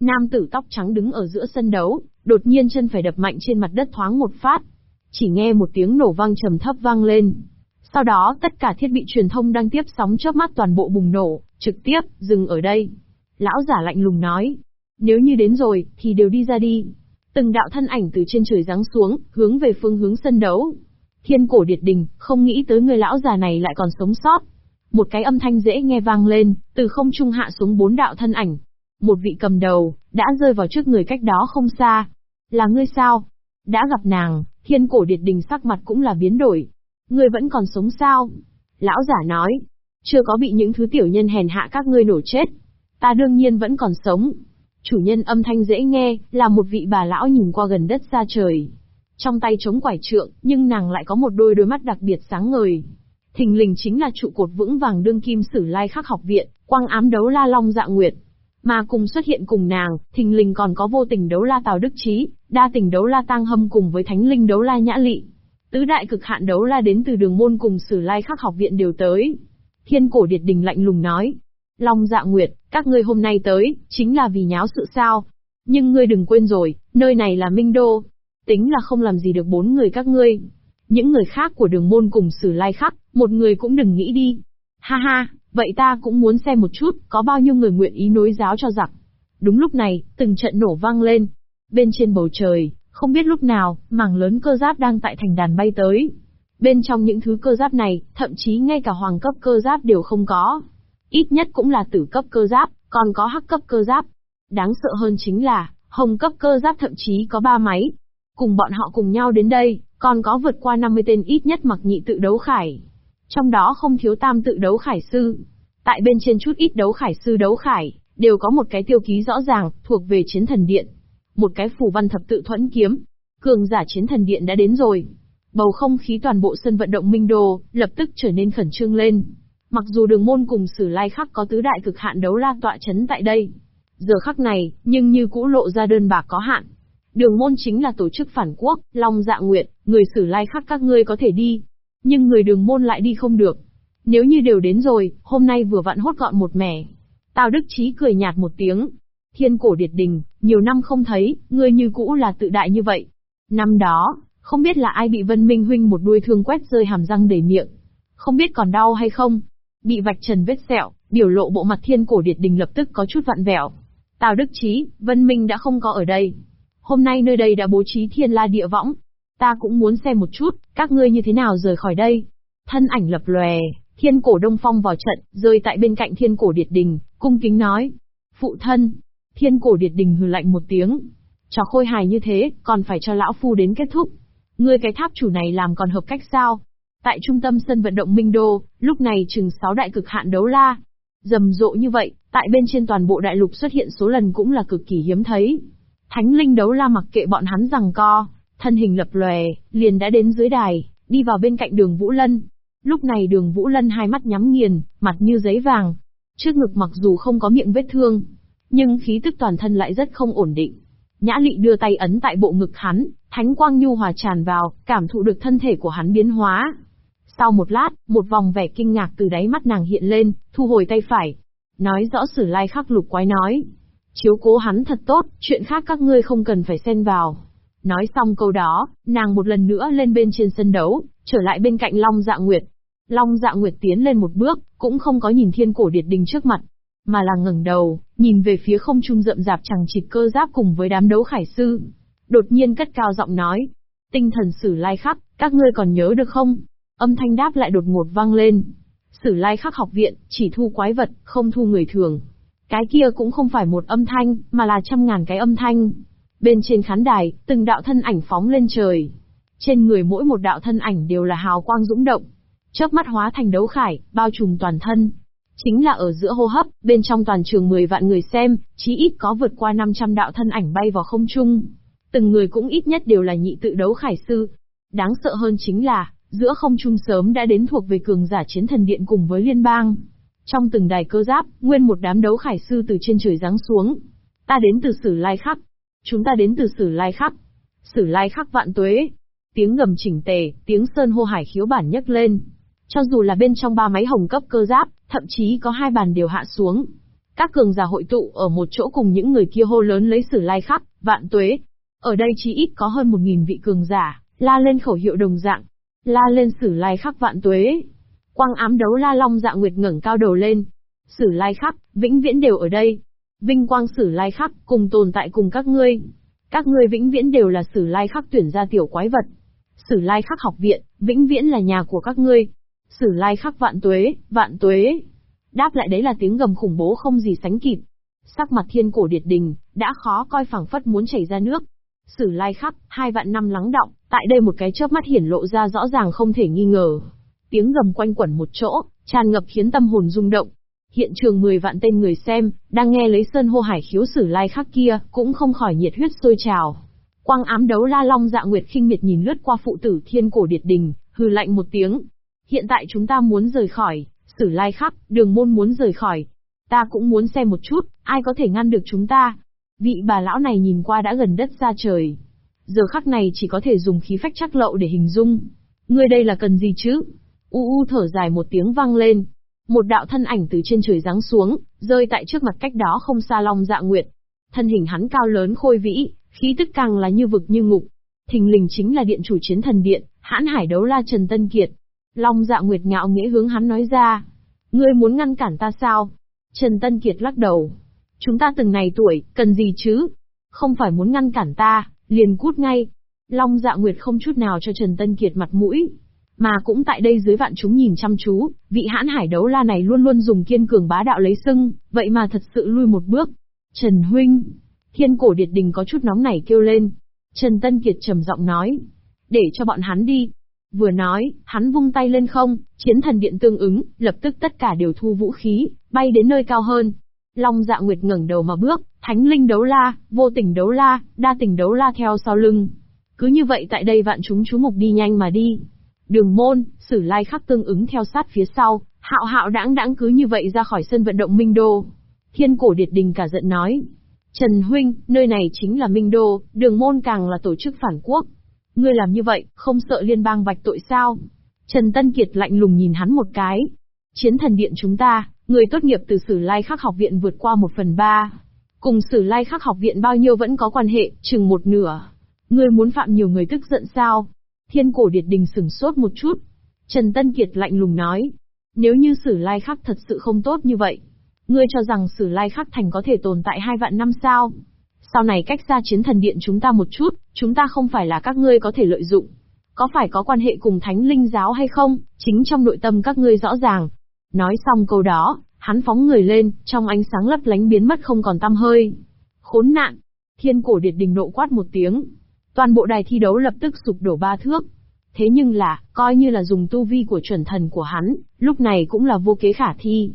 Nam tử tóc trắng đứng ở giữa sân đấu, đột nhiên chân phải đập mạnh trên mặt đất thoáng một phát. Chỉ nghe một tiếng nổ vang trầm thấp vang lên. Sau đó tất cả thiết bị truyền thông đang tiếp sóng chớp mắt toàn bộ bùng nổ, trực tiếp, dừng ở đây. Lão giả lạnh lùng nói. Nếu như đến rồi, thì đều đi ra đi. Từng đạo thân ảnh từ trên trời giáng xuống, hướng về phương hướng sân đấu. Thiên cổ điệt đình, không nghĩ tới người lão già này lại còn sống sót. Một cái âm thanh dễ nghe vang lên, từ không trung hạ xuống bốn đạo thân ảnh. Một vị cầm đầu, đã rơi vào trước người cách đó không xa. Là ngươi sao? Đã gặp nàng, thiên cổ điệt đình sắc mặt cũng là biến đổi. Ngươi vẫn còn sống sao? Lão giả nói, chưa có bị những thứ tiểu nhân hèn hạ các ngươi nổ chết. Ta đương nhiên vẫn còn sống. Chủ nhân âm thanh dễ nghe, là một vị bà lão nhìn qua gần đất xa trời. Trong tay chống quải trượng, nhưng nàng lại có một đôi đôi mắt đặc biệt sáng ngời. Thình lình chính là trụ cột vững vàng đương kim sử lai khắc học viện, quang ám đấu la long dạ nguyệt. Mà cùng xuất hiện cùng nàng, thình lình còn có vô tình đấu la Tào Đức Trí, đa tình đấu la Tang Hâm cùng với thánh linh đấu la Nhã Lị. Tứ đại cực hạn đấu la đến từ đường môn cùng sử lai khắc học viện đều tới. Thiên cổ điệt đình lạnh lùng nói. Long dạ nguyệt, các ngươi hôm nay tới, chính là vì nháo sự sao. Nhưng ngươi đừng quên rồi, nơi này là Minh Đô. Tính là không làm gì được bốn người các ngươi. Những người khác của đường môn cùng sử lai khắc, một người cũng đừng nghĩ đi. Ha ha, vậy ta cũng muốn xem một chút, có bao nhiêu người nguyện ý nối giáo cho giặc. Đúng lúc này, từng trận nổ vang lên. Bên trên bầu trời, không biết lúc nào, mảng lớn cơ giáp đang tại thành đàn bay tới. Bên trong những thứ cơ giáp này, thậm chí ngay cả hoàng cấp cơ giáp đều không có. Ít nhất cũng là tử cấp cơ giáp, còn có hắc cấp cơ giáp. Đáng sợ hơn chính là, hồng cấp cơ giáp thậm chí có ba máy. Cùng bọn họ cùng nhau đến đây, còn có vượt qua 50 tên ít nhất mặc nhị tự đấu khải. Trong đó không thiếu tam tự đấu khải sư. Tại bên trên chút ít đấu khải sư đấu khải, đều có một cái tiêu ký rõ ràng, thuộc về chiến thần điện. Một cái phù văn thập tự thuẫn kiếm. Cường giả chiến thần điện đã đến rồi. Bầu không khí toàn bộ sân vận động Minh đồ lập tức trở nên khẩn trương lên. Mặc dù đường môn cùng sử lai khắc có tứ đại cực hạn đấu la tọa chấn tại đây. Giờ khắc này, nhưng như cũ lộ ra đơn bạc có hạn. Đường môn chính là tổ chức phản quốc, Long Dạ Nguyệt, người sử lai khắc các ngươi có thể đi. Nhưng người đường môn lại đi không được. Nếu như đều đến rồi, hôm nay vừa vặn hốt gọn một mẻ. Tào Đức Chí cười nhạt một tiếng. Thiên cổ điệt đình, nhiều năm không thấy, ngươi như cũ là tự đại như vậy. Năm đó, không biết là ai bị Vân Minh Huynh một đuôi thương quét rơi hàm răng đầy miệng. Không biết còn đau hay không? Bị vạch trần vết sẹo, biểu lộ bộ mặt thiên cổ điệt đình lập tức có chút vặn vẹo. Tào Đức Chí, Vân Minh đã không có ở đây. Hôm nay nơi đây đã bố trí thiên la địa võng. Ta cũng muốn xem một chút, các ngươi như thế nào rời khỏi đây. Thân ảnh lập lòe, thiên cổ đông phong vào trận, rơi tại bên cạnh thiên cổ điệt đình, cung kính nói. Phụ thân, thiên cổ điệt đình hừ lạnh một tiếng. Trò khôi hài như thế, còn phải cho lão phu đến kết thúc. Ngươi cái tháp chủ này làm còn hợp cách sao? Tại trung tâm sân vận động Minh Đô, lúc này chừng 6 đại cực hạn đấu la. Rầm rộ như vậy, tại bên trên toàn bộ đại lục xuất hiện số lần cũng là cực kỳ hiếm thấy. Thánh linh đấu la mặc kệ bọn hắn rằng co, thân hình lập lòe, liền đã đến dưới đài, đi vào bên cạnh đường Vũ Lân. Lúc này đường Vũ Lân hai mắt nhắm nghiền, mặt như giấy vàng. Trước ngực mặc dù không có miệng vết thương, nhưng khí tức toàn thân lại rất không ổn định. Nhã lị đưa tay ấn tại bộ ngực hắn, thánh quang nhu hòa tràn vào, cảm thụ được thân thể của hắn biến hóa. Sau một lát, một vòng vẻ kinh ngạc từ đáy mắt nàng hiện lên, thu hồi tay phải. Nói rõ sử lai khắc lục quái nói. Chiếu cố hắn thật tốt, chuyện khác các ngươi không cần phải xen vào. Nói xong câu đó, nàng một lần nữa lên bên trên sân đấu, trở lại bên cạnh Long Dạ Nguyệt. Long Dạ Nguyệt tiến lên một bước, cũng không có nhìn thiên cổ điệt đình trước mặt, mà là ngẩng đầu, nhìn về phía không trung rậm rạp chẳng chịt cơ giáp cùng với đám đấu khải sư. Đột nhiên cất cao giọng nói, tinh thần sử lai khắc, các ngươi còn nhớ được không? Âm thanh đáp lại đột ngột vang lên. Sử lai khắc học viện, chỉ thu quái vật, không thu người thường. Cái kia cũng không phải một âm thanh, mà là trăm ngàn cái âm thanh. Bên trên khán đài, từng đạo thân ảnh phóng lên trời. Trên người mỗi một đạo thân ảnh đều là hào quang dũng động. Chớp mắt hóa thành đấu khải, bao trùm toàn thân. Chính là ở giữa hô hấp, bên trong toàn trường 10 vạn người xem, chí ít có vượt qua 500 đạo thân ảnh bay vào không trung. Từng người cũng ít nhất đều là nhị tự đấu khải sư. Đáng sợ hơn chính là, giữa không trung sớm đã đến thuộc về cường giả chiến thần điện cùng với liên bang. Trong từng đài cơ giáp, nguyên một đám đấu khải sư từ trên trời giáng xuống. Ta đến từ sử lai khắc. Chúng ta đến từ sử lai khắc. Sử lai khắc vạn tuế. Tiếng gầm chỉnh tề, tiếng sơn hô hải khiếu bản nhấc lên. Cho dù là bên trong ba máy hồng cấp cơ giáp, thậm chí có hai bàn đều hạ xuống. Các cường giả hội tụ ở một chỗ cùng những người kia hô lớn lấy sử lai khắc, vạn tuế. Ở đây chỉ ít có hơn một nghìn vị cường giả, la lên khẩu hiệu đồng dạng. La lên sử lai khắc vạn tuế. Quang ám đấu la long dạ nguyệt ngẩng cao đầu lên. Sử lai khắc, vĩnh viễn đều ở đây. Vinh quang sử lai khắc, cùng tồn tại cùng các ngươi. Các ngươi vĩnh viễn đều là sử lai khắc tuyển ra tiểu quái vật. Sử lai khắc học viện, vĩnh viễn là nhà của các ngươi. Sử lai khắc vạn tuế, vạn tuế. Đáp lại đấy là tiếng gầm khủng bố không gì sánh kịp. Sắc mặt thiên cổ điệt đình, đã khó coi phẳng phất muốn chảy ra nước. Sử lai khắc, hai vạn năm lắng động, tại đây một cái chớp mắt hiển lộ ra rõ ràng không thể nghi ngờ. Tiếng gầm quanh quẩn một chỗ, tràn ngập khiến tâm hồn rung động. Hiện trường 10 vạn tên người xem, đang nghe lấy sơn hô hải khiếu sử lai khắc kia, cũng không khỏi nhiệt huyết sôi trào. Quang ám đấu la long dạ nguyệt khinh miệt nhìn lướt qua phụ tử thiên cổ điệt đình, hừ lạnh một tiếng. Hiện tại chúng ta muốn rời khỏi, sử lai khắc, đường môn muốn rời khỏi. Ta cũng muốn xem một chút, ai có thể ngăn được chúng ta. Vị bà lão này nhìn qua đã gần đất ra trời. Giờ khắc này chỉ có thể dùng khí phách chắc lậu để hình dung. Ngươi đây là cần gì chứ? U u thở dài một tiếng vang lên. Một đạo thân ảnh từ trên trời giáng xuống, rơi tại trước mặt cách đó không xa Long Dạ Nguyệt. Thân hình hắn cao lớn khôi vĩ, khí tức càng là như vực như ngục. Thình lình chính là điện chủ chiến thần điện, hãn hải đấu la Trần Tân Kiệt. Long Dạ Nguyệt ngạo nghĩa hướng hắn nói ra. Ngươi muốn ngăn cản ta sao? Trần Tân Kiệt lắc đầu. Chúng ta từng này tuổi, cần gì chứ? Không phải muốn ngăn cản ta, liền cút ngay. Long Dạ Nguyệt không chút nào cho Trần Tân Kiệt mặt mũi. Mà cũng tại đây dưới vạn chúng nhìn chăm chú, vị hãn hải đấu la này luôn luôn dùng kiên cường bá đạo lấy sưng, vậy mà thật sự lui một bước. Trần Huynh, thiên cổ điệt đình có chút nóng nảy kêu lên. Trần Tân Kiệt trầm giọng nói, để cho bọn hắn đi. Vừa nói, hắn vung tay lên không, chiến thần điện tương ứng, lập tức tất cả đều thu vũ khí, bay đến nơi cao hơn. Long dạ nguyệt ngẩng đầu mà bước, thánh linh đấu la, vô tình đấu la, đa tình đấu la theo sau lưng. Cứ như vậy tại đây vạn chúng chú mục đi nhanh mà đi. Đường môn, sử lai khắc tương ứng theo sát phía sau, hạo hạo đãng đãng cứ như vậy ra khỏi sân vận động Minh Đô. Thiên cổ điệt đình cả giận nói. Trần Huynh, nơi này chính là Minh Đô, đường môn càng là tổ chức phản quốc. Ngươi làm như vậy, không sợ liên bang bạch tội sao? Trần Tân Kiệt lạnh lùng nhìn hắn một cái. Chiến thần điện chúng ta, người tốt nghiệp từ sử lai khắc học viện vượt qua một phần ba. Cùng sử lai khắc học viện bao nhiêu vẫn có quan hệ, chừng một nửa. Ngươi muốn phạm nhiều người tức giận sao? Thiên cổ điệt đình sừng sốt một chút. Trần Tân Kiệt lạnh lùng nói. Nếu như sử lai khắc thật sự không tốt như vậy. Ngươi cho rằng sử lai khắc thành có thể tồn tại hai vạn năm sao? Sau này cách xa chiến thần điện chúng ta một chút, chúng ta không phải là các ngươi có thể lợi dụng. Có phải có quan hệ cùng thánh linh giáo hay không, chính trong nội tâm các ngươi rõ ràng. Nói xong câu đó, hắn phóng người lên, trong ánh sáng lấp lánh biến mất không còn tăm hơi. Khốn nạn! Thiên cổ điệt đình nộ quát một tiếng, Toàn bộ đài thi đấu lập tức sụp đổ ba thước. Thế nhưng là, coi như là dùng tu vi của chuẩn thần của hắn, lúc này cũng là vô kế khả thi.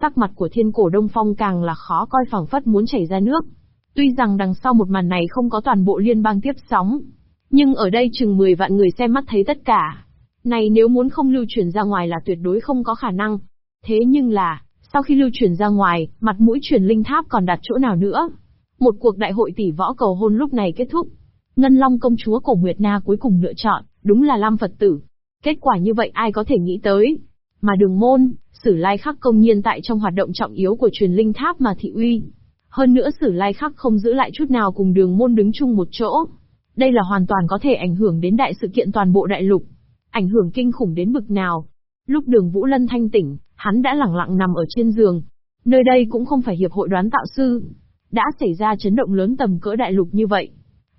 Sắc mặt của thiên cổ đông phong càng là khó coi phẳng phất muốn chảy ra nước. Tuy rằng đằng sau một màn này không có toàn bộ liên bang tiếp sóng, nhưng ở đây chừng 10 vạn người xem mắt thấy tất cả. Này nếu muốn không lưu truyền ra ngoài là tuyệt đối không có khả năng. Thế nhưng là, sau khi lưu truyền ra ngoài, mặt mũi truyền linh tháp còn đặt chỗ nào nữa? Một cuộc đại hội tỷ võ cầu hôn lúc này kết thúc. Ngân Long công chúa cổ Nguyệt Na cuối cùng lựa chọn, đúng là Lam Phật tử. Kết quả như vậy ai có thể nghĩ tới. Mà đường môn, sử lai khắc công nhiên tại trong hoạt động trọng yếu của truyền linh tháp mà thị uy. Hơn nữa sử lai khắc không giữ lại chút nào cùng đường môn đứng chung một chỗ. Đây là hoàn toàn có thể ảnh hưởng đến đại sự kiện toàn bộ đại lục. Ảnh hưởng kinh khủng đến bực nào. Lúc đường Vũ Lân thanh tỉnh, hắn đã lẳng lặng nằm ở trên giường. Nơi đây cũng không phải hiệp hội đoán tạo sư. Đã xảy ra chấn động lớn tầm cỡ đại lục như vậy.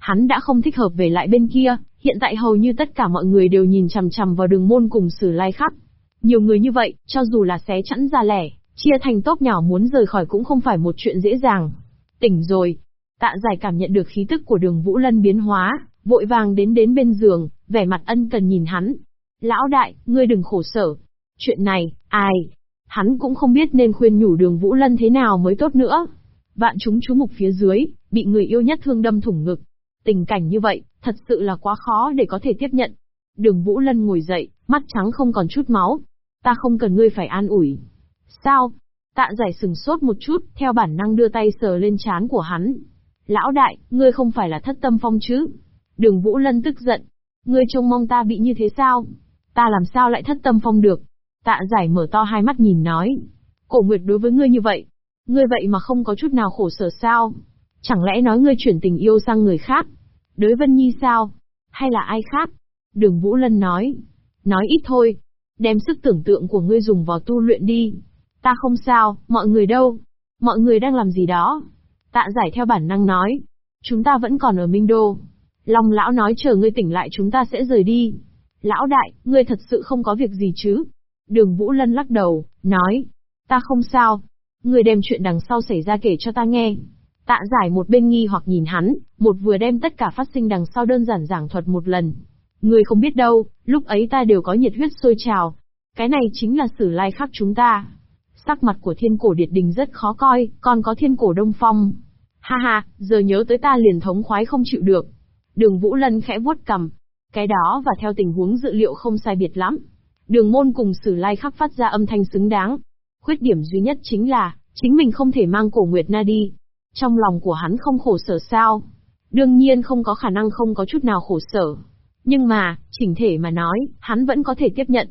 Hắn đã không thích hợp về lại bên kia, hiện tại hầu như tất cả mọi người đều nhìn chằm chằm vào đường môn cùng sử lai khắc. Nhiều người như vậy, cho dù là xé chẵn ra lẻ, chia thành tốt nhỏ muốn rời khỏi cũng không phải một chuyện dễ dàng. Tỉnh rồi. Tạ giải cảm nhận được khí tức của đường Vũ Lân biến hóa, vội vàng đến đến bên giường, vẻ mặt ân cần nhìn hắn. Lão đại, ngươi đừng khổ sở. Chuyện này, ai? Hắn cũng không biết nên khuyên nhủ đường Vũ Lân thế nào mới tốt nữa. Vạn chúng chú mục phía dưới, bị người yêu nhất thương đâm thủng ngực, Tình cảnh như vậy, thật sự là quá khó để có thể tiếp nhận. Đường Vũ Lân ngồi dậy, mắt trắng không còn chút máu. Ta không cần ngươi phải an ủi. Sao? Tạ giải sừng sốt một chút, theo bản năng đưa tay sờ lên trán của hắn. Lão đại, ngươi không phải là thất tâm phong chứ? Đường Vũ Lân tức giận. Ngươi trông mong ta bị như thế sao? Ta làm sao lại thất tâm phong được? Tạ giải mở to hai mắt nhìn nói. Cổ Nguyệt đối với ngươi như vậy. Ngươi vậy mà không có chút nào khổ sở sao? Chẳng lẽ nói ngươi chuyển tình yêu sang người khác? Đới Vân Nhi sao? Hay là ai khác? Đường Vũ Lân nói. Nói ít thôi. Đem sức tưởng tượng của ngươi dùng vào tu luyện đi. Ta không sao, mọi người đâu? Mọi người đang làm gì đó? Tạ giải theo bản năng nói. Chúng ta vẫn còn ở Minh Đô. Long lão nói chờ ngươi tỉnh lại chúng ta sẽ rời đi. Lão đại, ngươi thật sự không có việc gì chứ? Đường Vũ Lân lắc đầu, nói. Ta không sao. Ngươi đem chuyện đằng sau xảy ra kể cho ta nghe. Tạ giải một bên nghi hoặc nhìn hắn, một vừa đem tất cả phát sinh đằng sau đơn giản giảng thuật một lần. người không biết đâu, lúc ấy ta đều có nhiệt huyết sôi trào. Cái này chính là sử lai khắc chúng ta. Sắc mặt của thiên cổ điệt đình rất khó coi, còn có thiên cổ đông phong. Ha ha, giờ nhớ tới ta liền thống khoái không chịu được. Đường Vũ Lân khẽ vuốt cầm. Cái đó và theo tình huống dự liệu không sai biệt lắm. Đường môn cùng sử lai khắc phát ra âm thanh xứng đáng. Khuyết điểm duy nhất chính là, chính mình không thể mang cổ Nguyệt Na đi. Trong lòng của hắn không khổ sở sao. Đương nhiên không có khả năng không có chút nào khổ sở. Nhưng mà, chỉnh thể mà nói, hắn vẫn có thể tiếp nhận.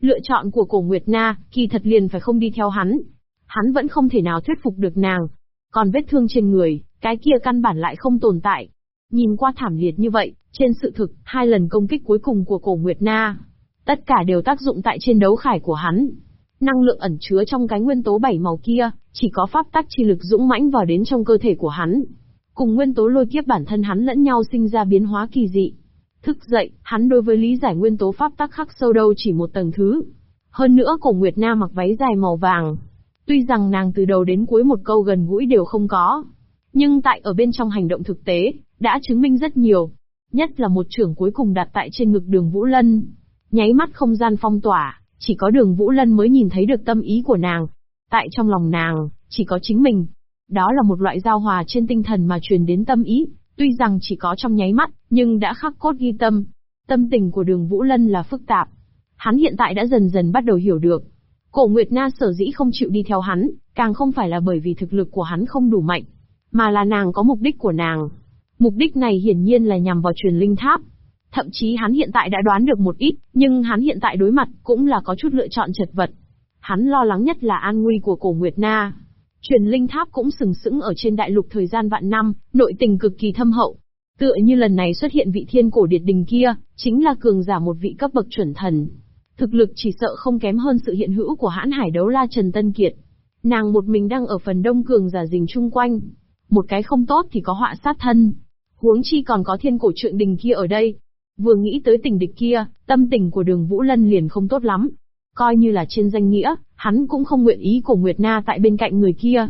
Lựa chọn của cổ Nguyệt Na, kỳ thật liền phải không đi theo hắn. Hắn vẫn không thể nào thuyết phục được nàng. Còn vết thương trên người, cái kia căn bản lại không tồn tại. Nhìn qua thảm liệt như vậy, trên sự thực, hai lần công kích cuối cùng của cổ Nguyệt Na, tất cả đều tác dụng tại trên đấu khải của hắn. Năng lượng ẩn chứa trong cái nguyên tố bảy màu kia, chỉ có pháp tắc chi lực dũng mãnh vào đến trong cơ thể của hắn. Cùng nguyên tố lôi kiếp bản thân hắn lẫn nhau sinh ra biến hóa kỳ dị. Thức dậy, hắn đối với lý giải nguyên tố pháp tắc khắc sâu đâu chỉ một tầng thứ. Hơn nữa cổ Nguyệt Na mặc váy dài màu vàng. Tuy rằng nàng từ đầu đến cuối một câu gần gũi đều không có. Nhưng tại ở bên trong hành động thực tế, đã chứng minh rất nhiều. Nhất là một trưởng cuối cùng đặt tại trên ngực đường Vũ Lân. Nháy mắt không gian phong tỏa, chỉ có đường Vũ Lân mới nhìn thấy được tâm ý của nàng. Tại trong lòng nàng, chỉ có chính mình. Đó là một loại giao hòa trên tinh thần mà truyền đến tâm ý, tuy rằng chỉ có trong nháy mắt, nhưng đã khắc cốt ghi tâm. Tâm tình của đường Vũ Lân là phức tạp. Hắn hiện tại đã dần dần bắt đầu hiểu được. Cổ Nguyệt Na sở dĩ không chịu đi theo hắn, càng không phải là bởi vì thực lực của hắn không đủ mạnh, mà là nàng có mục đích của nàng. Mục đích này hiển nhiên là nhằm vào truyền linh tháp. Thậm chí hắn hiện tại đã đoán được một ít, nhưng hắn hiện tại đối mặt cũng là có chút lựa chọn chật vật. Hắn lo lắng nhất là an nguy của cổ Nguyệt Na. Truyền linh tháp cũng sừng sững ở trên đại lục thời gian vạn năm, nội tình cực kỳ thâm hậu. Tựa như lần này xuất hiện vị thiên cổ điệt đình kia, chính là cường giả một vị cấp bậc chuẩn thần. Thực lực chỉ sợ không kém hơn sự hiện hữu của hãn hải đấu la Trần Tân Kiệt. Nàng một mình đang ở phần đông cường giả rình chung quanh. Một cái không tốt thì có họa sát thân. Huống chi còn có thiên cổ trượng đình kia ở đây. Vừa nghĩ tới tình địch kia, tâm tình của đường Vũ Lân liền không tốt lắm. Coi như là trên danh nghĩa, hắn cũng không nguyện ý cổ Nguyệt Na tại bên cạnh người kia.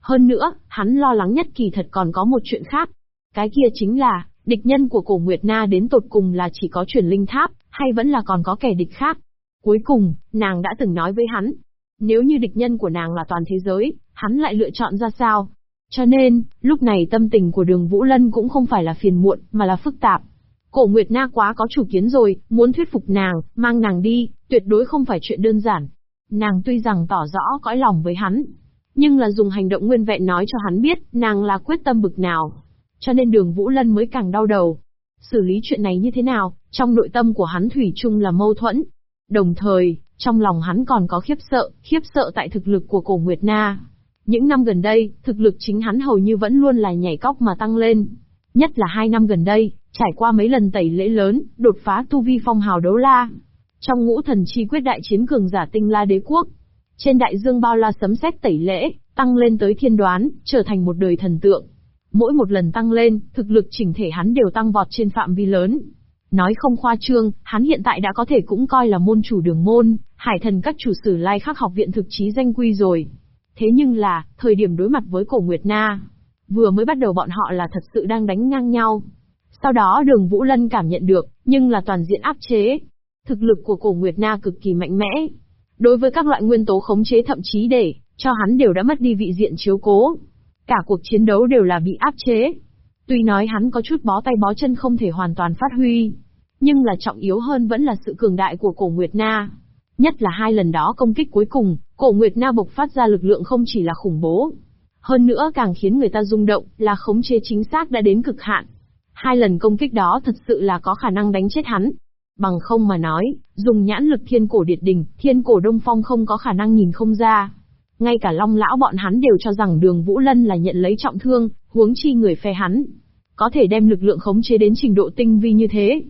Hơn nữa, hắn lo lắng nhất kỳ thật còn có một chuyện khác. Cái kia chính là, địch nhân của cổ Nguyệt Na đến tột cùng là chỉ có truyền linh tháp, hay vẫn là còn có kẻ địch khác. Cuối cùng, nàng đã từng nói với hắn, nếu như địch nhân của nàng là toàn thế giới, hắn lại lựa chọn ra sao? Cho nên, lúc này tâm tình của đường Vũ Lân cũng không phải là phiền muộn, mà là phức tạp. Cổ Nguyệt Na quá có chủ kiến rồi, muốn thuyết phục nàng, mang nàng đi, tuyệt đối không phải chuyện đơn giản. Nàng tuy rằng tỏ rõ cõi lòng với hắn, nhưng là dùng hành động nguyên vẹn nói cho hắn biết, nàng là quyết tâm bực nào. Cho nên đường Vũ Lân mới càng đau đầu. Xử lý chuyện này như thế nào, trong nội tâm của hắn thủy chung là mâu thuẫn. Đồng thời, trong lòng hắn còn có khiếp sợ, khiếp sợ tại thực lực của cổ Nguyệt Na. Những năm gần đây, thực lực chính hắn hầu như vẫn luôn là nhảy cóc mà tăng lên. Nhất là hai năm gần đây, trải qua mấy lần tẩy lễ lớn, đột phá tu vi phong hào đấu la. Trong ngũ thần chi quyết đại chiến cường giả tinh la đế quốc. Trên đại dương bao la sấm sét tẩy lễ, tăng lên tới thiên đoán, trở thành một đời thần tượng. Mỗi một lần tăng lên, thực lực chỉnh thể hắn đều tăng vọt trên phạm vi lớn. Nói không khoa trương, hắn hiện tại đã có thể cũng coi là môn chủ đường môn, hải thần các chủ sử lai khắc học viện thực chí danh quy rồi. Thế nhưng là, thời điểm đối mặt với cổ Nguyệt Na, vừa mới bắt đầu bọn họ là thật sự đang đánh ngang nhau. Sau đó đường Vũ Lân cảm nhận được, nhưng là toàn diện áp chế. Thực lực của cổ Nguyệt Na cực kỳ mạnh mẽ. Đối với các loại nguyên tố khống chế thậm chí để, cho hắn đều đã mất đi vị diện chiếu cố. Cả cuộc chiến đấu đều là bị áp chế. Tuy nói hắn có chút bó tay bó chân không thể hoàn toàn phát huy, nhưng là trọng yếu hơn vẫn là sự cường đại của cổ Nguyệt Na. Nhất là hai lần đó công kích cuối cùng, cổ Nguyệt Na bộc phát ra lực lượng không chỉ là khủng bố. Hơn nữa càng khiến người ta rung động, là khống chế chính xác đã đến cực hạn. Hai lần công kích đó thật sự là có khả năng đánh chết hắn. Bằng không mà nói, dùng nhãn lực thiên cổ điệt đình, thiên cổ đông phong không có khả năng nhìn không ra. Ngay cả Long Lão bọn hắn đều cho rằng đường Vũ Lân là nhận lấy trọng thương, huống chi người phe hắn. Có thể đem lực lượng khống chế đến trình độ tinh vi như thế.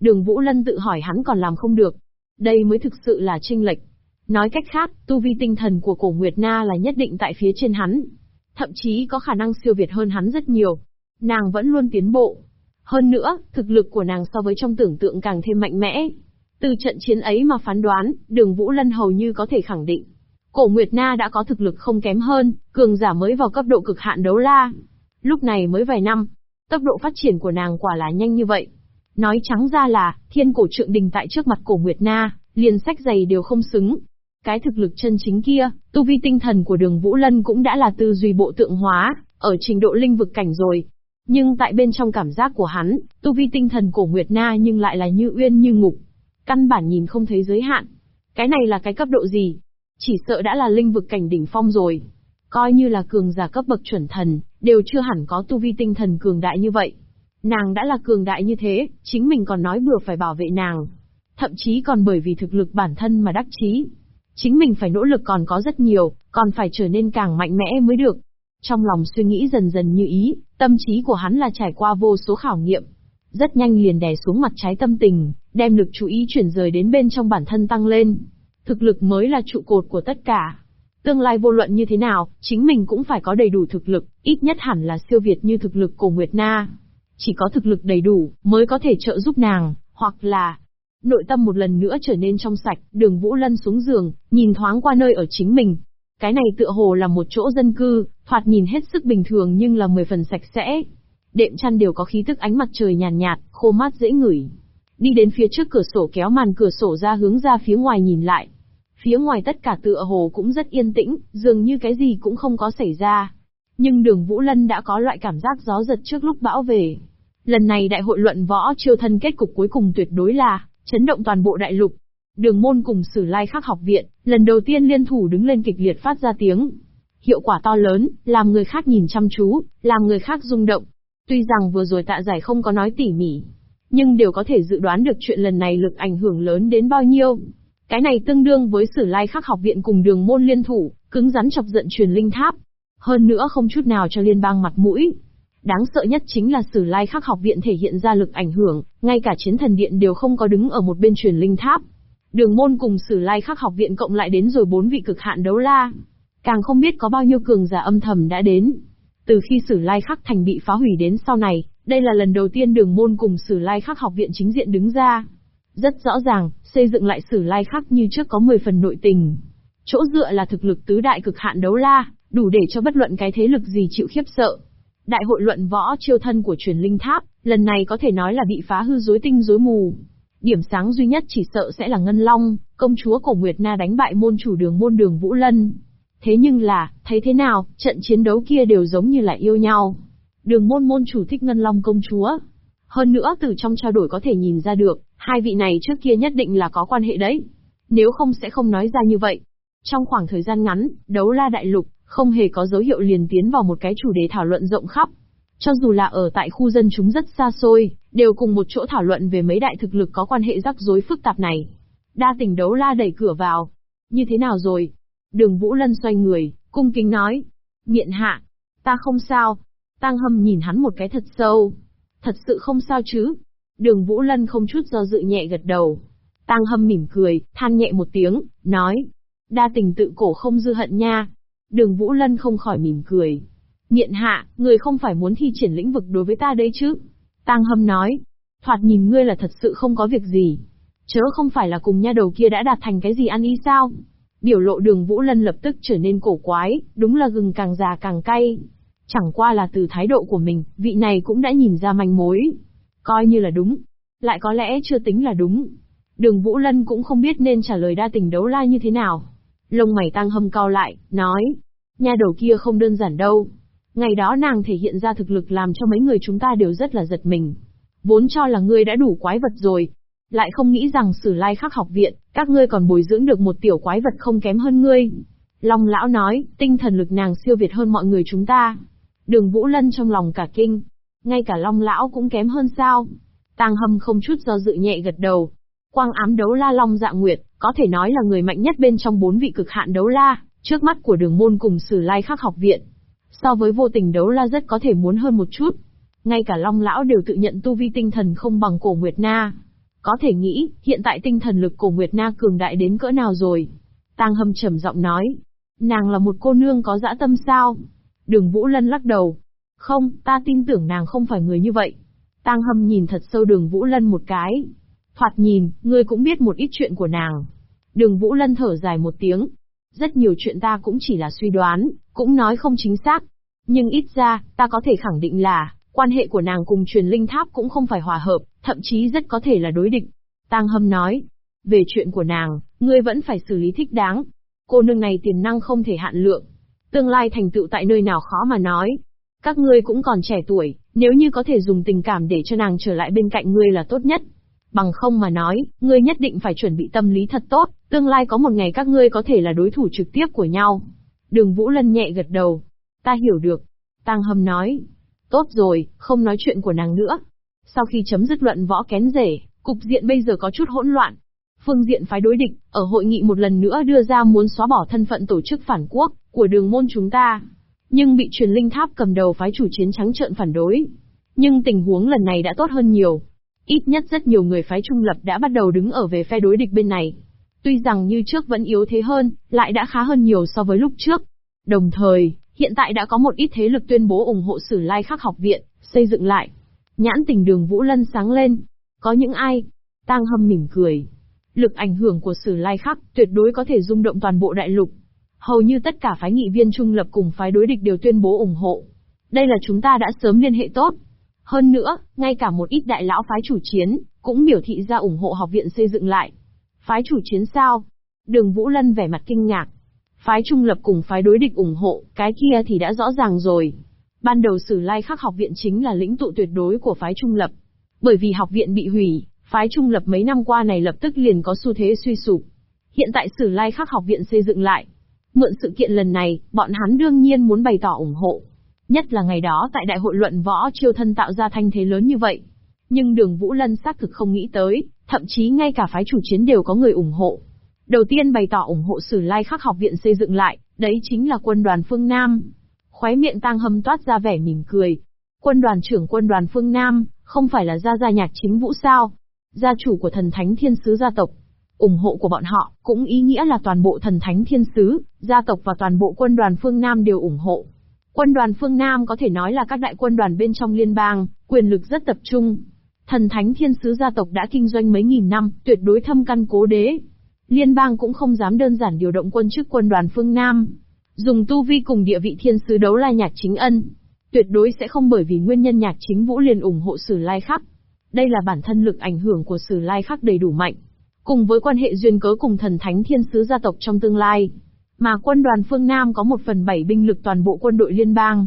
Đường Vũ Lân tự hỏi hắn còn làm không được. Đây mới thực sự là trinh lệch. Nói cách khác, tu vi tinh thần của cổ Nguyệt Na là nhất định tại phía trên hắn. Thậm chí có khả năng siêu việt hơn hắn rất nhiều. Nàng vẫn luôn tiến bộ. Hơn nữa, thực lực của nàng so với trong tưởng tượng càng thêm mạnh mẽ. Từ trận chiến ấy mà phán đoán, đường Vũ Lân hầu như có thể khẳng định. Cổ Nguyệt Na đã có thực lực không kém hơn, cường giả mới vào cấp độ cực hạn đấu la. Lúc này mới vài năm, tốc độ phát triển của nàng quả là nhanh như vậy. Nói trắng ra là, thiên cổ trượng đình tại trước mặt cổ Nguyệt Na, liền sách giày đều không xứng. Cái thực lực chân chính kia, tu vi tinh thần của đường Vũ Lân cũng đã là tư duy bộ tượng hóa, ở trình độ linh vực cảnh rồi. Nhưng tại bên trong cảm giác của hắn, tu vi tinh thần cổ Nguyệt Na nhưng lại là như uyên như ngục. Căn bản nhìn không thấy giới hạn. Cái này là cái cấp độ gì? Chỉ sợ đã là linh vực cảnh đỉnh phong rồi. Coi như là cường giả cấp bậc chuẩn thần, đều chưa hẳn có tu vi tinh thần cường đại như vậy. Nàng đã là cường đại như thế, chính mình còn nói bừa phải bảo vệ nàng. Thậm chí còn bởi vì thực lực bản thân mà đắc chí. Chính mình phải nỗ lực còn có rất nhiều, còn phải trở nên càng mạnh mẽ mới được. Trong lòng suy nghĩ dần dần như ý, tâm trí của hắn là trải qua vô số khảo nghiệm. Rất nhanh liền đè xuống mặt trái tâm tình, đem lực chú ý chuyển rời đến bên trong bản thân tăng lên. Thực lực mới là trụ cột của tất cả. Tương lai vô luận như thế nào, chính mình cũng phải có đầy đủ thực lực, ít nhất hẳn là siêu việt như thực lực của Nguyệt Na. Chỉ có thực lực đầy đủ, mới có thể trợ giúp nàng, hoặc là... Nội tâm một lần nữa trở nên trong sạch, đường Vũ Lân xuống giường, nhìn thoáng qua nơi ở chính mình. Cái này tựa hồ là một chỗ dân cư, thoạt nhìn hết sức bình thường nhưng là mười phần sạch sẽ. Đệm chăn đều có khí tức ánh mặt trời nhàn nhạt, nhạt, khô mát dễ ngửi. Đi đến phía trước cửa sổ kéo màn cửa sổ ra hướng ra phía ngoài nhìn lại. Phía ngoài tất cả tựa hồ cũng rất yên tĩnh, dường như cái gì cũng không có xảy ra. Nhưng đường Vũ Lân đã có loại cảm giác gió giật trước lúc bão về. Lần này đại hội luận võ chiêu thân kết cục cuối cùng tuyệt đối là, chấn động toàn bộ đại lục. Đường môn cùng sử lai khắc học viện, lần đầu tiên liên thủ đứng lên kịch liệt phát ra tiếng. Hiệu quả to lớn, làm người khác nhìn chăm chú, làm người khác rung động. Tuy rằng vừa rồi tạ giải không có nói tỉ mỉ, nhưng đều có thể dự đoán được chuyện lần này lực ảnh hưởng lớn đến bao nhiêu. Cái này tương đương với sử lai khắc học viện cùng đường môn liên thủ, cứng rắn chọc giận truyền linh tháp. Hơn nữa không chút nào cho liên bang mặt mũi. Đáng sợ nhất chính là sử lai khắc học viện thể hiện ra lực ảnh hưởng, ngay cả chiến thần điện đều không có đứng ở một bên truyền linh tháp. Đường môn cùng sử lai khắc học viện cộng lại đến rồi bốn vị cực hạn đấu la. Càng không biết có bao nhiêu cường giả âm thầm đã đến. Từ khi sử lai khắc thành bị phá hủy đến sau này, đây là lần đầu tiên đường môn cùng sử lai khắc học viện chính diện đứng ra. Rất rõ ràng, xây dựng lại sử lai khắc như trước có 10 phần nội tình. Chỗ dựa là thực lực tứ đại cực hạn đấu la, đủ để cho bất luận cái thế lực gì chịu khiếp sợ. Đại hội luận võ chiêu thân của truyền linh tháp, lần này có thể nói là bị phá hư rối tinh rối mù. Điểm sáng duy nhất chỉ sợ sẽ là Ngân Long, công chúa cổ Nguyệt Na đánh bại môn chủ đường môn đường Vũ Lân. Thế nhưng là, thấy thế nào, trận chiến đấu kia đều giống như là yêu nhau. Đường môn môn chủ thích Ngân Long công chúa. Hơn nữa từ trong trao đổi có thể nhìn ra được, hai vị này trước kia nhất định là có quan hệ đấy. Nếu không sẽ không nói ra như vậy. Trong khoảng thời gian ngắn, đấu la đại lục, không hề có dấu hiệu liền tiến vào một cái chủ đề thảo luận rộng khắp. Cho dù là ở tại khu dân chúng rất xa xôi, đều cùng một chỗ thảo luận về mấy đại thực lực có quan hệ rắc rối phức tạp này. Đa tình đấu la đẩy cửa vào. Như thế nào rồi? Đường Vũ Lân xoay người, cung kính nói. Miện hạ. Ta không sao, Tang Hâm nhìn hắn một cái thật sâu. Thật sự không sao chứ. Đường Vũ Lân không chút do dự nhẹ gật đầu. Tang Hâm mỉm cười, than nhẹ một tiếng, nói. Đa tình tự cổ không dư hận nha. Đường Vũ Lân không khỏi mỉm cười. Miện hạ, người không phải muốn thi triển lĩnh vực đối với ta đấy chứ. Tang Hâm nói. Thoạt nhìn ngươi là thật sự không có việc gì. Chớ không phải là cùng nha đầu kia đã đạt thành cái gì ăn ý sao? Biểu lộ đường Vũ Lân lập tức trở nên cổ quái, đúng là gừng càng già càng cay. Chẳng qua là từ thái độ của mình, vị này cũng đã nhìn ra manh mối. Coi như là đúng. Lại có lẽ chưa tính là đúng. Đường Vũ Lân cũng không biết nên trả lời đa tình đấu la như thế nào. Lông mày tăng hâm cao lại, nói. Nhà đầu kia không đơn giản đâu. Ngày đó nàng thể hiện ra thực lực làm cho mấy người chúng ta đều rất là giật mình. Vốn cho là ngươi đã đủ quái vật rồi. Lại không nghĩ rằng sử lai khắc học viện, các ngươi còn bồi dưỡng được một tiểu quái vật không kém hơn ngươi. Long lão nói, tinh thần lực nàng siêu việt hơn mọi người chúng ta. Đường Vũ Lân trong lòng cả kinh. Ngay cả Long Lão cũng kém hơn sao? Tàng Hâm không chút do dự nhẹ gật đầu. Quang ám đấu la Long Dạ Nguyệt, có thể nói là người mạnh nhất bên trong bốn vị cực hạn đấu la, Trước mắt của đường môn cùng sử lai khắc học viện. So với vô tình đấu la rất có thể muốn hơn một chút. Ngay cả Long Lão đều tự nhận tu vi tinh thần không bằng cổ Nguyệt Na. Có thể nghĩ, hiện tại tinh thần lực cổ Nguyệt Na cường đại đến cỡ nào rồi. Tang Hâm trầm giọng nói. Nàng là một cô nương có dã tâm sao? Đường Vũ Lân lắc đầu. Không, ta tin tưởng nàng không phải người như vậy. Tang Hâm nhìn thật sâu đường Vũ Lân một cái. Thoạt nhìn, ngươi cũng biết một ít chuyện của nàng. Đường Vũ Lân thở dài một tiếng. Rất nhiều chuyện ta cũng chỉ là suy đoán, cũng nói không chính xác. Nhưng ít ra, ta có thể khẳng định là, quan hệ của nàng cùng truyền linh tháp cũng không phải hòa hợp, thậm chí rất có thể là đối địch. Tang Hâm nói, về chuyện của nàng, ngươi vẫn phải xử lý thích đáng. Cô nương này tiềm năng không thể hạn lượng. Tương lai thành tựu tại nơi nào khó mà nói. Các ngươi cũng còn trẻ tuổi, nếu như có thể dùng tình cảm để cho nàng trở lại bên cạnh ngươi là tốt nhất. Bằng không mà nói, ngươi nhất định phải chuẩn bị tâm lý thật tốt, tương lai có một ngày các ngươi có thể là đối thủ trực tiếp của nhau. Đường Vũ Lân nhẹ gật đầu. Ta hiểu được. Tăng Hâm nói. Tốt rồi, không nói chuyện của nàng nữa. Sau khi chấm dứt luận võ kén rể, cục diện bây giờ có chút hỗn loạn. Phương diện phái đối địch, ở hội nghị một lần nữa đưa ra muốn xóa bỏ thân phận tổ chức phản quốc, của đường môn chúng ta. Nhưng bị truyền linh tháp cầm đầu phái chủ chiến trắng trợn phản đối. Nhưng tình huống lần này đã tốt hơn nhiều. Ít nhất rất nhiều người phái trung lập đã bắt đầu đứng ở về phe đối địch bên này. Tuy rằng như trước vẫn yếu thế hơn, lại đã khá hơn nhiều so với lúc trước. Đồng thời, hiện tại đã có một ít thế lực tuyên bố ủng hộ Sử Lai Khắc học viện, xây dựng lại. Nhãn tình đường Vũ Lân sáng lên. Có những ai? Tang Hâm mỉm cười. Lực ảnh hưởng của Sử Lai Khắc tuyệt đối có thể rung động toàn bộ đại lục. Hầu như tất cả phái nghị viên trung lập cùng phái đối địch đều tuyên bố ủng hộ. Đây là chúng ta đã sớm liên hệ tốt. Hơn nữa, ngay cả một ít đại lão phái chủ chiến, cũng biểu thị ra ủng hộ học viện xây dựng lại. Phái chủ chiến sao? Đường Vũ Lân vẻ mặt kinh ngạc. Phái trung lập cùng phái đối địch ủng hộ, cái kia thì đã rõ ràng rồi. Ban đầu Sử Lai Khắc học viện chính là lĩnh tụ tuyệt đối của phái trung lập. Bởi vì học viện bị hủy, phái trung lập mấy năm qua này lập tức liền có xu thế suy sụp. Hiện tại Sử Lai Khắc học viện xây dựng lại. Mượn sự kiện lần này, bọn hắn đương nhiên muốn bày tỏ ủng hộ. Nhất là ngày đó tại đại hội luận võ chiêu thân tạo ra thanh thế lớn như vậy. Nhưng đường Vũ Lân xác thực không nghĩ tới, thậm chí ngay cả phái chủ chiến đều có người ủng hộ. Đầu tiên bày tỏ ủng hộ Sử Lai Khắc học viện xây dựng lại, đấy chính là quân đoàn phương Nam. Khóe miệng tang hâm toát ra vẻ mỉm cười. Quân đoàn trưởng quân đoàn phương Nam, không phải là gia gia nhạc chính vũ sao? Gia chủ của thần thánh thiên sứ gia tộc. ủng hộ của bọn họ, cũng ý nghĩa là toàn bộ thần thánh thiên sứ, gia tộc và toàn bộ quân đoàn phương Nam đều ủng hộ. Quân đoàn phương Nam có thể nói là các đại quân đoàn bên trong liên bang, quyền lực rất tập trung. Thần thánh thiên sứ gia tộc đã kinh doanh mấy nghìn năm, tuyệt đối thâm căn cố đế. Liên bang cũng không dám đơn giản điều động quân chức quân đoàn phương Nam. Dùng tu vi cùng địa vị thiên sứ đấu la nhạc chính ân. Tuyệt đối sẽ không bởi vì nguyên nhân nhạc chính vũ liền ủng hộ sử lai khắc. Đây là bản thân lực ảnh hưởng của sử lai khắc đầy đủ mạnh. Cùng với quan hệ duyên cớ cùng thần thánh thiên sứ gia tộc trong tương lai. Mà quân đoàn phương Nam có một phần bảy binh lực toàn bộ quân đội liên bang.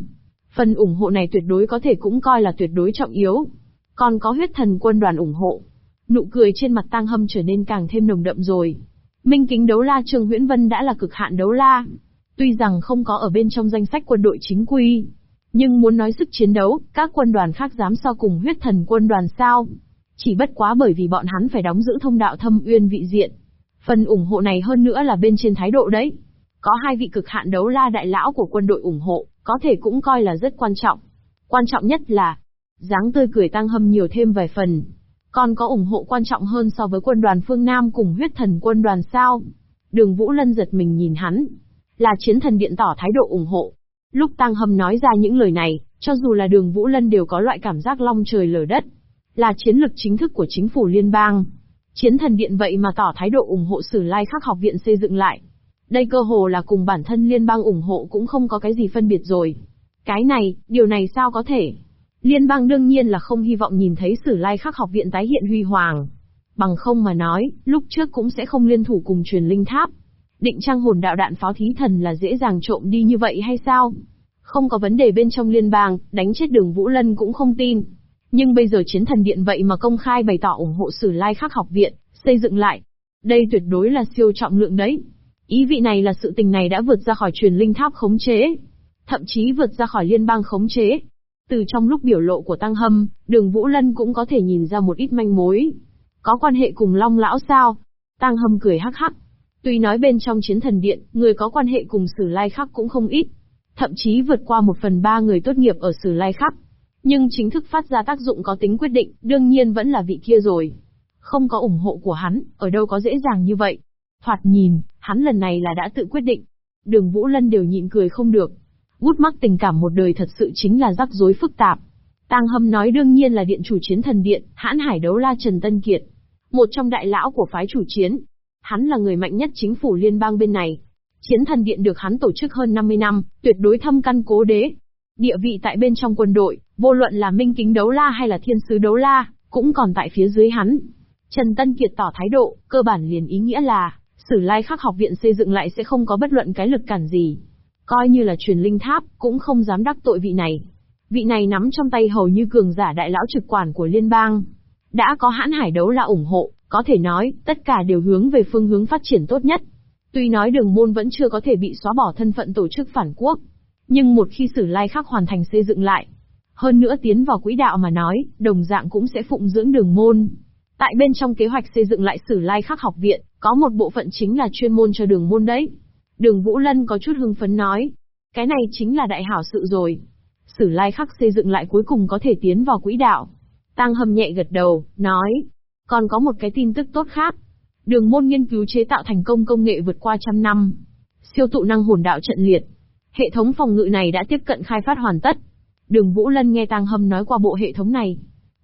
Phần ủng hộ này tuyệt đối có thể cũng coi là tuyệt đối trọng yếu. Còn có huyết thần quân đoàn ủng hộ. Nụ cười trên mặt tang hâm trở nên càng thêm nồng đậm rồi. Minh kính đấu la Trương Huyễn Vân đã là cực hạn đấu la. Tuy rằng không có ở bên trong danh sách quân đội chính quy. Nhưng muốn nói sức chiến đấu, các quân đoàn khác dám so cùng huyết thần quân đoàn sao. Chỉ bất quá bởi vì bọn hắn phải đóng giữ thông đạo thâm uyên vị diện. Phần ủng hộ này hơn nữa là bên trên thái độ đấy. Có hai vị cực hạn đấu la đại lão của quân đội ủng hộ, có thể cũng coi là rất quan trọng. Quan trọng nhất là, dáng tươi cười tăng hâm nhiều thêm vài phần. Còn có ủng hộ quan trọng hơn so với quân đoàn phương Nam cùng huyết thần quân đoàn sao? Đường Vũ Lân giật mình nhìn hắn. Là chiến thần điện tỏ thái độ ủng hộ. Lúc Tăng Hâm nói ra những lời này, cho dù là đường Vũ Lân đều có loại cảm giác long trời lở đất. Là chiến lực chính thức của chính phủ liên bang. Chiến thần điện vậy mà tỏ thái độ ủng hộ sử lai khắc học viện xây dựng lại. Đây cơ hồ là cùng bản thân liên bang ủng hộ cũng không có cái gì phân biệt rồi. Cái này, điều này sao có thể? Liên bang đương nhiên là không hy vọng nhìn thấy sử lai khắc học viện tái hiện huy hoàng. Bằng không mà nói, lúc trước cũng sẽ không liên thủ cùng truyền linh tháp. Định trang hồn đạo đạn pháo thí thần là dễ dàng trộm đi như vậy hay sao? Không có vấn đề bên trong liên bang, đánh chết đường Vũ Lân cũng không tin. Nhưng bây giờ chiến thần điện vậy mà công khai bày tỏ ủng hộ sử lai khắc học viện, xây dựng lại. Đây tuyệt đối là siêu trọng lượng đấy. Ý vị này là sự tình này đã vượt ra khỏi truyền linh tháp khống chế. Thậm chí vượt ra khỏi liên bang khống chế. Từ trong lúc biểu lộ của Tăng Hâm, đường Vũ Lân cũng có thể nhìn ra một ít manh mối. Có quan hệ cùng Long Lão sao? Tăng Hâm cười hắc hắc. Tuy nói bên trong chiến thần điện, người có quan hệ cùng Sử Lai Khắc cũng không ít. Thậm chí vượt qua một phần ba người tốt nghiệp ở Sử Lai Khắc. Nhưng chính thức phát ra tác dụng có tính quyết định, đương nhiên vẫn là vị kia rồi. Không có ủng hộ của hắn, ở đâu có dễ dàng như vậy. Thoạt nhìn, hắn lần này là đã tự quyết định. Đường Vũ Lân đều nhịn cười không được. Gút mắc tình cảm một đời thật sự chính là rắc rối phức tạp. Tang Hâm nói đương nhiên là điện chủ chiến thần điện, hãn hải đấu la Trần Tân Kiệt. Một trong đại lão của phái chủ chiến. Hắn là người mạnh nhất chính phủ liên bang bên này. Chiến thần điện được hắn tổ chức hơn 50 năm, tuyệt đối thâm căn cố đế. Địa vị tại bên trong quân đội, vô luận là minh kính đấu la hay là thiên sứ đấu la, cũng còn tại phía dưới hắn. Trần Tân Kiệt tỏ thái độ, cơ bản liền ý nghĩa là, Sử Lai Khắc học viện xây dựng lại sẽ không có bất luận cái lực cản gì. Coi như là truyền linh tháp, cũng không dám đắc tội vị này. Vị này nắm trong tay hầu như cường giả đại lão trực quản của liên bang. Đã có hãn hải đấu là ủng hộ, có thể nói, tất cả đều hướng về phương hướng phát triển tốt nhất. Tuy nói đường môn vẫn chưa có thể bị xóa bỏ thân phận tổ chức phản quốc, nhưng một khi sử lai khắc hoàn thành xây dựng lại, hơn nữa tiến vào quỹ đạo mà nói, đồng dạng cũng sẽ phụng dưỡng đường môn. Tại bên trong kế hoạch xây dựng lại sử lai khắc học viện, có một bộ phận chính là chuyên môn cho đường môn đấy. Đường Vũ Lân có chút hưng phấn nói. Cái này chính là đại hảo sự rồi. Sử lai khắc xây dựng lại cuối cùng có thể tiến vào quỹ đạo. Tăng hầm nhẹ gật đầu, nói. Còn có một cái tin tức tốt khác. Đường môn nghiên cứu chế tạo thành công công nghệ vượt qua trăm năm. Siêu tụ năng hồn đạo trận liệt. Hệ thống phòng ngự này đã tiếp cận khai phát hoàn tất. Đường Vũ Lân nghe Tăng Hâm nói qua bộ hệ thống này.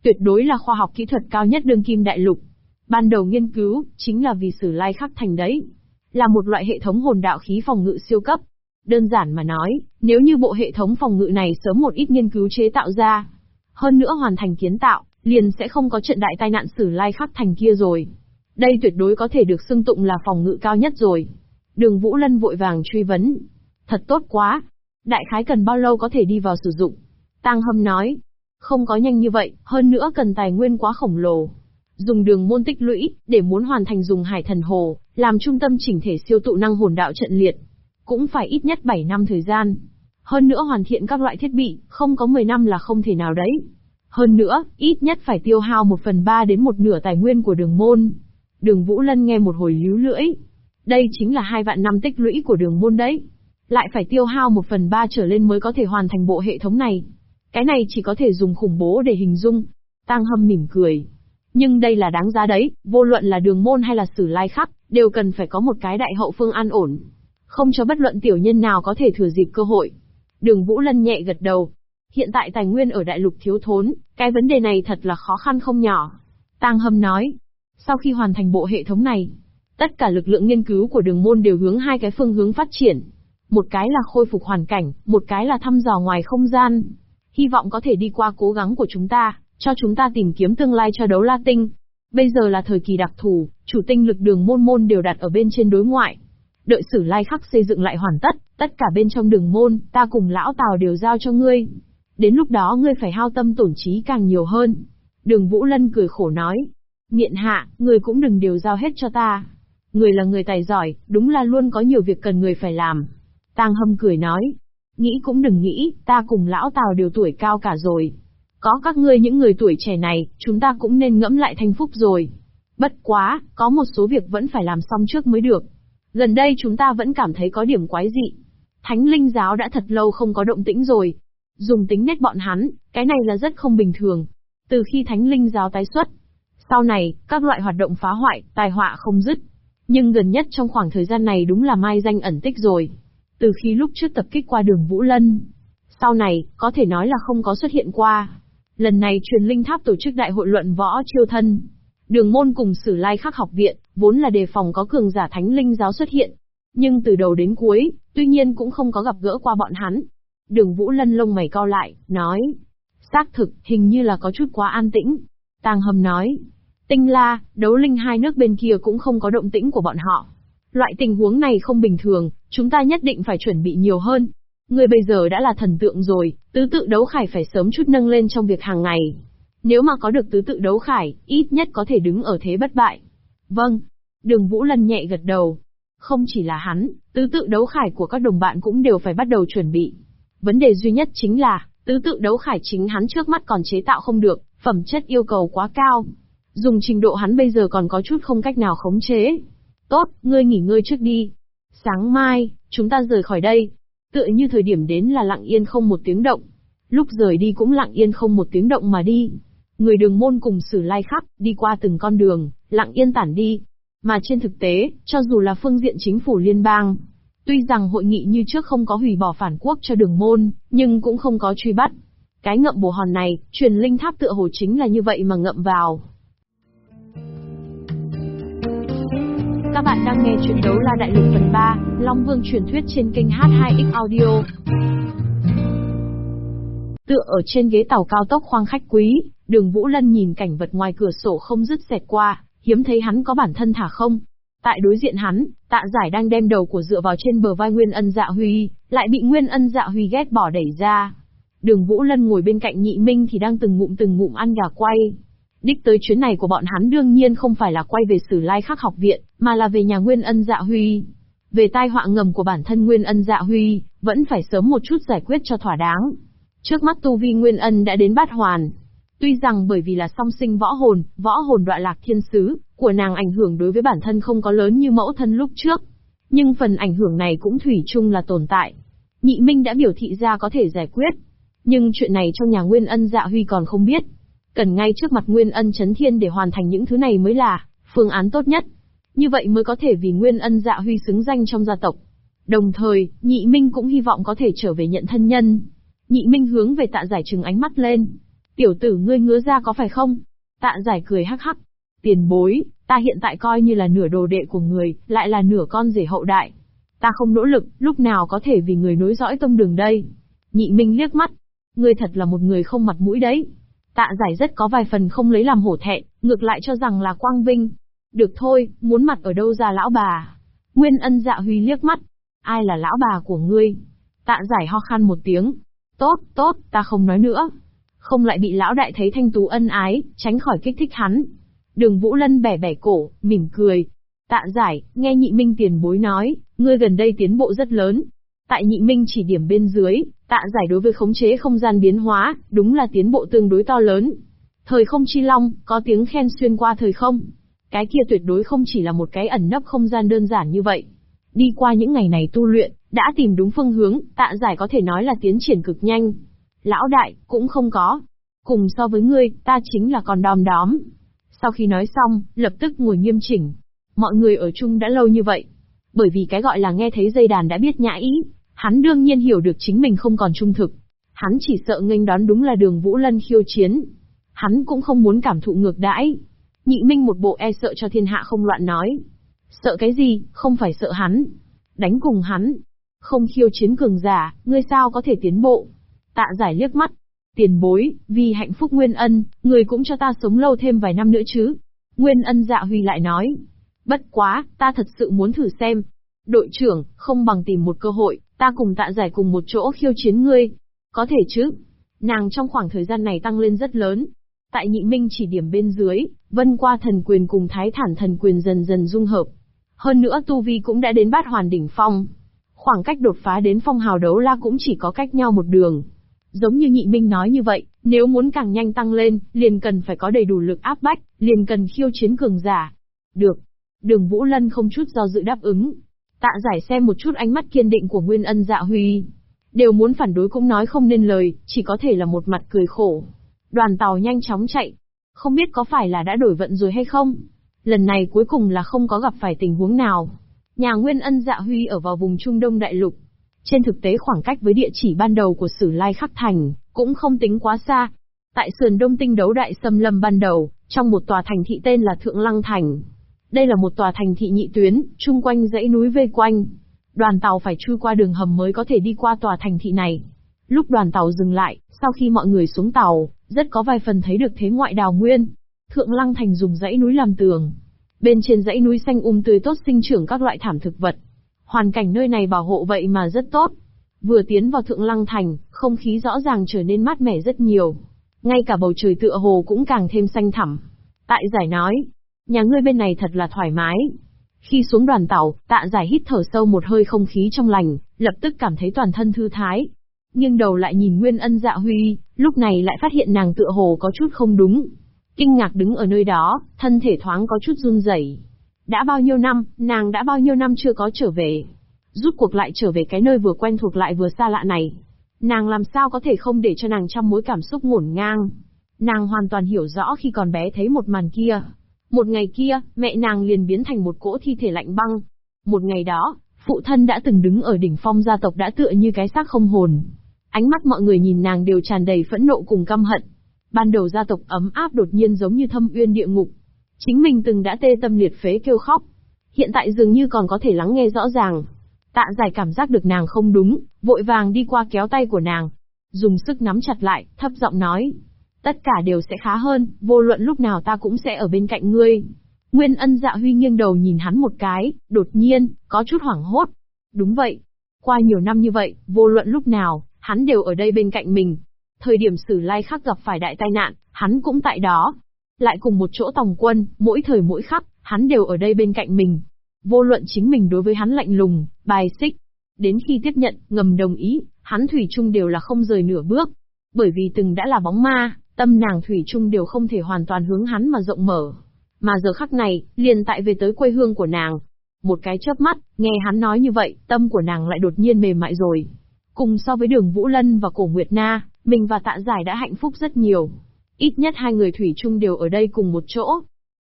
Tuyệt đối là khoa học kỹ thuật cao nhất đương kim đại lục. Ban đầu nghiên cứu, chính là vì sử lai khắc thành đấy. Là một loại hệ thống hồn đạo khí phòng ngự siêu cấp. Đơn giản mà nói, nếu như bộ hệ thống phòng ngự này sớm một ít nghiên cứu chế tạo ra, hơn nữa hoàn thành kiến tạo, liền sẽ không có trận đại tai nạn sử lai khắc thành kia rồi. Đây tuyệt đối có thể được xưng tụng là phòng ngự cao nhất rồi. Đường Vũ Lân vội vàng truy vấn. Thật tốt quá. Đại khái cần bao lâu có thể đi vào sử dụng? Tăng Hâm nói. Không có nhanh như vậy, hơn nữa cần tài nguyên quá khổng lồ. Dùng đường môn tích lũy, để muốn hoàn thành dùng hải thần hồ, làm trung tâm chỉnh thể siêu tụ năng hồn đạo trận liệt. Cũng phải ít nhất 7 năm thời gian. Hơn nữa hoàn thiện các loại thiết bị, không có 10 năm là không thể nào đấy. Hơn nữa, ít nhất phải tiêu hao một phần ba đến một nửa tài nguyên của đường môn. Đường Vũ Lân nghe một hồi líu lưỡi. Đây chính là hai vạn năm tích lũy của đường môn đấy. Lại phải tiêu hao một phần ba trở lên mới có thể hoàn thành bộ hệ thống này. Cái này chỉ có thể dùng khủng bố để hình dung. Tăng hâm mỉm cười. Nhưng đây là đáng giá đấy, vô luận là đường môn hay là sử lai khắc, đều cần phải có một cái đại hậu phương an ổn. Không cho bất luận tiểu nhân nào có thể thừa dịp cơ hội. Đường Vũ Lân nhẹ gật đầu. Hiện tại tài nguyên ở đại lục thiếu thốn, cái vấn đề này thật là khó khăn không nhỏ. Tăng Hâm nói, sau khi hoàn thành bộ hệ thống này, tất cả lực lượng nghiên cứu của đường môn đều hướng hai cái phương hướng phát triển. Một cái là khôi phục hoàn cảnh, một cái là thăm dò ngoài không gian. Hy vọng có thể đi qua cố gắng của chúng ta, cho chúng ta tìm kiếm tương lai cho đấu la tinh. Bây giờ là thời kỳ đặc thù, chủ tinh lực đường môn môn đều đặt ở bên trên đối ngoại. Đợi sử lai khắc xây dựng lại hoàn tất, tất cả bên trong đường môn, ta cùng lão Tào đều giao cho ngươi. Đến lúc đó ngươi phải hao tâm tổn trí càng nhiều hơn. Đường Vũ Lân cười khổ nói. Miện hạ, người cũng đừng đều giao hết cho ta. Người là người tài giỏi, đúng là luôn có nhiều việc cần người phải làm. Tang Hâm cười nói. Nghĩ cũng đừng nghĩ, ta cùng lão Tào đều tuổi cao cả rồi. Có các ngươi những người tuổi trẻ này, chúng ta cũng nên ngẫm lại thanh phúc rồi. Bất quá, có một số việc vẫn phải làm xong trước mới được. Gần đây chúng ta vẫn cảm thấy có điểm quái dị. Thánh linh giáo đã thật lâu không có động tĩnh rồi. Dùng tính nét bọn hắn, cái này là rất không bình thường. Từ khi thánh linh giáo tái xuất, sau này, các loại hoạt động phá hoại, tài họa không dứt. Nhưng gần nhất trong khoảng thời gian này đúng là mai danh ẩn tích rồi. Từ khi lúc trước tập kích qua đường Vũ Lân, sau này, có thể nói là không có xuất hiện qua. Lần này truyền linh tháp tổ chức đại hội luận võ chiêu thân. Đường môn cùng sử lai khắc học viện, vốn là đề phòng có cường giả thánh linh giáo xuất hiện. Nhưng từ đầu đến cuối, tuy nhiên cũng không có gặp gỡ qua bọn hắn. Đường Vũ Lân lông mày cao lại, nói. Xác thực, hình như là có chút quá an tĩnh. Tàng hầm nói. Tinh la, đấu linh hai nước bên kia cũng không có động tĩnh của bọn họ. Loại tình huống này không bình thường, chúng ta nhất định phải chuẩn bị nhiều hơn. Người bây giờ đã là thần tượng rồi, tứ tự đấu khải phải sớm chút nâng lên trong việc hàng ngày. Nếu mà có được tứ tự đấu khải, ít nhất có thể đứng ở thế bất bại. Vâng. Đường Vũ Lân nhẹ gật đầu. Không chỉ là hắn, tứ tự đấu khải của các đồng bạn cũng đều phải bắt đầu chuẩn bị. Vấn đề duy nhất chính là, tứ tự đấu khải chính hắn trước mắt còn chế tạo không được, phẩm chất yêu cầu quá cao. Dùng trình độ hắn bây giờ còn có chút không cách nào khống chế. Tốt, ngươi nghỉ ngơi trước đi. Sáng mai, chúng ta rời khỏi đây. Tựa như thời điểm đến là lặng yên không một tiếng động. Lúc rời đi cũng lặng yên không một tiếng động mà đi. Người đường môn cùng sử lai khắp đi qua từng con đường, lặng yên tản đi. Mà trên thực tế, cho dù là phương diện chính phủ liên bang, tuy rằng hội nghị như trước không có hủy bỏ phản quốc cho đường môn, nhưng cũng không có truy bắt. Cái ngậm bồ hòn này, truyền linh tháp tựa hồ chính là như vậy mà ngậm vào. Các bạn đang nghe chuyện đấu la đại lục phần 3, Long Vương truyền thuyết trên kênh H2X Audio. Tựa ở trên ghế tàu cao tốc khoang khách quý, đường Vũ Lân nhìn cảnh vật ngoài cửa sổ không dứt xẹt qua, hiếm thấy hắn có bản thân thả không. Tại đối diện hắn, tạ giải đang đem đầu của dựa vào trên bờ vai Nguyên Ân Dạ Huy, lại bị Nguyên Ân Dạ Huy ghét bỏ đẩy ra. Đường Vũ Lân ngồi bên cạnh nhị minh thì đang từng ngụm từng ngụm ăn gà quay, Đích tới chuyến này của bọn hắn đương nhiên không phải là quay về Sử Lai Khắc học viện, mà là về nhà Nguyên Ân Dạ Huy. Về tai họa ngầm của bản thân Nguyên Ân Dạ Huy, vẫn phải sớm một chút giải quyết cho thỏa đáng. Trước mắt tu vi Nguyên Ân đã đến bát hoàn. Tuy rằng bởi vì là song sinh võ hồn, võ hồn đoạn lạc thiên sứ, của nàng ảnh hưởng đối với bản thân không có lớn như mẫu thân lúc trước. Nhưng phần ảnh hưởng này cũng thủy chung là tồn tại. Nhị Minh đã biểu thị ra có thể giải quyết. Nhưng chuyện này trong nhà Nguyên Ân Dạ Huy còn không biết. Cần ngay trước mặt Nguyên Ân Chấn Thiên để hoàn thành những thứ này mới là phương án tốt nhất. Như vậy mới có thể vì Nguyên Ân Dạ Huy xứng danh trong gia tộc. Đồng thời, Nhị Minh cũng hy vọng có thể trở về nhận thân nhân. Nhị Minh hướng về tạ giải trừng ánh mắt lên. Tiểu tử ngươi ngứa ra có phải không? Tạ giải cười hắc hắc. Tiền bối, ta hiện tại coi như là nửa đồ đệ của người, lại là nửa con rể hậu đại. Ta không nỗ lực, lúc nào có thể vì người nối dõi tông đường đây. Nhị Minh liếc mắt. Ngươi thật là một người không mặt mũi đấy. Tạ giải rất có vài phần không lấy làm hổ thẹn, ngược lại cho rằng là quang vinh. Được thôi, muốn mặt ở đâu ra lão bà. Nguyên ân dạ huy liếc mắt. Ai là lão bà của ngươi? Tạ giải ho khan một tiếng. Tốt, tốt, ta không nói nữa. Không lại bị lão đại thấy thanh tú ân ái, tránh khỏi kích thích hắn. Đường Vũ Lân bẻ bẻ cổ, mỉm cười. Tạ giải, nghe nhị minh tiền bối nói, ngươi gần đây tiến bộ rất lớn. Tại nhị minh chỉ điểm bên dưới, Tạ giải đối với khống chế không gian biến hóa, đúng là tiến bộ tương đối to lớn. Thời không chi long, có tiếng khen xuyên qua thời không. Cái kia tuyệt đối không chỉ là một cái ẩn nấp không gian đơn giản như vậy. Đi qua những ngày này tu luyện, đã tìm đúng phương hướng, tạ giải có thể nói là tiến triển cực nhanh. Lão đại, cũng không có. Cùng so với ngươi, ta chính là con đom đóm. Sau khi nói xong, lập tức ngồi nghiêm chỉnh. Mọi người ở chung đã lâu như vậy. Bởi vì cái gọi là nghe thấy dây đàn đã biết nhã ý, Hắn đương nhiên hiểu được chính mình không còn trung thực. Hắn chỉ sợ nghênh đón đúng là đường Vũ Lân khiêu chiến. Hắn cũng không muốn cảm thụ ngược đãi. Nhị Minh một bộ e sợ cho thiên hạ không loạn nói. Sợ cái gì, không phải sợ hắn. Đánh cùng hắn. Không khiêu chiến cường giả, ngươi sao có thể tiến bộ. Tạ giải liếc mắt. Tiền bối, vì hạnh phúc Nguyên Ân, người cũng cho ta sống lâu thêm vài năm nữa chứ. Nguyên Ân dạ huy lại nói. Bất quá, ta thật sự muốn thử xem. Đội trưởng, không bằng tìm một cơ hội, Ta cùng tạ giải cùng một chỗ khiêu chiến ngươi. Có thể chứ. Nàng trong khoảng thời gian này tăng lên rất lớn. Tại nhị minh chỉ điểm bên dưới, vân qua thần quyền cùng thái thản thần quyền dần dần dung hợp. Hơn nữa tu vi cũng đã đến bát hoàn đỉnh phong. Khoảng cách đột phá đến phong hào đấu la cũng chỉ có cách nhau một đường. Giống như nhị minh nói như vậy, nếu muốn càng nhanh tăng lên, liền cần phải có đầy đủ lực áp bách, liền cần khiêu chiến cường giả. Được. Đường Vũ Lân không chút do dự đáp ứng. Tạ giải xem một chút ánh mắt kiên định của Nguyên Ân Dạ Huy. Đều muốn phản đối cũng nói không nên lời, chỉ có thể là một mặt cười khổ. Đoàn tàu nhanh chóng chạy. Không biết có phải là đã đổi vận rồi hay không? Lần này cuối cùng là không có gặp phải tình huống nào. Nhà Nguyên Ân Dạ Huy ở vào vùng Trung Đông Đại Lục. Trên thực tế khoảng cách với địa chỉ ban đầu của Sử Lai Khắc Thành, cũng không tính quá xa. Tại sườn đông tinh đấu đại xâm lâm ban đầu, trong một tòa thành thị tên là Thượng Lăng Thành, đây là một tòa thành thị nhị tuyến, chung quanh dãy núi vây quanh. Đoàn tàu phải chui qua đường hầm mới có thể đi qua tòa thành thị này. Lúc đoàn tàu dừng lại, sau khi mọi người xuống tàu, rất có vài phần thấy được thế ngoại đào nguyên. Thượng Lăng Thành dùng dãy núi làm tường. Bên trên dãy núi xanh um tươi tốt sinh trưởng các loại thảm thực vật. Hoàn cảnh nơi này bảo hộ vậy mà rất tốt. Vừa tiến vào Thượng Lăng Thành, không khí rõ ràng trở nên mát mẻ rất nhiều. Ngay cả bầu trời tựa hồ cũng càng thêm xanh thẳm. Tại giải nói, Nhà ngươi bên này thật là thoải mái. Khi xuống đoàn tàu, tạ giải hít thở sâu một hơi không khí trong lành, lập tức cảm thấy toàn thân thư thái. Nhưng đầu lại nhìn Nguyên ân dạ huy, lúc này lại phát hiện nàng tựa hồ có chút không đúng. Kinh ngạc đứng ở nơi đó, thân thể thoáng có chút run rẩy. Đã bao nhiêu năm, nàng đã bao nhiêu năm chưa có trở về. Rút cuộc lại trở về cái nơi vừa quen thuộc lại vừa xa lạ này. Nàng làm sao có thể không để cho nàng trong mối cảm xúc ngổn ngang. Nàng hoàn toàn hiểu rõ khi còn bé thấy một màn kia. Một ngày kia, mẹ nàng liền biến thành một cỗ thi thể lạnh băng. Một ngày đó, phụ thân đã từng đứng ở đỉnh phong gia tộc đã tựa như cái xác không hồn. Ánh mắt mọi người nhìn nàng đều tràn đầy phẫn nộ cùng căm hận. Ban đầu gia tộc ấm áp đột nhiên giống như thâm uyên địa ngục. Chính mình từng đã tê tâm liệt phế kêu khóc. Hiện tại dường như còn có thể lắng nghe rõ ràng. Tạ giải cảm giác được nàng không đúng, vội vàng đi qua kéo tay của nàng. Dùng sức nắm chặt lại, thấp giọng nói. Tất cả đều sẽ khá hơn, vô luận lúc nào ta cũng sẽ ở bên cạnh ngươi. Nguyên ân dạ huy nghiêng đầu nhìn hắn một cái, đột nhiên, có chút hoảng hốt. Đúng vậy. Qua nhiều năm như vậy, vô luận lúc nào, hắn đều ở đây bên cạnh mình. Thời điểm sử lai khắc gặp phải đại tai nạn, hắn cũng tại đó. Lại cùng một chỗ tòng quân, mỗi thời mỗi khắc, hắn đều ở đây bên cạnh mình. Vô luận chính mình đối với hắn lạnh lùng, bài xích. Đến khi tiếp nhận, ngầm đồng ý, hắn thủy chung đều là không rời nửa bước. Bởi vì từng đã là bóng ma, tâm nàng thủy chung đều không thể hoàn toàn hướng hắn mà rộng mở. Mà giờ khắc này, liền tại về tới quê hương của nàng. Một cái chớp mắt, nghe hắn nói như vậy, tâm của nàng lại đột nhiên mềm mại rồi. Cùng so với đường Vũ Lân và cổ Nguyệt Na, mình và tạ giải đã hạnh phúc rất nhiều. Ít nhất hai người thủy chung đều ở đây cùng một chỗ.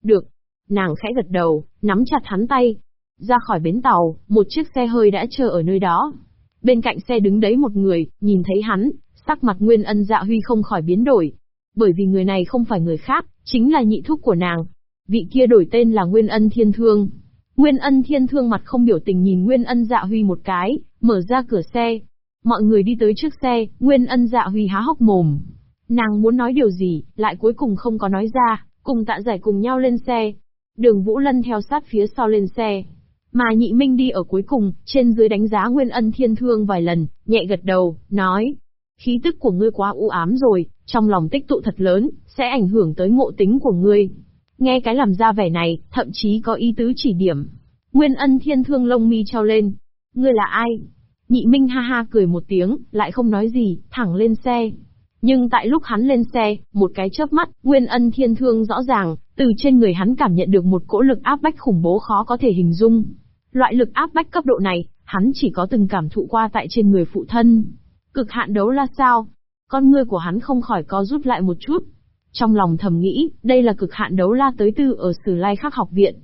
Được. Nàng khẽ gật đầu, nắm chặt hắn tay. Ra khỏi bến tàu, một chiếc xe hơi đã chờ ở nơi đó. Bên cạnh xe đứng đấy một người, nhìn thấy hắn, sắc mặt Nguyên Ân Dạ Huy không khỏi biến đổi. Bởi vì người này không phải người khác, chính là nhị thúc của nàng. Vị kia đổi tên là Nguyên Ân Thiên Thương. Nguyên Ân Thiên Thương mặt không biểu tình nhìn Nguyên Ân Dạ Huy một cái, mở ra cửa xe, Mọi người đi tới trước xe, Nguyên ân dạ huy há hốc mồm. Nàng muốn nói điều gì, lại cuối cùng không có nói ra, cùng tạ giải cùng nhau lên xe. Đường Vũ Lân theo sát phía sau lên xe. Mà nhị minh đi ở cuối cùng, trên dưới đánh giá Nguyên ân thiên thương vài lần, nhẹ gật đầu, nói. Khí tức của ngươi quá u ám rồi, trong lòng tích tụ thật lớn, sẽ ảnh hưởng tới ngộ tính của ngươi. Nghe cái làm ra vẻ này, thậm chí có ý tứ chỉ điểm. Nguyên ân thiên thương lông mi trao lên. Ngươi là ai? Nhị Minh ha ha cười một tiếng, lại không nói gì, thẳng lên xe. Nhưng tại lúc hắn lên xe, một cái chớp mắt, Nguyên Ân Thiên Thương rõ ràng, từ trên người hắn cảm nhận được một cỗ lực áp bách khủng bố khó có thể hình dung. Loại lực áp bách cấp độ này, hắn chỉ có từng cảm thụ qua tại trên người phụ thân. Cực hạn đấu là sao? Con ngươi của hắn không khỏi co rút lại một chút. Trong lòng thầm nghĩ, đây là cực hạn đấu la tới tư ở Sử Lai Khắc học viện.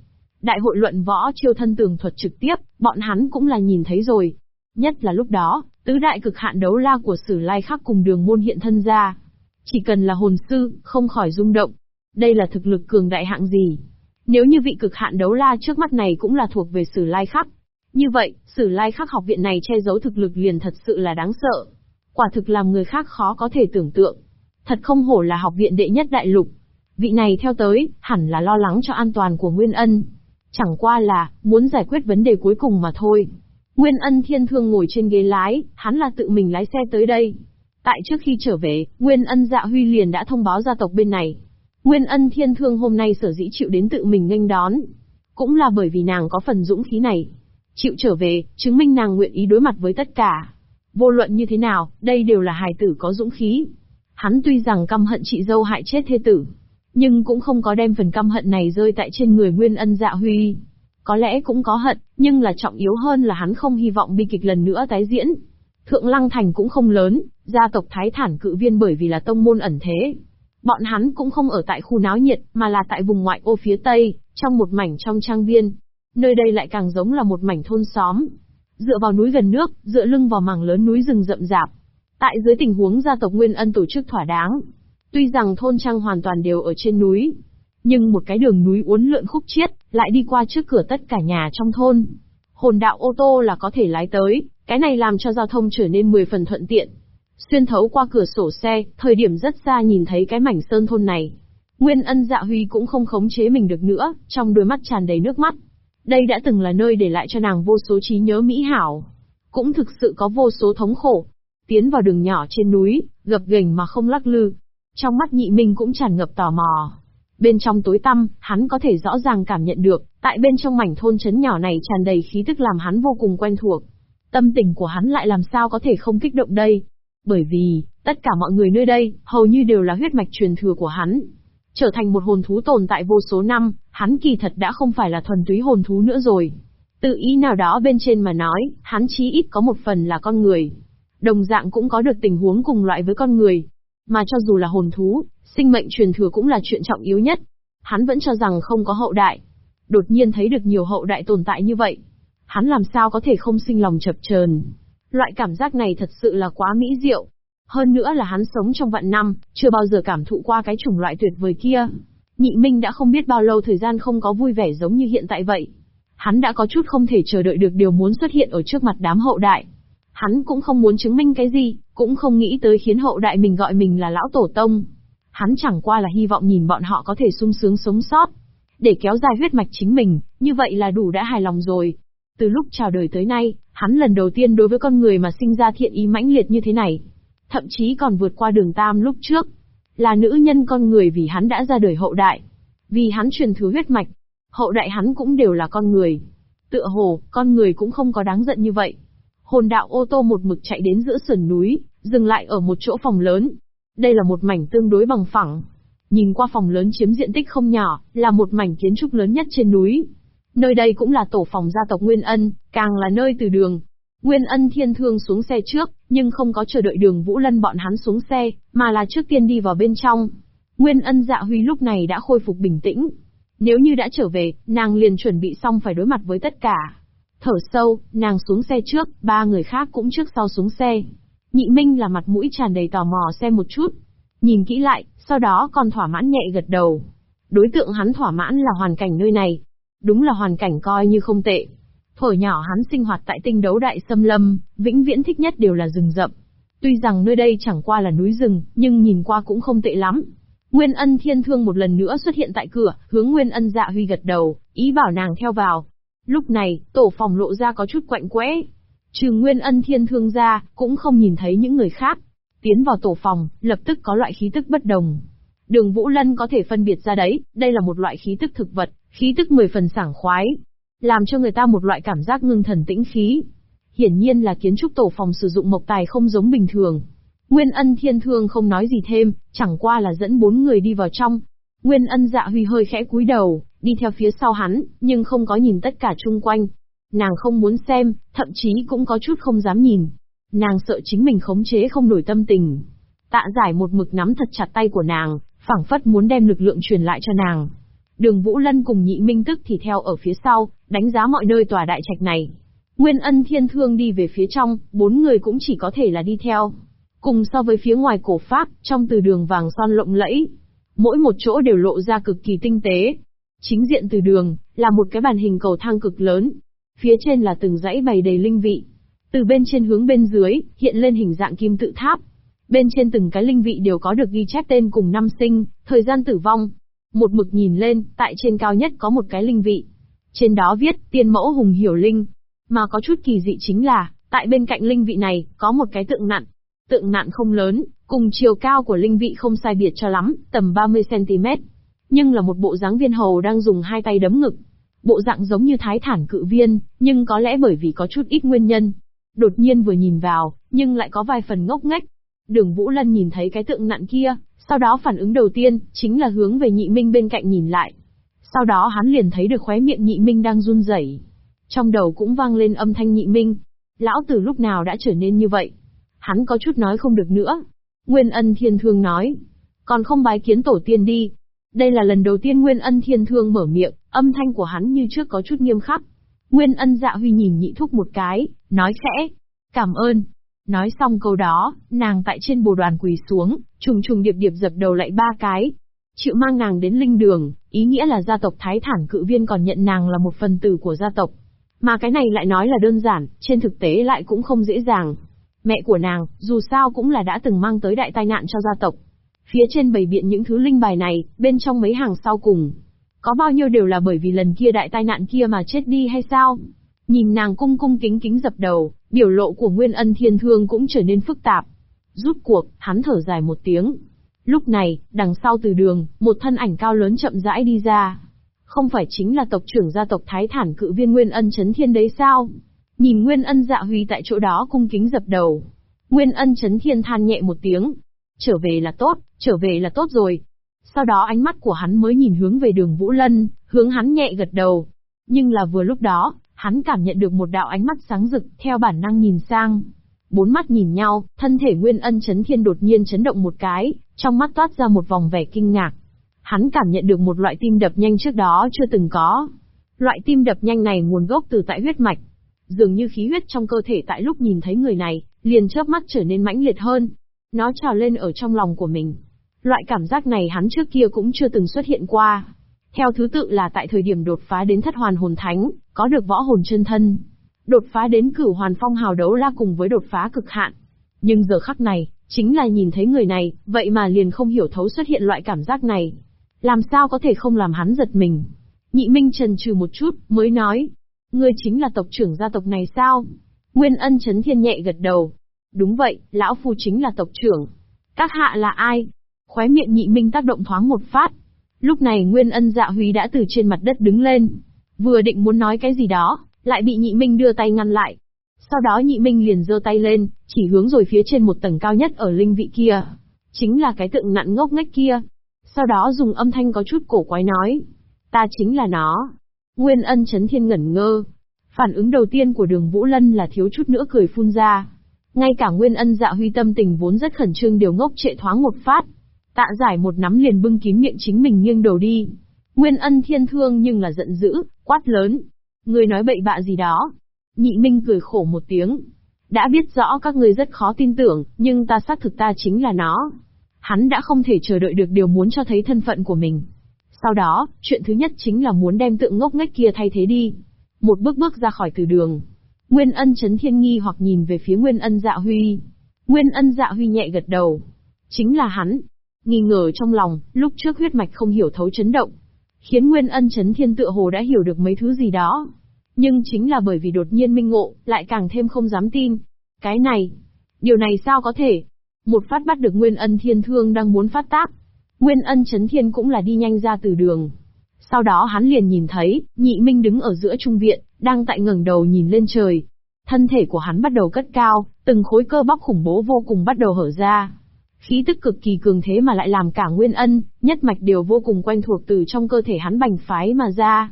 Đại hội luận võ chiêu thân tường thuật trực tiếp, bọn hắn cũng là nhìn thấy rồi, Nhất là lúc đó, tứ đại cực hạn đấu la của Sử Lai Khắc cùng đường môn hiện thân ra. Chỉ cần là hồn sư, không khỏi rung động. Đây là thực lực cường đại hạng gì? Nếu như vị cực hạn đấu la trước mắt này cũng là thuộc về Sử Lai Khắc. Như vậy, Sử Lai Khắc học viện này che giấu thực lực liền thật sự là đáng sợ. Quả thực làm người khác khó có thể tưởng tượng. Thật không hổ là học viện đệ nhất đại lục. Vị này theo tới, hẳn là lo lắng cho an toàn của Nguyên Ân. Chẳng qua là, muốn giải quyết vấn đề cuối cùng mà thôi. Nguyên ân thiên thương ngồi trên ghế lái, hắn là tự mình lái xe tới đây. Tại trước khi trở về, Nguyên ân dạ huy liền đã thông báo gia tộc bên này. Nguyên ân thiên thương hôm nay sở dĩ chịu đến tự mình nghênh đón. Cũng là bởi vì nàng có phần dũng khí này. Chịu trở về, chứng minh nàng nguyện ý đối mặt với tất cả. Vô luận như thế nào, đây đều là hài tử có dũng khí. Hắn tuy rằng căm hận chị dâu hại chết thê tử, nhưng cũng không có đem phần căm hận này rơi tại trên người Nguyên ân dạ huy. Có lẽ cũng có hận, nhưng là trọng yếu hơn là hắn không hy vọng bi kịch lần nữa tái diễn. Thượng Lăng Thành cũng không lớn, gia tộc Thái Thản cự viên bởi vì là tông môn ẩn thế. Bọn hắn cũng không ở tại khu náo nhiệt, mà là tại vùng ngoại ô phía Tây, trong một mảnh trong trang viên. Nơi đây lại càng giống là một mảnh thôn xóm. Dựa vào núi gần nước, dựa lưng vào mảng lớn núi rừng rậm rạp. Tại dưới tình huống gia tộc Nguyên Ân tổ chức thỏa đáng. Tuy rằng thôn trang hoàn toàn đều ở trên núi, nhưng một cái đường núi uốn lượn khúc chiết, lại đi qua trước cửa tất cả nhà trong thôn. Hồn đạo ô tô là có thể lái tới, cái này làm cho giao thông trở nên 10 phần thuận tiện. Xuyên thấu qua cửa sổ xe, thời điểm rất xa nhìn thấy cái mảnh sơn thôn này. Nguyên ân dạ huy cũng không khống chế mình được nữa, trong đôi mắt tràn đầy nước mắt. Đây đã từng là nơi để lại cho nàng vô số trí nhớ mỹ hảo. Cũng thực sự có vô số thống khổ. Tiến vào đường nhỏ trên núi, gập ghềnh mà không lắc lư. Trong mắt nhị minh cũng tràn ngập tò mò. Bên trong tối tăm, hắn có thể rõ ràng cảm nhận được, tại bên trong mảnh thôn trấn nhỏ này tràn đầy khí tức làm hắn vô cùng quen thuộc. Tâm tình của hắn lại làm sao có thể không kích động đây? Bởi vì, tất cả mọi người nơi đây, hầu như đều là huyết mạch truyền thừa của hắn. Trở thành một hồn thú tồn tại vô số năm, hắn kỳ thật đã không phải là thuần túy hồn thú nữa rồi. Tự ý nào đó bên trên mà nói, hắn chí ít có một phần là con người. Đồng dạng cũng có được tình huống cùng loại với con người. Mà cho dù là hồn thú, sinh mệnh truyền thừa cũng là chuyện trọng yếu nhất. Hắn vẫn cho rằng không có hậu đại. Đột nhiên thấy được nhiều hậu đại tồn tại như vậy. Hắn làm sao có thể không sinh lòng chập chờn. Loại cảm giác này thật sự là quá mỹ diệu. Hơn nữa là hắn sống trong vạn năm, chưa bao giờ cảm thụ qua cái chủng loại tuyệt vời kia. Nhị Minh đã không biết bao lâu thời gian không có vui vẻ giống như hiện tại vậy. Hắn đã có chút không thể chờ đợi được điều muốn xuất hiện ở trước mặt đám hậu đại. Hắn cũng không muốn chứng minh cái gì, cũng không nghĩ tới khiến hậu đại mình gọi mình là lão tổ tông. Hắn chẳng qua là hy vọng nhìn bọn họ có thể sung sướng sống sót. Để kéo dài huyết mạch chính mình, như vậy là đủ đã hài lòng rồi. Từ lúc chào đời tới nay, hắn lần đầu tiên đối với con người mà sinh ra thiện ý mãnh liệt như thế này. Thậm chí còn vượt qua đường tam lúc trước. Là nữ nhân con người vì hắn đã ra đời hậu đại. Vì hắn truyền thứ huyết mạch. Hậu đại hắn cũng đều là con người. Tựa hồ, con người cũng không có đáng giận như vậy. Hồn đạo ô tô một mực chạy đến giữa sườn núi, dừng lại ở một chỗ phòng lớn. Đây là một mảnh tương đối bằng phẳng. Nhìn qua phòng lớn chiếm diện tích không nhỏ, là một mảnh kiến trúc lớn nhất trên núi. Nơi đây cũng là tổ phòng gia tộc Nguyên Ân, càng là nơi từ đường. Nguyên Ân thiên thương xuống xe trước, nhưng không có chờ đợi đường Vũ Lân bọn hắn xuống xe, mà là trước tiên đi vào bên trong. Nguyên Ân dạ huy lúc này đã khôi phục bình tĩnh. Nếu như đã trở về, nàng liền chuẩn bị xong phải đối mặt với tất cả. Thở sâu, nàng xuống xe trước, ba người khác cũng trước sau xuống xe. Nhị Minh là mặt mũi tràn đầy tò mò xem một chút. Nhìn kỹ lại, sau đó còn thỏa mãn nhẹ gật đầu. Đối tượng hắn thỏa mãn là hoàn cảnh nơi này. Đúng là hoàn cảnh coi như không tệ. Thổi nhỏ hắn sinh hoạt tại tinh đấu đại xâm lâm, vĩnh viễn thích nhất đều là rừng rậm. Tuy rằng nơi đây chẳng qua là núi rừng, nhưng nhìn qua cũng không tệ lắm. Nguyên ân thiên thương một lần nữa xuất hiện tại cửa, hướng Nguyên ân dạ huy gật đầu, ý bảo nàng theo vào. Lúc này, tổ phòng lộ ra có chút quạnh quẽ. Trừ Nguyên ân thiên thương ra, cũng không nhìn thấy những người khác. Tiến vào tổ phòng, lập tức có loại khí tức bất đồng. Đường Vũ Lân có thể phân biệt ra đấy, đây là một loại khí tức thực vật, khí tức mười phần sảng khoái. Làm cho người ta một loại cảm giác ngưng thần tĩnh khí. Hiển nhiên là kiến trúc tổ phòng sử dụng mộc tài không giống bình thường. Nguyên ân thiên thương không nói gì thêm, chẳng qua là dẫn bốn người đi vào trong. Nguyên ân dạ huy hơi khẽ cúi đầu, đi theo phía sau hắn, nhưng không có nhìn tất cả chung quanh. Nàng không muốn xem, thậm chí cũng có chút không dám nhìn. Nàng sợ chính mình khống chế không nổi tâm tình. Tạ giải một mực nắm thật chặt tay của nàng, phảng phất muốn đem lực lượng truyền lại cho nàng. Đường Vũ Lân cùng nhị minh tức thì theo ở phía sau, đánh giá mọi nơi tòa đại trạch này. Nguyên ân thiên thương đi về phía trong, bốn người cũng chỉ có thể là đi theo. Cùng so với phía ngoài cổ Pháp, trong từ đường vàng son lộng lẫy. Mỗi một chỗ đều lộ ra cực kỳ tinh tế. Chính diện từ đường, là một cái bàn hình cầu thang cực lớn. Phía trên là từng dãy bày đầy linh vị. Từ bên trên hướng bên dưới, hiện lên hình dạng kim tự tháp. Bên trên từng cái linh vị đều có được ghi chép tên cùng năm sinh, thời gian tử vong. Một mực nhìn lên, tại trên cao nhất có một cái linh vị. Trên đó viết, tiên mẫu hùng hiểu linh. Mà có chút kỳ dị chính là, tại bên cạnh linh vị này, có một cái tượng nặn. Tượng nặn không lớn, cùng chiều cao của linh vị không sai biệt cho lắm, tầm 30cm. Nhưng là một bộ dáng viên hầu đang dùng hai tay đấm ngực. Bộ dạng giống như thái thản cự viên, nhưng có lẽ bởi vì có chút ít nguyên nhân. Đột nhiên vừa nhìn vào, nhưng lại có vài phần ngốc nghếch. Đường Vũ Lân nhìn thấy cái tượng nặn kia, sau đó phản ứng đầu tiên, chính là hướng về nhị minh bên cạnh nhìn lại. Sau đó hắn liền thấy được khóe miệng nhị minh đang run rẩy. Trong đầu cũng vang lên âm thanh nhị minh. Lão tử lúc nào đã trở nên như vậy? Hắn có chút nói không được nữa. Nguyên ân thiên thương nói. Còn không bái kiến tổ tiên đi. Đây là lần đầu tiên Nguyên ân thiên thương mở miệng, âm thanh của hắn như trước có chút nghiêm khắc. Nguyên ân dạ huy nhìn nhị thúc một cái, nói khẽ. Cảm ơn. Nói xong câu đó, nàng tại trên bồ đoàn quỳ xuống, trùng trùng điệp điệp dập đầu lại ba cái. Chịu mang nàng đến linh đường, ý nghĩa là gia tộc Thái Thản cự viên còn nhận nàng là một phần tử của gia tộc. Mà cái này lại nói là đơn giản, trên thực tế lại cũng không dễ dàng. Mẹ của nàng, dù sao cũng là đã từng mang tới đại tai nạn cho gia tộc. Phía trên bày biện những thứ linh bài này, bên trong mấy hàng sau cùng. Có bao nhiêu đều là bởi vì lần kia đại tai nạn kia mà chết đi hay sao? Nhìn nàng cung cung kính kính dập đầu, biểu lộ của Nguyên Ân Thiên Thương cũng trở nên phức tạp. Rút cuộc, hắn thở dài một tiếng. Lúc này, đằng sau từ đường, một thân ảnh cao lớn chậm rãi đi ra. Không phải chính là tộc trưởng gia tộc Thái Thản cự viên Nguyên Ân Chấn Thiên đấy sao? Nhìn Nguyên Ân dạ huy tại chỗ đó cung kính dập đầu. Nguyên Ân Chấn Thiên than nhẹ một tiếng. Trở về là tốt, trở về là tốt rồi. Sau đó ánh mắt của hắn mới nhìn hướng về đường Vũ Lân, hướng hắn nhẹ gật đầu. Nhưng là vừa lúc đó, hắn cảm nhận được một đạo ánh mắt sáng rực, theo bản năng nhìn sang. Bốn mắt nhìn nhau, thân thể Nguyên Ân Chấn Thiên đột nhiên chấn động một cái, trong mắt toát ra một vòng vẻ kinh ngạc. Hắn cảm nhận được một loại tim đập nhanh trước đó chưa từng có. Loại tim đập nhanh này nguồn gốc từ tại huyết mạch. Dường như khí huyết trong cơ thể tại lúc nhìn thấy người này, liền chớp mắt trở nên mãnh liệt hơn. Nó trào lên ở trong lòng của mình. Loại cảm giác này hắn trước kia cũng chưa từng xuất hiện qua. Theo thứ tự là tại thời điểm đột phá đến thất hoàn hồn thánh, có được võ hồn chân thân. Đột phá đến cửu hoàn phong hào đấu la cùng với đột phá cực hạn. Nhưng giờ khắc này, chính là nhìn thấy người này, vậy mà liền không hiểu thấu xuất hiện loại cảm giác này. Làm sao có thể không làm hắn giật mình. Nhị Minh trần trừ một chút, mới nói. Ngươi chính là tộc trưởng gia tộc này sao? Nguyên ân chấn thiên nhẹ gật đầu. Đúng vậy, lão phu chính là tộc trưởng. Các hạ là ai? Khóe miệng nhị minh tác động thoáng một phát. Lúc này Nguyên ân dạ huy đã từ trên mặt đất đứng lên. Vừa định muốn nói cái gì đó, lại bị nhị minh đưa tay ngăn lại. Sau đó nhị minh liền giơ tay lên, chỉ hướng rồi phía trên một tầng cao nhất ở linh vị kia. Chính là cái tượng nặn ngốc nghếch kia. Sau đó dùng âm thanh có chút cổ quái nói. Ta chính là nó. Nguyên ân chấn thiên ngẩn ngơ. Phản ứng đầu tiên của đường Vũ Lân là thiếu chút nữa cười phun ra. Ngay cả Nguyên ân dạ huy tâm tình vốn rất khẩn trương đều ngốc trệ thoáng một phát. Tạ giải một nắm liền bưng kín miệng chính mình nghiêng đầu đi. Nguyên ân thiên thương nhưng là giận dữ, quát lớn. Người nói bậy bạ gì đó. Nhị Minh cười khổ một tiếng. Đã biết rõ các người rất khó tin tưởng, nhưng ta xác thực ta chính là nó. Hắn đã không thể chờ đợi được điều muốn cho thấy thân phận của mình. Sau đó, chuyện thứ nhất chính là muốn đem tượng ngốc nghếch kia thay thế đi. Một bước bước ra khỏi từ đường. Nguyên ân chấn thiên nghi hoặc nhìn về phía Nguyên ân dạ huy. Nguyên ân dạ huy nhẹ gật đầu. Chính là hắn. Nghi ngờ trong lòng, lúc trước huyết mạch không hiểu thấu chấn động. Khiến Nguyên ân chấn thiên tựa hồ đã hiểu được mấy thứ gì đó. Nhưng chính là bởi vì đột nhiên minh ngộ, lại càng thêm không dám tin. Cái này, điều này sao có thể? Một phát bắt được Nguyên ân thiên thương đang muốn phát tác. Nguyên ân chấn thiên cũng là đi nhanh ra từ đường. Sau đó hắn liền nhìn thấy, nhị minh đứng ở giữa trung viện, đang tại ngẩng đầu nhìn lên trời. Thân thể của hắn bắt đầu cất cao, từng khối cơ bắp khủng bố vô cùng bắt đầu hở ra. Khí tức cực kỳ cường thế mà lại làm cả nguyên ân, nhất mạch đều vô cùng quen thuộc từ trong cơ thể hắn bành phái mà ra.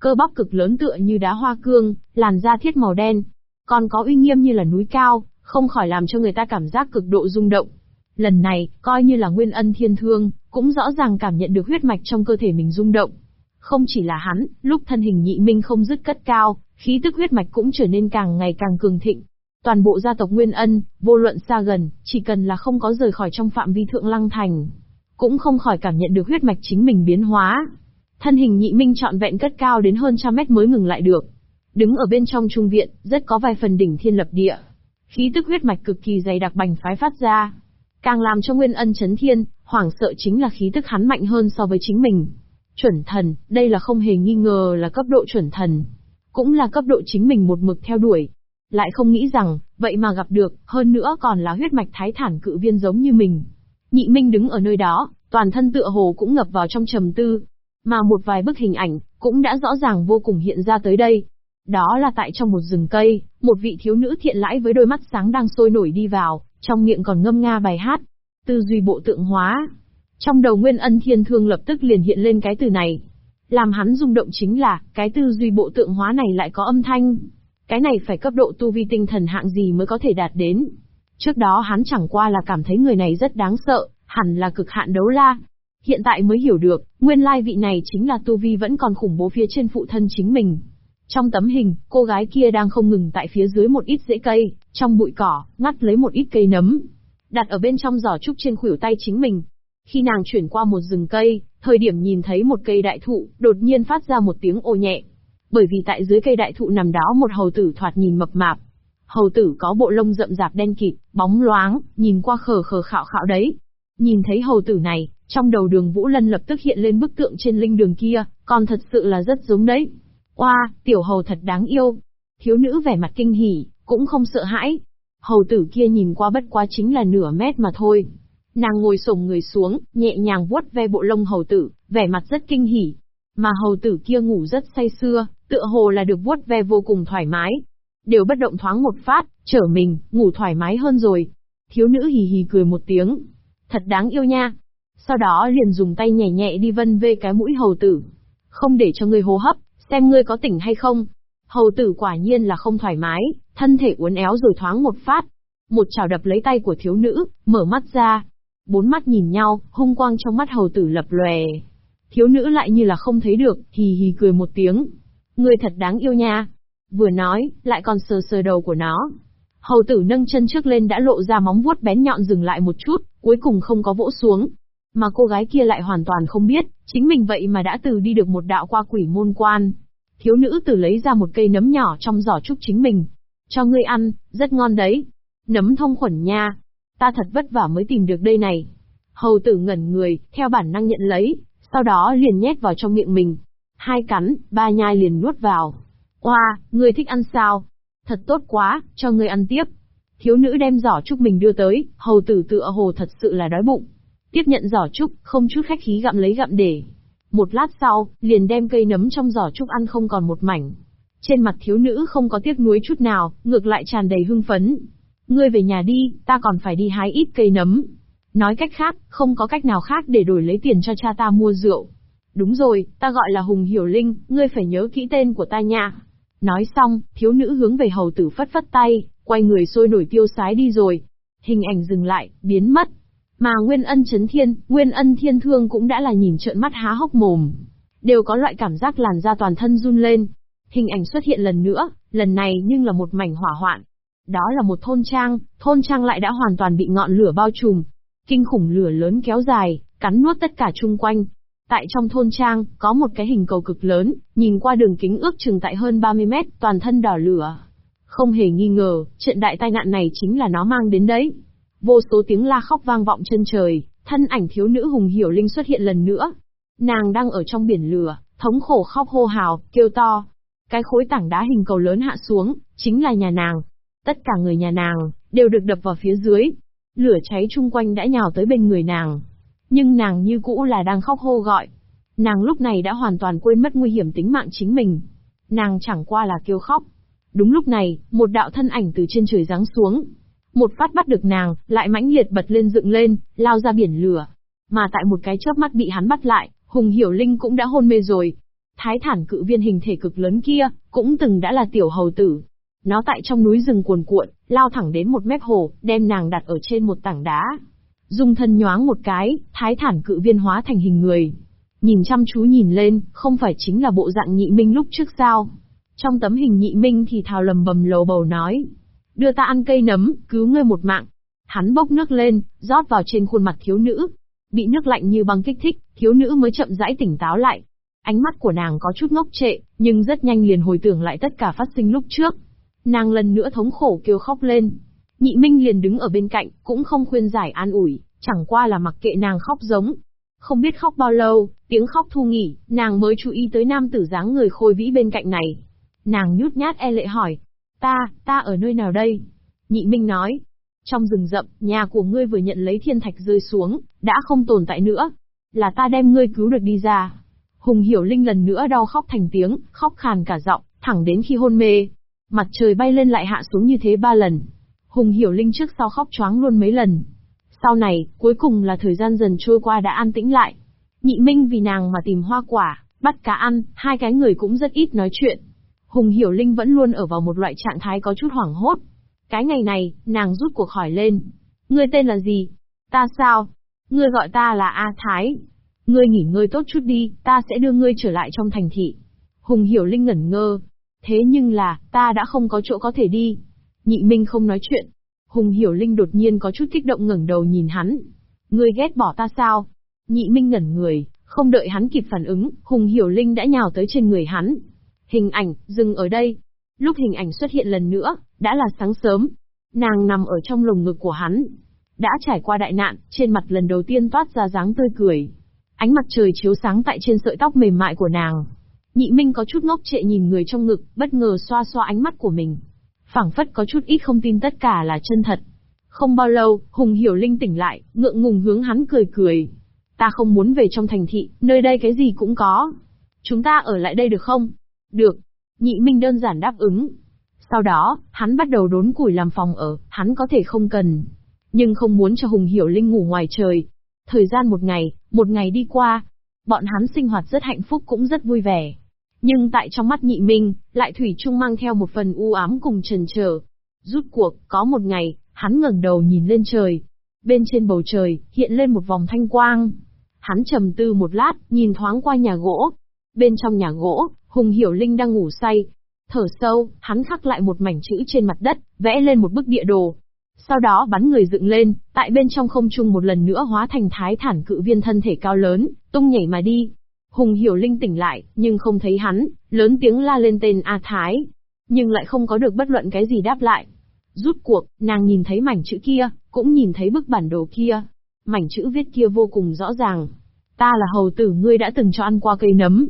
Cơ bắp cực lớn tựa như đá hoa cương, làn da thiết màu đen. Còn có uy nghiêm như là núi cao, không khỏi làm cho người ta cảm giác cực độ rung động. Lần này, coi như là nguyên ân thiên thương, cũng rõ ràng cảm nhận được huyết mạch trong cơ thể mình rung động. Không chỉ là hắn, lúc thân hình nhị minh không dứt cất cao, khí tức huyết mạch cũng trở nên càng ngày càng cường thịnh. Toàn bộ gia tộc Nguyên Ân, vô luận xa gần, chỉ cần là không có rời khỏi trong phạm vi thượng lăng thành, cũng không khỏi cảm nhận được huyết mạch chính mình biến hóa. Thân hình nhị minh trọn vẹn cất cao đến hơn trăm mét mới ngừng lại được. Đứng ở bên trong trung viện, rất có vài phần đỉnh thiên lập địa. Khí tức huyết mạch cực kỳ dày đặc bành phái phát ra. Càng làm cho Nguyên Ân chấn thiên, hoảng sợ chính là khí tức hắn mạnh hơn so với chính mình. Chuẩn thần, đây là không hề nghi ngờ là cấp độ chuẩn thần. Cũng là cấp độ chính mình một mực theo đuổi. Lại không nghĩ rằng, vậy mà gặp được, hơn nữa còn là huyết mạch thái thản cự viên giống như mình. Nhị Minh đứng ở nơi đó, toàn thân tựa hồ cũng ngập vào trong trầm tư. Mà một vài bức hình ảnh, cũng đã rõ ràng vô cùng hiện ra tới đây. Đó là tại trong một rừng cây, một vị thiếu nữ thiện lãi với đôi mắt sáng đang sôi nổi đi vào, trong miệng còn ngâm nga bài hát. Tư duy bộ tượng hóa. Trong đầu Nguyên Ân Thiên Thương lập tức liền hiện lên cái từ này. Làm hắn rung động chính là, cái tư duy bộ tượng hóa này lại có âm thanh. Cái này phải cấp độ tu vi tinh thần hạng gì mới có thể đạt đến. Trước đó hắn chẳng qua là cảm thấy người này rất đáng sợ, hẳn là cực hạn đấu la. Hiện tại mới hiểu được, nguyên lai vị này chính là tu vi vẫn còn khủng bố phía trên phụ thân chính mình. Trong tấm hình, cô gái kia đang không ngừng tại phía dưới một ít rễ cây, trong bụi cỏ, ngắt lấy một ít cây nấm. Đặt ở bên trong giỏ trúc trên khuỷu tay chính mình. Khi nàng chuyển qua một rừng cây, thời điểm nhìn thấy một cây đại thụ, đột nhiên phát ra một tiếng ồ nhẹ. Bởi vì tại dưới cây đại thụ nằm đó một hầu tử thoạt nhìn mập mạp. Hầu tử có bộ lông rậm rạp đen kịt, bóng loáng, nhìn qua khờ khờ khạo khạo đấy. Nhìn thấy hầu tử này, trong đầu đường Vũ Lân lập tức hiện lên bức tượng trên linh đường kia, còn thật sự là rất giống đấy. Oa, tiểu hầu thật đáng yêu. Thiếu nữ vẻ mặt kinh hỉ, cũng không sợ hãi. Hầu tử kia nhìn qua bất quá chính là nửa mét mà thôi. Nàng ngồi sổng người xuống, nhẹ nhàng vuốt ve bộ lông hầu tử, vẻ mặt rất kinh hỉ. Mà hầu tử kia ngủ rất say sưa, tựa hồ là được vuốt ve vô cùng thoải mái. Đều bất động thoáng một phát, trở mình, ngủ thoải mái hơn rồi. Thiếu nữ hì hì cười một tiếng. Thật đáng yêu nha. Sau đó liền dùng tay nhẹ nhẹ đi vân về cái mũi hầu tử. Không để cho ngươi hô hấp, xem ngươi có tỉnh hay không. Hầu tử quả nhiên là không thoải mái, thân thể uốn éo rồi thoáng một phát. Một chảo đập lấy tay của thiếu nữ, mở mắt ra. Bốn mắt nhìn nhau, hung quang trong mắt hầu tử lập lòe. Thiếu nữ lại như là không thấy được, hì hì cười một tiếng. Ngươi thật đáng yêu nha. Vừa nói, lại còn sờ sờ đầu của nó. Hầu tử nâng chân trước lên đã lộ ra móng vuốt bén nhọn dừng lại một chút, cuối cùng không có vỗ xuống. Mà cô gái kia lại hoàn toàn không biết, chính mình vậy mà đã từ đi được một đạo qua quỷ môn quan. Thiếu nữ tử lấy ra một cây nấm nhỏ trong giỏ trúc chính mình. Cho ngươi ăn, rất ngon đấy. Nấm thông khuẩn nha. Ta thật vất vả mới tìm được đây này. Hầu tử ngẩn người, theo bản năng nhận lấy, sau đó liền nhét vào trong miệng mình. Hai cắn, ba nhai liền nuốt vào. Oa, ngươi thích ăn sao? Thật tốt quá, cho ngươi ăn tiếp. Thiếu nữ đem giỏ trúc mình đưa tới, hầu tử tựa hồ thật sự là đói bụng. Tiếp nhận giỏ trúc, không chút khách khí gặm lấy gặm để. Một lát sau, liền đem cây nấm trong giỏ trúc ăn không còn một mảnh. Trên mặt thiếu nữ không có tiếc nuối chút nào, ngược lại tràn đầy hưng phấn. Ngươi về nhà đi, ta còn phải đi hái ít cây nấm. Nói cách khác, không có cách nào khác để đổi lấy tiền cho cha ta mua rượu. Đúng rồi, ta gọi là Hùng Hiểu Linh, ngươi phải nhớ kỹ tên của ta nha. Nói xong, thiếu nữ hướng về hầu tử phất phất tay, quay người sôi nổi tiêu sái đi rồi. Hình ảnh dừng lại, biến mất. Mà Nguyên Ân Chấn Thiên, Nguyên Ân Thiên Thương cũng đã là nhìn trợn mắt há hốc mồm. Đều có loại cảm giác làn da toàn thân run lên. Hình ảnh xuất hiện lần nữa, lần này nhưng là một mảnh hỏa hoạn. Đó là một thôn trang, thôn trang lại đã hoàn toàn bị ngọn lửa bao trùm. Kinh khủng lửa lớn kéo dài, cắn nuốt tất cả chung quanh, Tại trong thôn trang, có một cái hình cầu cực lớn, nhìn qua đường kính ước chừng tại hơn 30 mét, toàn thân đỏ lửa. Không hề nghi ngờ, trận đại tai nạn này chính là nó mang đến đấy. Vô số tiếng la khóc vang vọng chân trời, thân ảnh thiếu nữ hùng hiểu linh xuất hiện lần nữa. Nàng đang ở trong biển lửa, thống khổ khóc hô hào, kêu to. Cái khối tảng đá hình cầu lớn hạ xuống, chính là nhà nàng. Tất cả người nhà nàng, đều được đập vào phía dưới. Lửa cháy chung quanh đã nhào tới bên người nàng. Nhưng nàng như cũ là đang khóc hô gọi. Nàng lúc này đã hoàn toàn quên mất nguy hiểm tính mạng chính mình. Nàng chẳng qua là kêu khóc. Đúng lúc này, một đạo thân ảnh từ trên trời giáng xuống. Một phát bắt được nàng, lại mãnh liệt bật lên dựng lên, lao ra biển lửa. Mà tại một cái chớp mắt bị hắn bắt lại, Hùng Hiểu Linh cũng đã hôn mê rồi. Thái thản cự viên hình thể cực lớn kia, cũng từng đã là tiểu hầu tử. Nó tại trong núi rừng cuồn cuộn, lao thẳng đến một mép hồ, đem nàng đặt ở trên một tảng đá. Dung thân nhoáng một cái, thái thản cự viên hóa thành hình người. Nhìn chăm chú nhìn lên, không phải chính là bộ dạng nhị minh lúc trước sao. Trong tấm hình nhị minh thì thào lầm bầm lầu bầu nói. Đưa ta ăn cây nấm, cứu ngươi một mạng. Hắn bốc nước lên, rót vào trên khuôn mặt thiếu nữ. Bị nước lạnh như băng kích thích, thiếu nữ mới chậm rãi tỉnh táo lại. Ánh mắt của nàng có chút ngốc trệ, nhưng rất nhanh liền hồi tưởng lại tất cả phát sinh lúc trước. Nàng lần nữa thống khổ kêu khóc lên, Nhị Minh liền đứng ở bên cạnh, cũng không khuyên giải an ủi, chẳng qua là mặc kệ nàng khóc giống. Không biết khóc bao lâu, tiếng khóc thu nghỉ, nàng mới chú ý tới nam tử dáng người khôi vĩ bên cạnh này. Nàng nhút nhát e lệ hỏi, ta, ta ở nơi nào đây? Nhị Minh nói, trong rừng rậm, nhà của ngươi vừa nhận lấy thiên thạch rơi xuống, đã không tồn tại nữa. Là ta đem ngươi cứu được đi ra. Hùng Hiểu Linh lần nữa đau khóc thành tiếng, khóc khàn cả giọng, thẳng đến khi hôn mê. Mặt trời bay lên lại hạ xuống như thế ba lần. Hùng Hiểu Linh trước sau khóc choáng luôn mấy lần. Sau này, cuối cùng là thời gian dần trôi qua đã an tĩnh lại. Nhị Minh vì nàng mà tìm hoa quả, bắt cá ăn, hai cái người cũng rất ít nói chuyện. Hùng Hiểu Linh vẫn luôn ở vào một loại trạng thái có chút hoảng hốt. Cái ngày này, nàng rút cuộc hỏi lên. Ngươi tên là gì? Ta sao? Ngươi gọi ta là A Thái. Ngươi nghỉ ngơi tốt chút đi, ta sẽ đưa ngươi trở lại trong thành thị. Hùng Hiểu Linh ngẩn ngơ. Thế nhưng là, ta đã không có chỗ có thể đi. Nhị Minh không nói chuyện. Hùng Hiểu Linh đột nhiên có chút kích động ngẩng đầu nhìn hắn. Ngươi ghét bỏ ta sao? Nhị Minh ngẩn người, không đợi hắn kịp phản ứng, Hùng Hiểu Linh đã nhào tới trên người hắn. Hình ảnh, dừng ở đây. Lúc hình ảnh xuất hiện lần nữa, đã là sáng sớm. Nàng nằm ở trong lồng ngực của hắn. Đã trải qua đại nạn, trên mặt lần đầu tiên toát ra dáng tươi cười. Ánh mặt trời chiếu sáng tại trên sợi tóc mềm mại của nàng. Nhị Minh có chút ngốc trệ nhìn người trong ngực, bất ngờ xoa xoa ánh mắt của mình phảng phất có chút ít không tin tất cả là chân thật. Không bao lâu, Hùng Hiểu Linh tỉnh lại, ngượng ngùng hướng hắn cười cười. Ta không muốn về trong thành thị, nơi đây cái gì cũng có. Chúng ta ở lại đây được không? Được. Nhị Minh đơn giản đáp ứng. Sau đó, hắn bắt đầu đốn củi làm phòng ở, hắn có thể không cần. Nhưng không muốn cho Hùng Hiểu Linh ngủ ngoài trời. Thời gian một ngày, một ngày đi qua, bọn hắn sinh hoạt rất hạnh phúc cũng rất vui vẻ. Nhưng tại trong mắt nhị minh, lại thủy chung mang theo một phần u ám cùng trần trở. Rút cuộc, có một ngày, hắn ngẩng đầu nhìn lên trời. Bên trên bầu trời, hiện lên một vòng thanh quang. Hắn trầm tư một lát, nhìn thoáng qua nhà gỗ. Bên trong nhà gỗ, Hùng Hiểu Linh đang ngủ say. Thở sâu, hắn khắc lại một mảnh chữ trên mặt đất, vẽ lên một bức địa đồ. Sau đó bắn người dựng lên, tại bên trong không trung một lần nữa hóa thành thái thản cự viên thân thể cao lớn, tung nhảy mà đi. Hùng Hiểu Linh tỉnh lại, nhưng không thấy hắn, lớn tiếng la lên tên A Thái. Nhưng lại không có được bất luận cái gì đáp lại. Rút cuộc, nàng nhìn thấy mảnh chữ kia, cũng nhìn thấy bức bản đồ kia. Mảnh chữ viết kia vô cùng rõ ràng. Ta là hầu tử ngươi đã từng cho ăn qua cây nấm.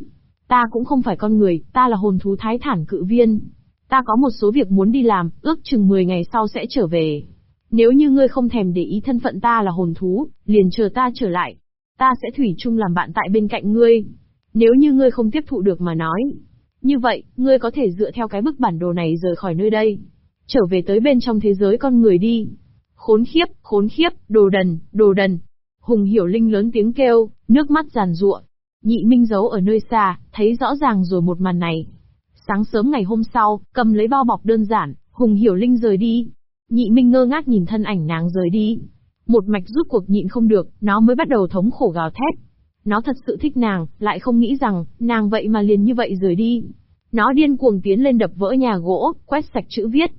Ta cũng không phải con người, ta là hồn thú thái thản cự viên. Ta có một số việc muốn đi làm, ước chừng 10 ngày sau sẽ trở về. Nếu như ngươi không thèm để ý thân phận ta là hồn thú, liền chờ ta trở lại. Ta sẽ thủy chung làm bạn tại bên cạnh ngươi. Nếu như ngươi không tiếp thụ được mà nói. Như vậy, ngươi có thể dựa theo cái bức bản đồ này rời khỏi nơi đây. Trở về tới bên trong thế giới con người đi. Khốn khiếp, khốn khiếp, đồ đần, đồ đần. Hùng hiểu linh lớn tiếng kêu, nước mắt giàn ruộng. Nhị Minh giấu ở nơi xa, thấy rõ ràng rồi một màn này. Sáng sớm ngày hôm sau, cầm lấy bao bọc đơn giản, Hùng Hiểu Linh rời đi. Nhị Minh ngơ ngác nhìn thân ảnh nàng rời đi. Một mạch rút cuộc nhịn không được, nó mới bắt đầu thống khổ gào thét. Nó thật sự thích nàng, lại không nghĩ rằng, nàng vậy mà liền như vậy rời đi. Nó điên cuồng tiến lên đập vỡ nhà gỗ, quét sạch chữ viết.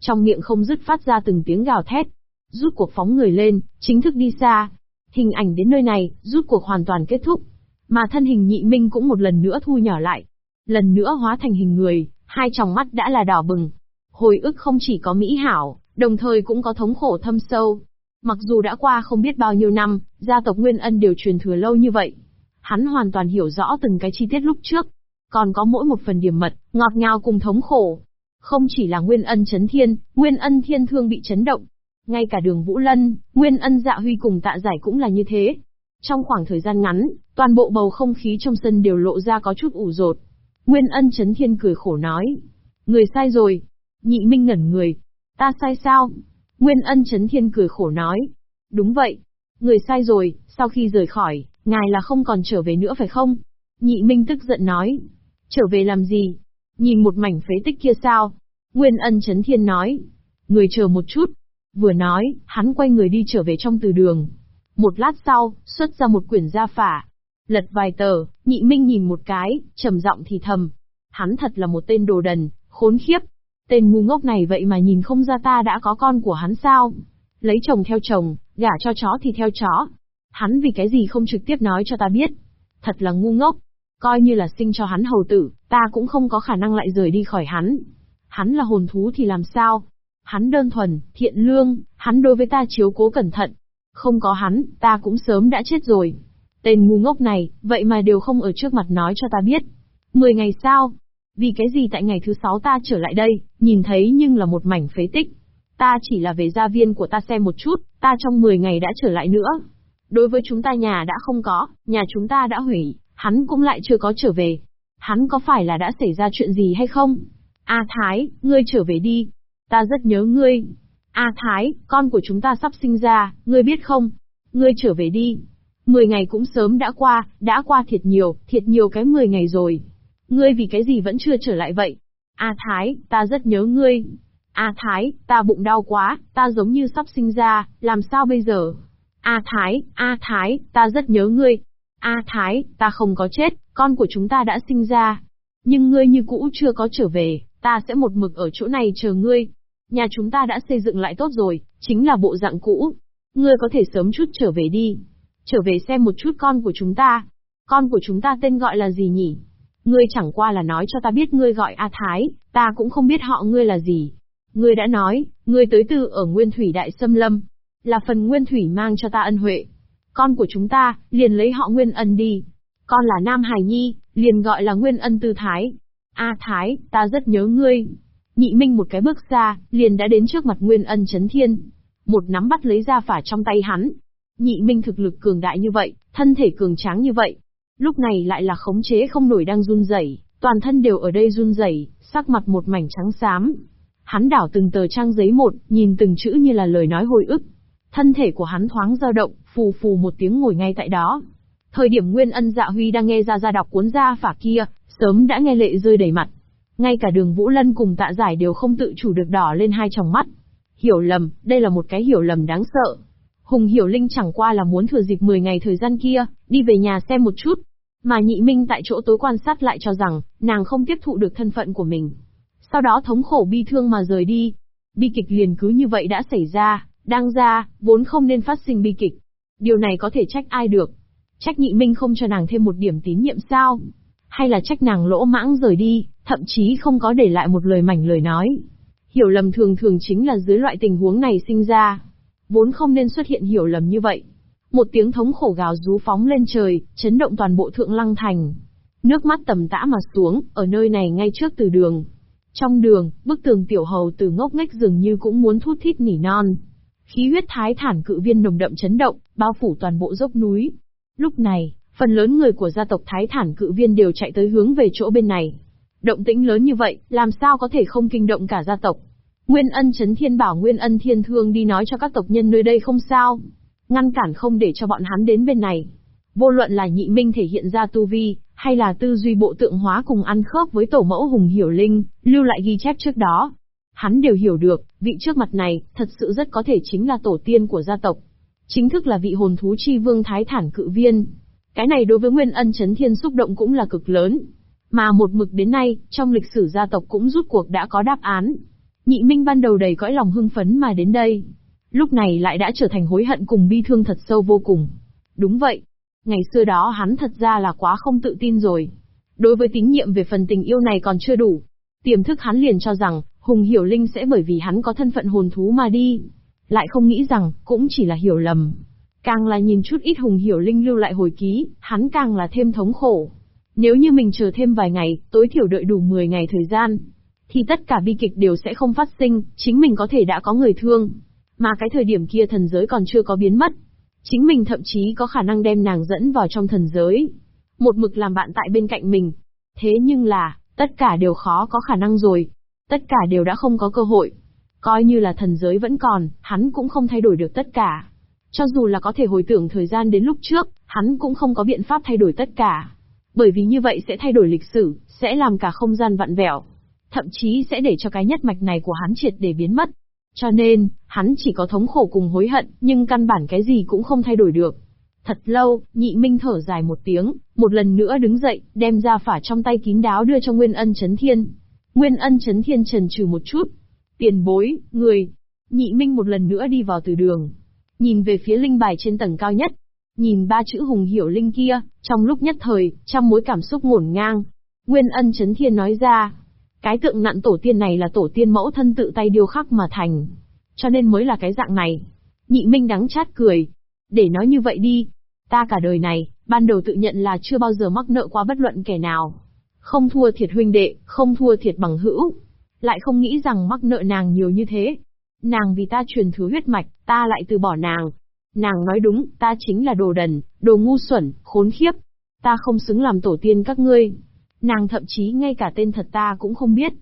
Trong miệng không dứt phát ra từng tiếng gào thét. Rút cuộc phóng người lên, chính thức đi xa. Hình ảnh đến nơi này, rút cuộc hoàn toàn kết thúc. Mà thân hình nhị minh cũng một lần nữa thu nhỏ lại. Lần nữa hóa thành hình người, hai tròng mắt đã là đỏ bừng. Hồi ức không chỉ có mỹ hảo, đồng thời cũng có thống khổ thâm sâu. Mặc dù đã qua không biết bao nhiêu năm, gia tộc Nguyên Ân đều truyền thừa lâu như vậy. Hắn hoàn toàn hiểu rõ từng cái chi tiết lúc trước. Còn có mỗi một phần điểm mật, ngọt ngào cùng thống khổ. Không chỉ là Nguyên Ân chấn thiên, Nguyên Ân thiên thương bị chấn động. Ngay cả đường Vũ Lân, Nguyên Ân dạ huy cùng tạ giải cũng là như thế. Trong khoảng thời gian ngắn, toàn bộ bầu không khí trong sân đều lộ ra có chút ủ rột. Nguyên ân chấn thiên cười khổ nói. Người sai rồi. Nhị minh ngẩn người. Ta sai sao? Nguyên ân chấn thiên cười khổ nói. Đúng vậy. Người sai rồi, sau khi rời khỏi, ngài là không còn trở về nữa phải không? Nhị minh tức giận nói. Trở về làm gì? Nhìn một mảnh phế tích kia sao? Nguyên ân chấn thiên nói. Người chờ một chút. Vừa nói, hắn quay người đi trở về trong từ đường. Một lát sau, xuất ra một quyển gia phả. Lật vài tờ, nhị minh nhìn một cái, trầm giọng thì thầm. Hắn thật là một tên đồ đần, khốn khiếp. Tên ngu ngốc này vậy mà nhìn không ra ta đã có con của hắn sao? Lấy chồng theo chồng, gả cho chó thì theo chó. Hắn vì cái gì không trực tiếp nói cho ta biết? Thật là ngu ngốc. Coi như là sinh cho hắn hầu tử, ta cũng không có khả năng lại rời đi khỏi hắn. Hắn là hồn thú thì làm sao? Hắn đơn thuần, thiện lương, hắn đối với ta chiếu cố cẩn thận, không có hắn, ta cũng sớm đã chết rồi. Tên ngu ngốc này, vậy mà đều không ở trước mặt nói cho ta biết. Mười ngày sau, vì cái gì tại ngày thứ sáu ta trở lại đây, nhìn thấy nhưng là một mảnh phế tích. Ta chỉ là về gia viên của ta xem một chút, ta trong 10 ngày đã trở lại nữa. Đối với chúng ta nhà đã không có, nhà chúng ta đã hủy, hắn cũng lại chưa có trở về. Hắn có phải là đã xảy ra chuyện gì hay không? A Thái, ngươi trở về đi. Ta rất nhớ ngươi. A Thái, con của chúng ta sắp sinh ra, ngươi biết không? Ngươi trở về đi. Mười ngày cũng sớm đã qua, đã qua thiệt nhiều, thiệt nhiều cái mười ngày rồi. Ngươi vì cái gì vẫn chưa trở lại vậy? A Thái, ta rất nhớ ngươi. A Thái, ta bụng đau quá, ta giống như sắp sinh ra, làm sao bây giờ? A Thái, A Thái, ta rất nhớ ngươi. A Thái, ta không có chết, con của chúng ta đã sinh ra. Nhưng ngươi như cũ chưa có trở về, ta sẽ một mực ở chỗ này chờ ngươi. Nhà chúng ta đã xây dựng lại tốt rồi, chính là bộ dạng cũ. Ngươi có thể sớm chút trở về đi. Trở về xem một chút con của chúng ta. Con của chúng ta tên gọi là gì nhỉ? Ngươi chẳng qua là nói cho ta biết ngươi gọi A Thái, ta cũng không biết họ ngươi là gì. Ngươi đã nói, ngươi tới từ ở Nguyên Thủy Đại Sâm Lâm. Là phần Nguyên Thủy mang cho ta ân huệ. Con của chúng ta, liền lấy họ Nguyên Ân đi. Con là Nam Hải Nhi, liền gọi là Nguyên Ân Tư Thái. A Thái, ta rất nhớ ngươi. Nhị Minh một cái bước ra, liền đã đến trước mặt Nguyên Ân Chấn Thiên. Một nắm bắt lấy ra phả trong tay hắn. Nhị Minh thực lực cường đại như vậy, thân thể cường tráng như vậy. Lúc này lại là khống chế không nổi đang run rẩy, toàn thân đều ở đây run rẩy, sắc mặt một mảnh trắng xám. Hắn đảo từng tờ trang giấy một, nhìn từng chữ như là lời nói hồi ức. Thân thể của hắn thoáng dao động, phù phù một tiếng ngồi ngay tại đó. Thời điểm Nguyên Ân Dạ Huy đang nghe ra ra đọc cuốn gia phả kia, sớm đã nghe lệ rơi đầy mặt. Ngay cả đường Vũ Lân cùng tạ giải đều không tự chủ được đỏ lên hai tròng mắt. Hiểu lầm, đây là một cái hiểu lầm đáng sợ. Hùng Hiểu Linh chẳng qua là muốn thừa dịp 10 ngày thời gian kia, đi về nhà xem một chút. Mà nhị minh tại chỗ tối quan sát lại cho rằng, nàng không tiếp thụ được thân phận của mình. Sau đó thống khổ bi thương mà rời đi. Bi kịch liền cứ như vậy đã xảy ra, đang ra, vốn không nên phát sinh bi kịch. Điều này có thể trách ai được. Trách nhị minh không cho nàng thêm một điểm tín nhiệm sao? Hay là trách nàng lỗ mãng rời đi, thậm chí không có để lại một lời mảnh lời nói. Hiểu lầm thường thường chính là dưới loại tình huống này sinh ra. Vốn không nên xuất hiện hiểu lầm như vậy. Một tiếng thống khổ gào rú phóng lên trời, chấn động toàn bộ thượng lăng thành. Nước mắt tầm tã mà xuống, ở nơi này ngay trước từ đường. Trong đường, bức tường tiểu hầu từ ngốc nghếch dường như cũng muốn thút thít nỉ non. Khí huyết thái thản cự viên nồng đậm chấn động, bao phủ toàn bộ dốc núi. Lúc này, phần lớn người của gia tộc thái thản cự viên đều chạy tới hướng về chỗ bên này. Động tĩnh lớn như vậy, làm sao có thể không kinh động cả gia tộc. Nguyên ân chấn thiên bảo Nguyên ân thiên thương đi nói cho các tộc nhân nơi đây không sao. Ngăn cản không để cho bọn hắn đến bên này. Vô luận là nhị minh thể hiện ra tu vi, hay là tư duy bộ tượng hóa cùng ăn khớp với tổ mẫu hùng hiểu linh, lưu lại ghi chép trước đó. Hắn đều hiểu được, vị trước mặt này, thật sự rất có thể chính là tổ tiên của gia tộc. Chính thức là vị hồn thú chi vương thái thản cự viên. Cái này đối với Nguyên ân chấn thiên xúc động cũng là cực lớn. Mà một mực đến nay, trong lịch sử gia tộc cũng rút cuộc đã có đáp án. Nhị Minh ban đầu đầy cõi lòng hưng phấn mà đến đây. Lúc này lại đã trở thành hối hận cùng bi thương thật sâu vô cùng. Đúng vậy. Ngày xưa đó hắn thật ra là quá không tự tin rồi. Đối với tín nhiệm về phần tình yêu này còn chưa đủ. Tiềm thức hắn liền cho rằng, Hùng Hiểu Linh sẽ bởi vì hắn có thân phận hồn thú mà đi. Lại không nghĩ rằng, cũng chỉ là hiểu lầm. Càng là nhìn chút ít Hùng Hiểu Linh lưu lại hồi ký, hắn càng là thêm thống khổ. Nếu như mình chờ thêm vài ngày, tối thiểu đợi đủ 10 ngày thời gian, thì tất cả bi kịch đều sẽ không phát sinh, chính mình có thể đã có người thương. Mà cái thời điểm kia thần giới còn chưa có biến mất. Chính mình thậm chí có khả năng đem nàng dẫn vào trong thần giới. Một mực làm bạn tại bên cạnh mình. Thế nhưng là, tất cả đều khó có khả năng rồi. Tất cả đều đã không có cơ hội. Coi như là thần giới vẫn còn, hắn cũng không thay đổi được tất cả. Cho dù là có thể hồi tưởng thời gian đến lúc trước, hắn cũng không có biện pháp thay đổi tất cả. Bởi vì như vậy sẽ thay đổi lịch sử, sẽ làm cả không gian vặn vẹo. Thậm chí sẽ để cho cái nhất mạch này của hắn triệt để biến mất. Cho nên, hắn chỉ có thống khổ cùng hối hận, nhưng căn bản cái gì cũng không thay đổi được. Thật lâu, nhị minh thở dài một tiếng, một lần nữa đứng dậy, đem ra phả trong tay kín đáo đưa cho Nguyên ân chấn thiên. Nguyên ân chấn thiên trần trừ một chút. Tiền bối, người. Nhị minh một lần nữa đi vào từ đường. Nhìn về phía linh bài trên tầng cao nhất, Nhìn ba chữ hùng hiểu linh kia, trong lúc nhất thời, trong mối cảm xúc ngổn ngang. Nguyên ân chấn thiên nói ra, cái tượng nặn tổ tiên này là tổ tiên mẫu thân tự tay điêu khắc mà thành. Cho nên mới là cái dạng này. Nhị Minh đắng chát cười. Để nói như vậy đi. Ta cả đời này, ban đầu tự nhận là chưa bao giờ mắc nợ qua bất luận kẻ nào. Không thua thiệt huynh đệ, không thua thiệt bằng hữu. Lại không nghĩ rằng mắc nợ nàng nhiều như thế. Nàng vì ta truyền thứ huyết mạch, ta lại từ bỏ nàng, Nàng nói đúng, ta chính là đồ đần, đồ ngu xuẩn, khốn khiếp. Ta không xứng làm tổ tiên các ngươi. Nàng thậm chí ngay cả tên thật ta cũng không biết.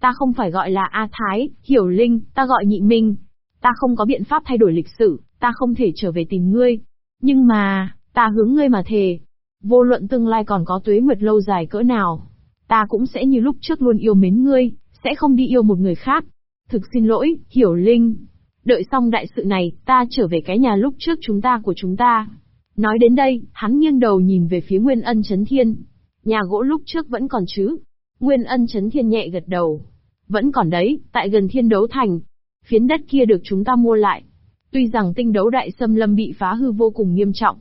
Ta không phải gọi là A Thái, Hiểu Linh, ta gọi Nhị Minh. Ta không có biện pháp thay đổi lịch sử, ta không thể trở về tìm ngươi. Nhưng mà, ta hướng ngươi mà thề. Vô luận tương lai còn có tuế nguyệt lâu dài cỡ nào. Ta cũng sẽ như lúc trước luôn yêu mến ngươi, sẽ không đi yêu một người khác. Thực xin lỗi, Hiểu Linh. Đợi xong đại sự này, ta trở về cái nhà lúc trước chúng ta của chúng ta. Nói đến đây, hắn nghiêng đầu nhìn về phía Nguyên Ân Chấn Thiên. Nhà gỗ lúc trước vẫn còn chứ? Nguyên Ân Chấn Thiên nhẹ gật đầu. Vẫn còn đấy, tại gần thiên đấu thành. Phiến đất kia được chúng ta mua lại. Tuy rằng tinh đấu đại xâm lâm bị phá hư vô cùng nghiêm trọng.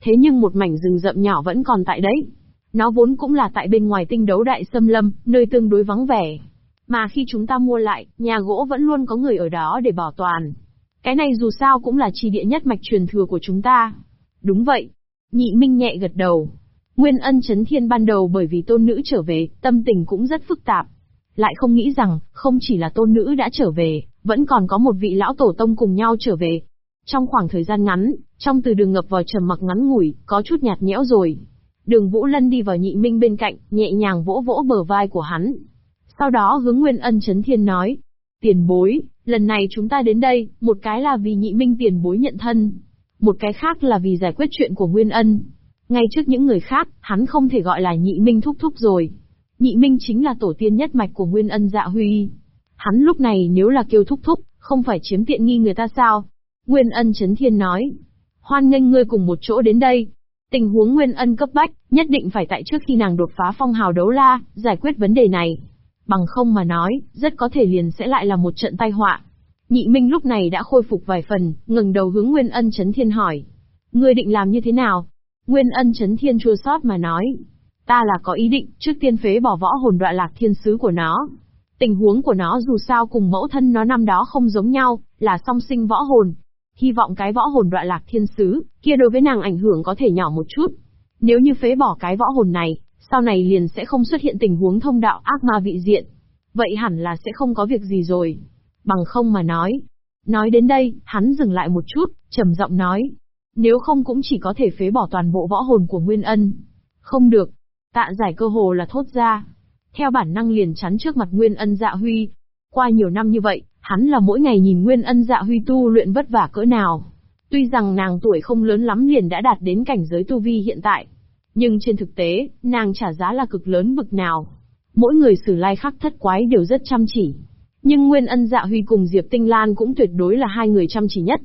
Thế nhưng một mảnh rừng rậm nhỏ vẫn còn tại đấy. Nó vốn cũng là tại bên ngoài tinh đấu đại xâm lâm, nơi tương đối vắng vẻ. Mà khi chúng ta mua lại, nhà gỗ vẫn luôn có người ở đó để bảo toàn. Cái này dù sao cũng là trì địa nhất mạch truyền thừa của chúng ta. Đúng vậy. Nhị Minh nhẹ gật đầu. Nguyên ân chấn thiên ban đầu bởi vì tôn nữ trở về, tâm tình cũng rất phức tạp. Lại không nghĩ rằng, không chỉ là tôn nữ đã trở về, vẫn còn có một vị lão tổ tông cùng nhau trở về. Trong khoảng thời gian ngắn, trong từ đường ngập vào trầm mặc ngắn ngủi, có chút nhạt nhẽo rồi. Đường Vũ Lân đi vào nhị minh bên cạnh, nhẹ nhàng vỗ vỗ bờ vai của hắn, sau đó hướng Nguyên Ân Chấn Thiên nói, tiền bối, Lần này chúng ta đến đây, một cái là vì nhị minh tiền bối nhận thân, một cái khác là vì giải quyết chuyện của Nguyên Ân. Ngay trước những người khác, hắn không thể gọi là nhị minh thúc thúc rồi. Nhị minh chính là tổ tiên nhất mạch của Nguyên Ân dạ huy. Hắn lúc này nếu là kêu thúc thúc, không phải chiếm tiện nghi người ta sao? Nguyên Ân chấn thiên nói. Hoan nghênh ngươi cùng một chỗ đến đây. Tình huống Nguyên Ân cấp bách, nhất định phải tại trước khi nàng đột phá phong hào đấu la, giải quyết vấn đề này. Bằng không mà nói, rất có thể liền sẽ lại là một trận tai họa. Nhị Minh lúc này đã khôi phục vài phần, ngừng đầu hướng Nguyên Ân Chấn Thiên hỏi. Ngươi định làm như thế nào? Nguyên Ân Chấn Thiên chua sót mà nói. Ta là có ý định, trước tiên phế bỏ võ hồn đoạn lạc thiên sứ của nó. Tình huống của nó dù sao cùng mẫu thân nó năm đó không giống nhau, là song sinh võ hồn. Hy vọng cái võ hồn đoạn lạc thiên sứ, kia đối với nàng ảnh hưởng có thể nhỏ một chút. Nếu như phế bỏ cái võ hồn này, sau này liền sẽ không xuất hiện tình huống thông đạo ác ma vị diện. Vậy hẳn là sẽ không có việc gì rồi. Bằng không mà nói. Nói đến đây, hắn dừng lại một chút, trầm giọng nói. Nếu không cũng chỉ có thể phế bỏ toàn bộ võ hồn của Nguyên Ân. Không được. Tạ giải cơ hồ là thốt ra. Theo bản năng liền chắn trước mặt Nguyên Ân dạ huy. Qua nhiều năm như vậy, hắn là mỗi ngày nhìn Nguyên Ân dạ huy tu luyện vất vả cỡ nào. Tuy rằng nàng tuổi không lớn lắm liền đã đạt đến cảnh giới tu vi hiện tại, nhưng trên thực tế, nàng trả giá là cực lớn bực nào. Mỗi người sử lai khắc thất quái đều rất chăm chỉ. Nhưng Nguyên Ân Dạ Huy cùng Diệp Tinh Lan cũng tuyệt đối là hai người chăm chỉ nhất.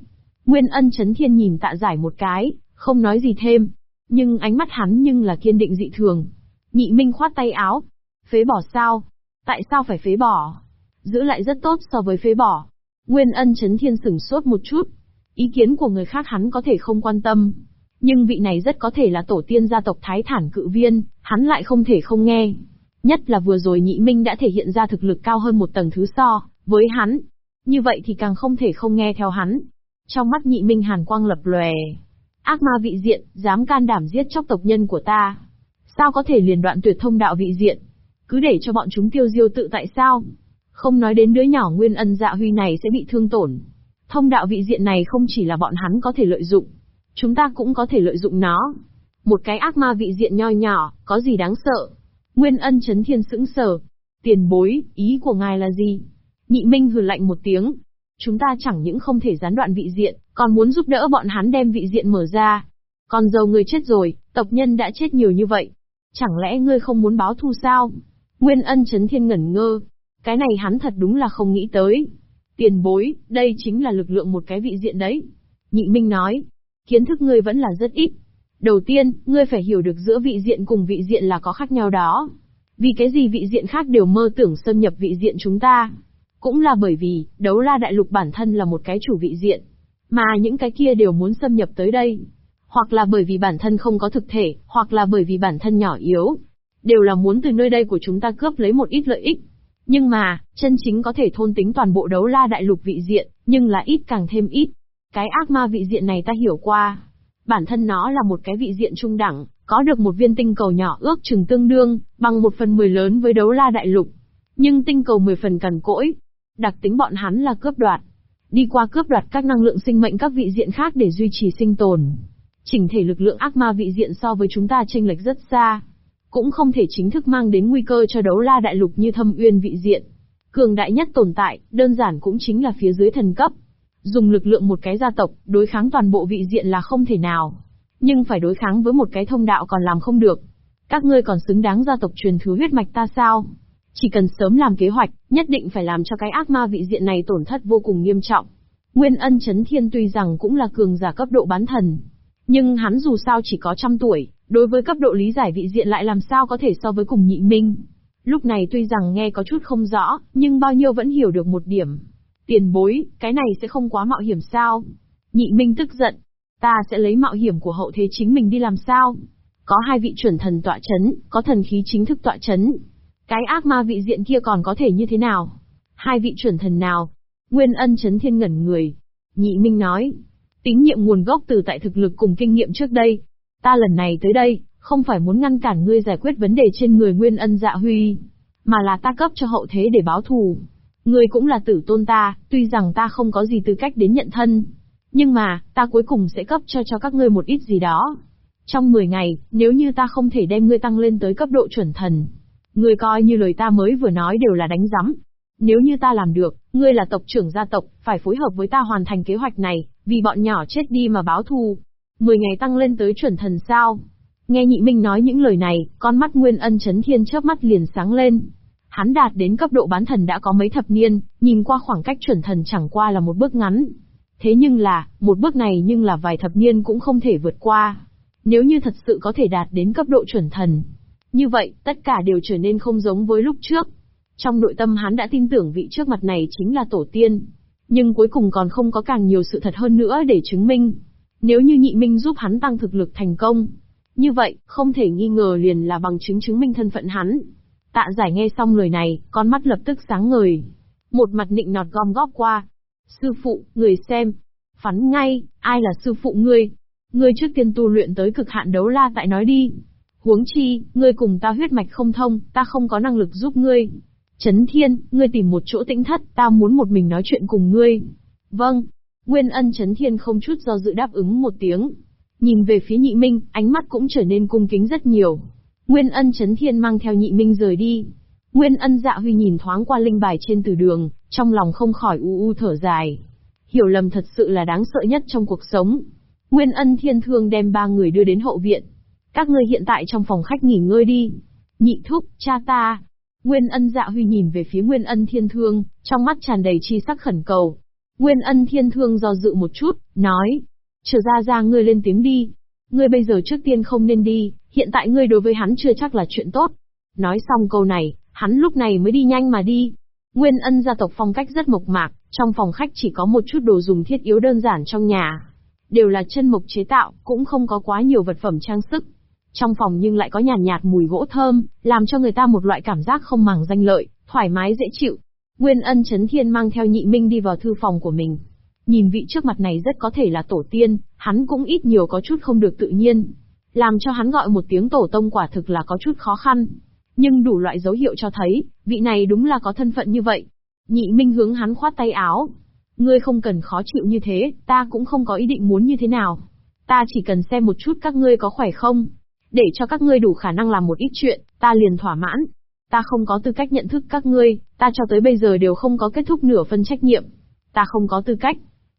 Nguyên Ân Chấn Thiên nhìn tạ giải một cái, không nói gì thêm. Nhưng ánh mắt hắn nhưng là kiên định dị thường. Nhị Minh khoát tay áo. Phế bỏ sao? Tại sao phải phế bỏ? Giữ lại rất tốt so với phế bỏ. Nguyên Ân Chấn Thiên sửng sốt một chút. Ý kiến của người khác hắn có thể không quan tâm, nhưng vị này rất có thể là tổ tiên gia tộc Thái Thản Cự Viên, hắn lại không thể không nghe. Nhất là vừa rồi Nhị Minh đã thể hiện ra thực lực cao hơn một tầng thứ so, với hắn. Như vậy thì càng không thể không nghe theo hắn. Trong mắt Nhị Minh hàn quang lập lòe. Ác ma vị diện, dám can đảm giết chóc tộc nhân của ta. Sao có thể liền đoạn tuyệt thông đạo vị diện? Cứ để cho bọn chúng tiêu diêu tự tại sao? Không nói đến đứa nhỏ nguyên ân dạ huy này sẽ bị thương tổn. Thông đạo vị diện này không chỉ là bọn hắn có thể lợi dụng, Chúng ta cũng có thể lợi dụng nó. Một cái ác ma vị diện nho nhỏ, có gì đáng sợ? Nguyên ân chấn thiên sững sờ. Tiền bối, ý của ngài là gì? Nhị Minh hừ lạnh một tiếng. Chúng ta chẳng những không thể gián đoạn vị diện, còn muốn giúp đỡ bọn hắn đem vị diện mở ra. Còn dầu người chết rồi, tộc nhân đã chết nhiều như vậy. Chẳng lẽ ngươi không muốn báo thù sao? Nguyên ân chấn thiên ngẩn ngơ. Cái này hắn thật đúng là không nghĩ tới. Tiền bối, đây chính là lực lượng một cái vị diện đấy. Nhị Minh nói, kiến thức ngươi vẫn là rất ít. Đầu tiên, ngươi phải hiểu được giữa vị diện cùng vị diện là có khác nhau đó. Vì cái gì vị diện khác đều mơ tưởng xâm nhập vị diện chúng ta? Cũng là bởi vì, đấu la đại lục bản thân là một cái chủ vị diện. Mà những cái kia đều muốn xâm nhập tới đây. Hoặc là bởi vì bản thân không có thực thể, hoặc là bởi vì bản thân nhỏ yếu. Đều là muốn từ nơi đây của chúng ta cướp lấy một ít lợi ích. Nhưng mà, chân chính có thể thôn tính toàn bộ đấu la đại lục vị diện, nhưng là ít càng thêm ít. Cái ác ma vị diện này ta hiểu qua. Bản thân nó là một cái vị diện trung đẳng, có được một viên tinh cầu nhỏ ước chừng tương đương, bằng một phần mười lớn với đấu la đại lục. Nhưng tinh cầu mười phần cằn cỗi. Đặc tính bọn hắn là cướp đoạt. Đi qua cướp đoạt các năng lượng sinh mệnh các vị diện khác để duy trì sinh tồn. Chỉnh thể lực lượng ác ma vị diện so với chúng ta chênh lệch rất xa. Cũng không thể chính thức mang đến nguy cơ cho đấu la đại lục như thâm uyên vị diện. Cường đại nhất tồn tại, đơn giản cũng chính là phía dưới thần cấp. Dùng lực lượng một cái gia tộc, đối kháng toàn bộ vị diện là không thể nào. Nhưng phải đối kháng với một cái thông đạo còn làm không được. Các ngươi còn xứng đáng gia tộc truyền thứ huyết mạch ta sao? Chỉ cần sớm làm kế hoạch, nhất định phải làm cho cái ác ma vị diện này tổn thất vô cùng nghiêm trọng. Nguyên ân chấn thiên tuy rằng cũng là cường giả cấp độ bán thần. Nhưng hắn dù sao chỉ có trăm tuổi, đối với cấp độ lý giải vị diện lại làm sao có thể so với cùng nhị minh. Lúc này tuy rằng nghe có chút không rõ, nhưng bao nhiêu vẫn hiểu được một điểm. Tiền bối, cái này sẽ không quá mạo hiểm sao? Nhị Minh tức giận. Ta sẽ lấy mạo hiểm của hậu thế chính mình đi làm sao? Có hai vị chuẩn thần tọa chấn, có thần khí chính thức tọa chấn. Cái ác ma vị diện kia còn có thể như thế nào? Hai vị chuẩn thần nào? Nguyên ân chấn thiên ngẩn người. Nhị Minh nói. Tín nhiệm nguồn gốc từ tại thực lực cùng kinh nghiệm trước đây. Ta lần này tới đây, không phải muốn ngăn cản ngươi giải quyết vấn đề trên người Nguyên ân dạ huy, mà là ta cấp cho hậu thế để báo thù. Ngươi cũng là tử tôn ta, tuy rằng ta không có gì tư cách đến nhận thân. Nhưng mà, ta cuối cùng sẽ cấp cho cho các ngươi một ít gì đó. Trong 10 ngày, nếu như ta không thể đem ngươi tăng lên tới cấp độ chuẩn thần, ngươi coi như lời ta mới vừa nói đều là đánh giấm. Nếu như ta làm được, ngươi là tộc trưởng gia tộc, phải phối hợp với ta hoàn thành kế hoạch này, vì bọn nhỏ chết đi mà báo thù. Mười ngày tăng lên tới chuẩn thần sao. Nghe nhị minh nói những lời này, con mắt Nguyên Ân Chấn Thiên chớp mắt liền sáng lên. Hắn đạt đến cấp độ bán thần đã có mấy thập niên, nhìn qua khoảng cách chuẩn thần chẳng qua là một bước ngắn. Thế nhưng là, một bước này nhưng là vài thập niên cũng không thể vượt qua. Nếu như thật sự có thể đạt đến cấp độ chuẩn thần, như vậy, tất cả đều trở nên không giống với lúc trước. Trong nội tâm hắn đã tin tưởng vị trước mặt này chính là tổ tiên. Nhưng cuối cùng còn không có càng nhiều sự thật hơn nữa để chứng minh. Nếu như nhị minh giúp hắn tăng thực lực thành công. Như vậy, không thể nghi ngờ liền là bằng chứng chứng minh thân phận hắn. Tạ giải nghe xong lời này, con mắt lập tức sáng ngời. Một mặt nịnh nọt gom góp qua. Sư phụ, người xem. Phắn ngay, ai là sư phụ ngươi? Ngươi trước tiên tu luyện tới cực hạn đấu la tại nói đi. Huống chi, ngươi cùng ta huyết mạch không thông, ta không có năng lực giúp ngươi. Trấn Thiên, ngươi tìm một chỗ tĩnh thất, ta muốn một mình nói chuyện cùng ngươi. Vâng. Nguyên ân Trấn Thiên không chút do dự đáp ứng một tiếng. Nhìn về phía nhị minh, ánh mắt cũng trở nên cung kính rất nhiều. Nguyên ân Chấn Thiên mang theo nhị minh rời đi. Nguyên ân dạ huy nhìn thoáng qua linh bài trên từ đường, trong lòng không khỏi u u thở dài. Hiểu lầm thật sự là đáng sợ nhất trong cuộc sống. Nguyên ân thiên thương đem ba người đưa đến hậu viện. Các ngươi hiện tại trong phòng khách nghỉ ngơi đi. Nhị thúc, cha ta. Nguyên ân dạ huy nhìn về phía Nguyên ân thiên thương, trong mắt tràn đầy chi sắc khẩn cầu. Nguyên ân thiên thương do dự một chút, nói. trở ra ra ngươi lên tiếng đi. Ngươi bây giờ trước tiên không nên đi, hiện tại ngươi đối với hắn chưa chắc là chuyện tốt. Nói xong câu này, hắn lúc này mới đi nhanh mà đi. Nguyên ân gia tộc phong cách rất mộc mạc, trong phòng khách chỉ có một chút đồ dùng thiết yếu đơn giản trong nhà. Đều là chân mộc chế tạo, cũng không có quá nhiều vật phẩm trang sức. Trong phòng nhưng lại có nhàn nhạt, nhạt mùi gỗ thơm, làm cho người ta một loại cảm giác không màng danh lợi, thoải mái dễ chịu. Nguyên ân chấn thiên mang theo nhị minh đi vào thư phòng của mình. Nhìn vị trước mặt này rất có thể là tổ tiên, hắn cũng ít nhiều có chút không được tự nhiên. Làm cho hắn gọi một tiếng tổ tông quả thực là có chút khó khăn. Nhưng đủ loại dấu hiệu cho thấy, vị này đúng là có thân phận như vậy. Nhị minh hướng hắn khoát tay áo. Ngươi không cần khó chịu như thế, ta cũng không có ý định muốn như thế nào. Ta chỉ cần xem một chút các ngươi có khỏe không, để cho các ngươi đủ khả năng làm một ít chuyện, ta liền thỏa mãn. Ta không có tư cách nhận thức các ngươi, ta cho tới bây giờ đều không có kết thúc nửa phân trách nhiệm. Ta không có tư cách.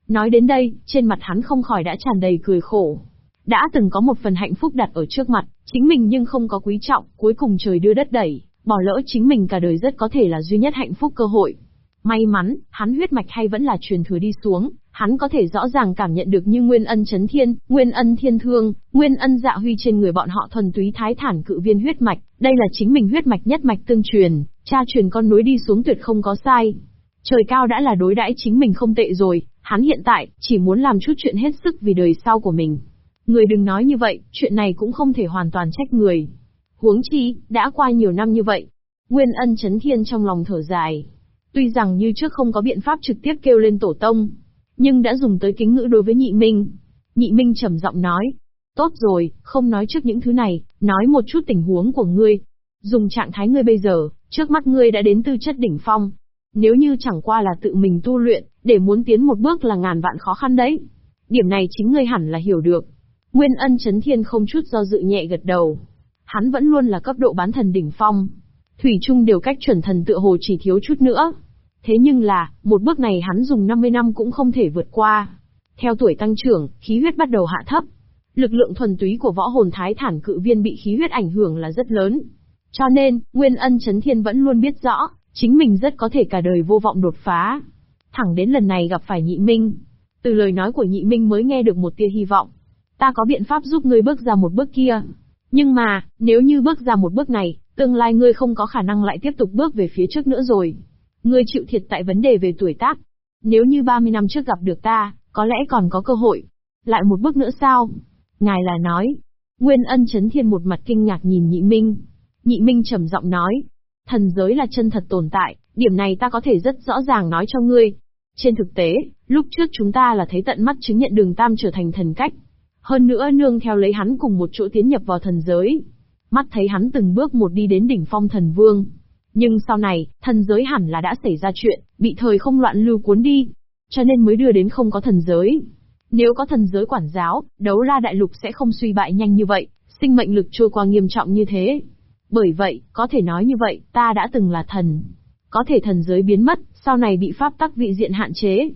Nói đến đây, trên mặt hắn không khỏi đã tràn đầy cười khổ. Đã từng có một phần hạnh phúc đặt ở trước mặt, chính mình nhưng không có quý trọng, cuối cùng trời đưa đất đẩy, bỏ lỡ chính mình cả đời rất có thể là duy nhất hạnh phúc cơ hội. May mắn, hắn huyết mạch hay vẫn là truyền thừa đi xuống, hắn có thể rõ ràng cảm nhận được như Nguyên Ân Chấn Thiên, Nguyên Ân Thiên Thương, Nguyên Ân Dạ Huy trên người bọn họ thuần túy thái thản cự viên huyết mạch, đây là chính mình huyết mạch nhất mạch tương truyền, cha truyền con nối đi xuống tuyệt không có sai. Trời cao đã là đối đãi chính mình không tệ rồi, hắn hiện tại chỉ muốn làm chút chuyện hết sức vì đời sau của mình. Người đừng nói như vậy, chuyện này cũng không thể hoàn toàn trách người. Huống chi, đã qua nhiều năm như vậy. Nguyên Ân Chấn Thiên trong lòng thở dài. Tuy rằng như trước không có biện pháp trực tiếp kêu lên tổ tông, nhưng đã dùng tới kính ngữ đối với nhị minh. Nhị minh trầm giọng nói, tốt rồi, không nói trước những thứ này, nói một chút tình huống của ngươi. Dùng trạng thái ngươi bây giờ, trước mắt ngươi đã đến tư chất đỉnh phong. Nếu như chẳng qua là tự mình tu luyện, để muốn tiến một bước là ngàn vạn khó khăn đấy. Điểm này chính ngươi hẳn là hiểu được. Nguyên ân chấn thiên không chút do dự nhẹ gật đầu. Hắn vẫn luôn là cấp độ bán thần đỉnh phong. Thủy chung đều cách chuẩn thần tựa hồ chỉ thiếu chút nữa. Thế nhưng là, một bước này hắn dùng 50 năm cũng không thể vượt qua. Theo tuổi tăng trưởng, khí huyết bắt đầu hạ thấp. Lực lượng thuần túy của võ hồn thái thản cự viên bị khí huyết ảnh hưởng là rất lớn. Cho nên, Nguyên Ân Chấn Thiên vẫn luôn biết rõ, chính mình rất có thể cả đời vô vọng đột phá. Thẳng đến lần này gặp phải nhị minh. Từ lời nói của nhị minh mới nghe được một tia hy vọng. Ta có biện pháp giúp ngươi bước ra một bước kia. Nhưng mà, nếu như bước ra một bước này, tương lai ngươi không có khả năng lại tiếp tục bước về phía trước nữa rồi. Ngươi chịu thiệt tại vấn đề về tuổi tác. Nếu như 30 năm trước gặp được ta, có lẽ còn có cơ hội. Lại một bước nữa sao? Ngài là nói. Nguyên ân chấn thiên một mặt kinh ngạc nhìn nhị minh. Nhị minh trầm giọng nói. Thần giới là chân thật tồn tại, điểm này ta có thể rất rõ ràng nói cho ngươi. Trên thực tế, lúc trước chúng ta là thấy tận mắt chứng nhận đường tam trở thành thần cách. Hơn nữa nương theo lấy hắn cùng một chỗ tiến nhập vào thần giới. Mắt thấy hắn từng bước một đi đến đỉnh phong thần vương, nhưng sau này, thần giới hẳn là đã xảy ra chuyện, bị thời không loạn lưu cuốn đi. Cho nên mới đưa đến không có thần giới. Nếu có thần giới quản giáo, đấu la đại lục sẽ không suy bại nhanh như vậy, sinh mệnh lực trôi qua nghiêm trọng như thế. Bởi vậy, có thể nói như vậy, ta đã từng là thần. có thể thần giới biến mất, sau này bị pháp tắc vị diện hạn chế.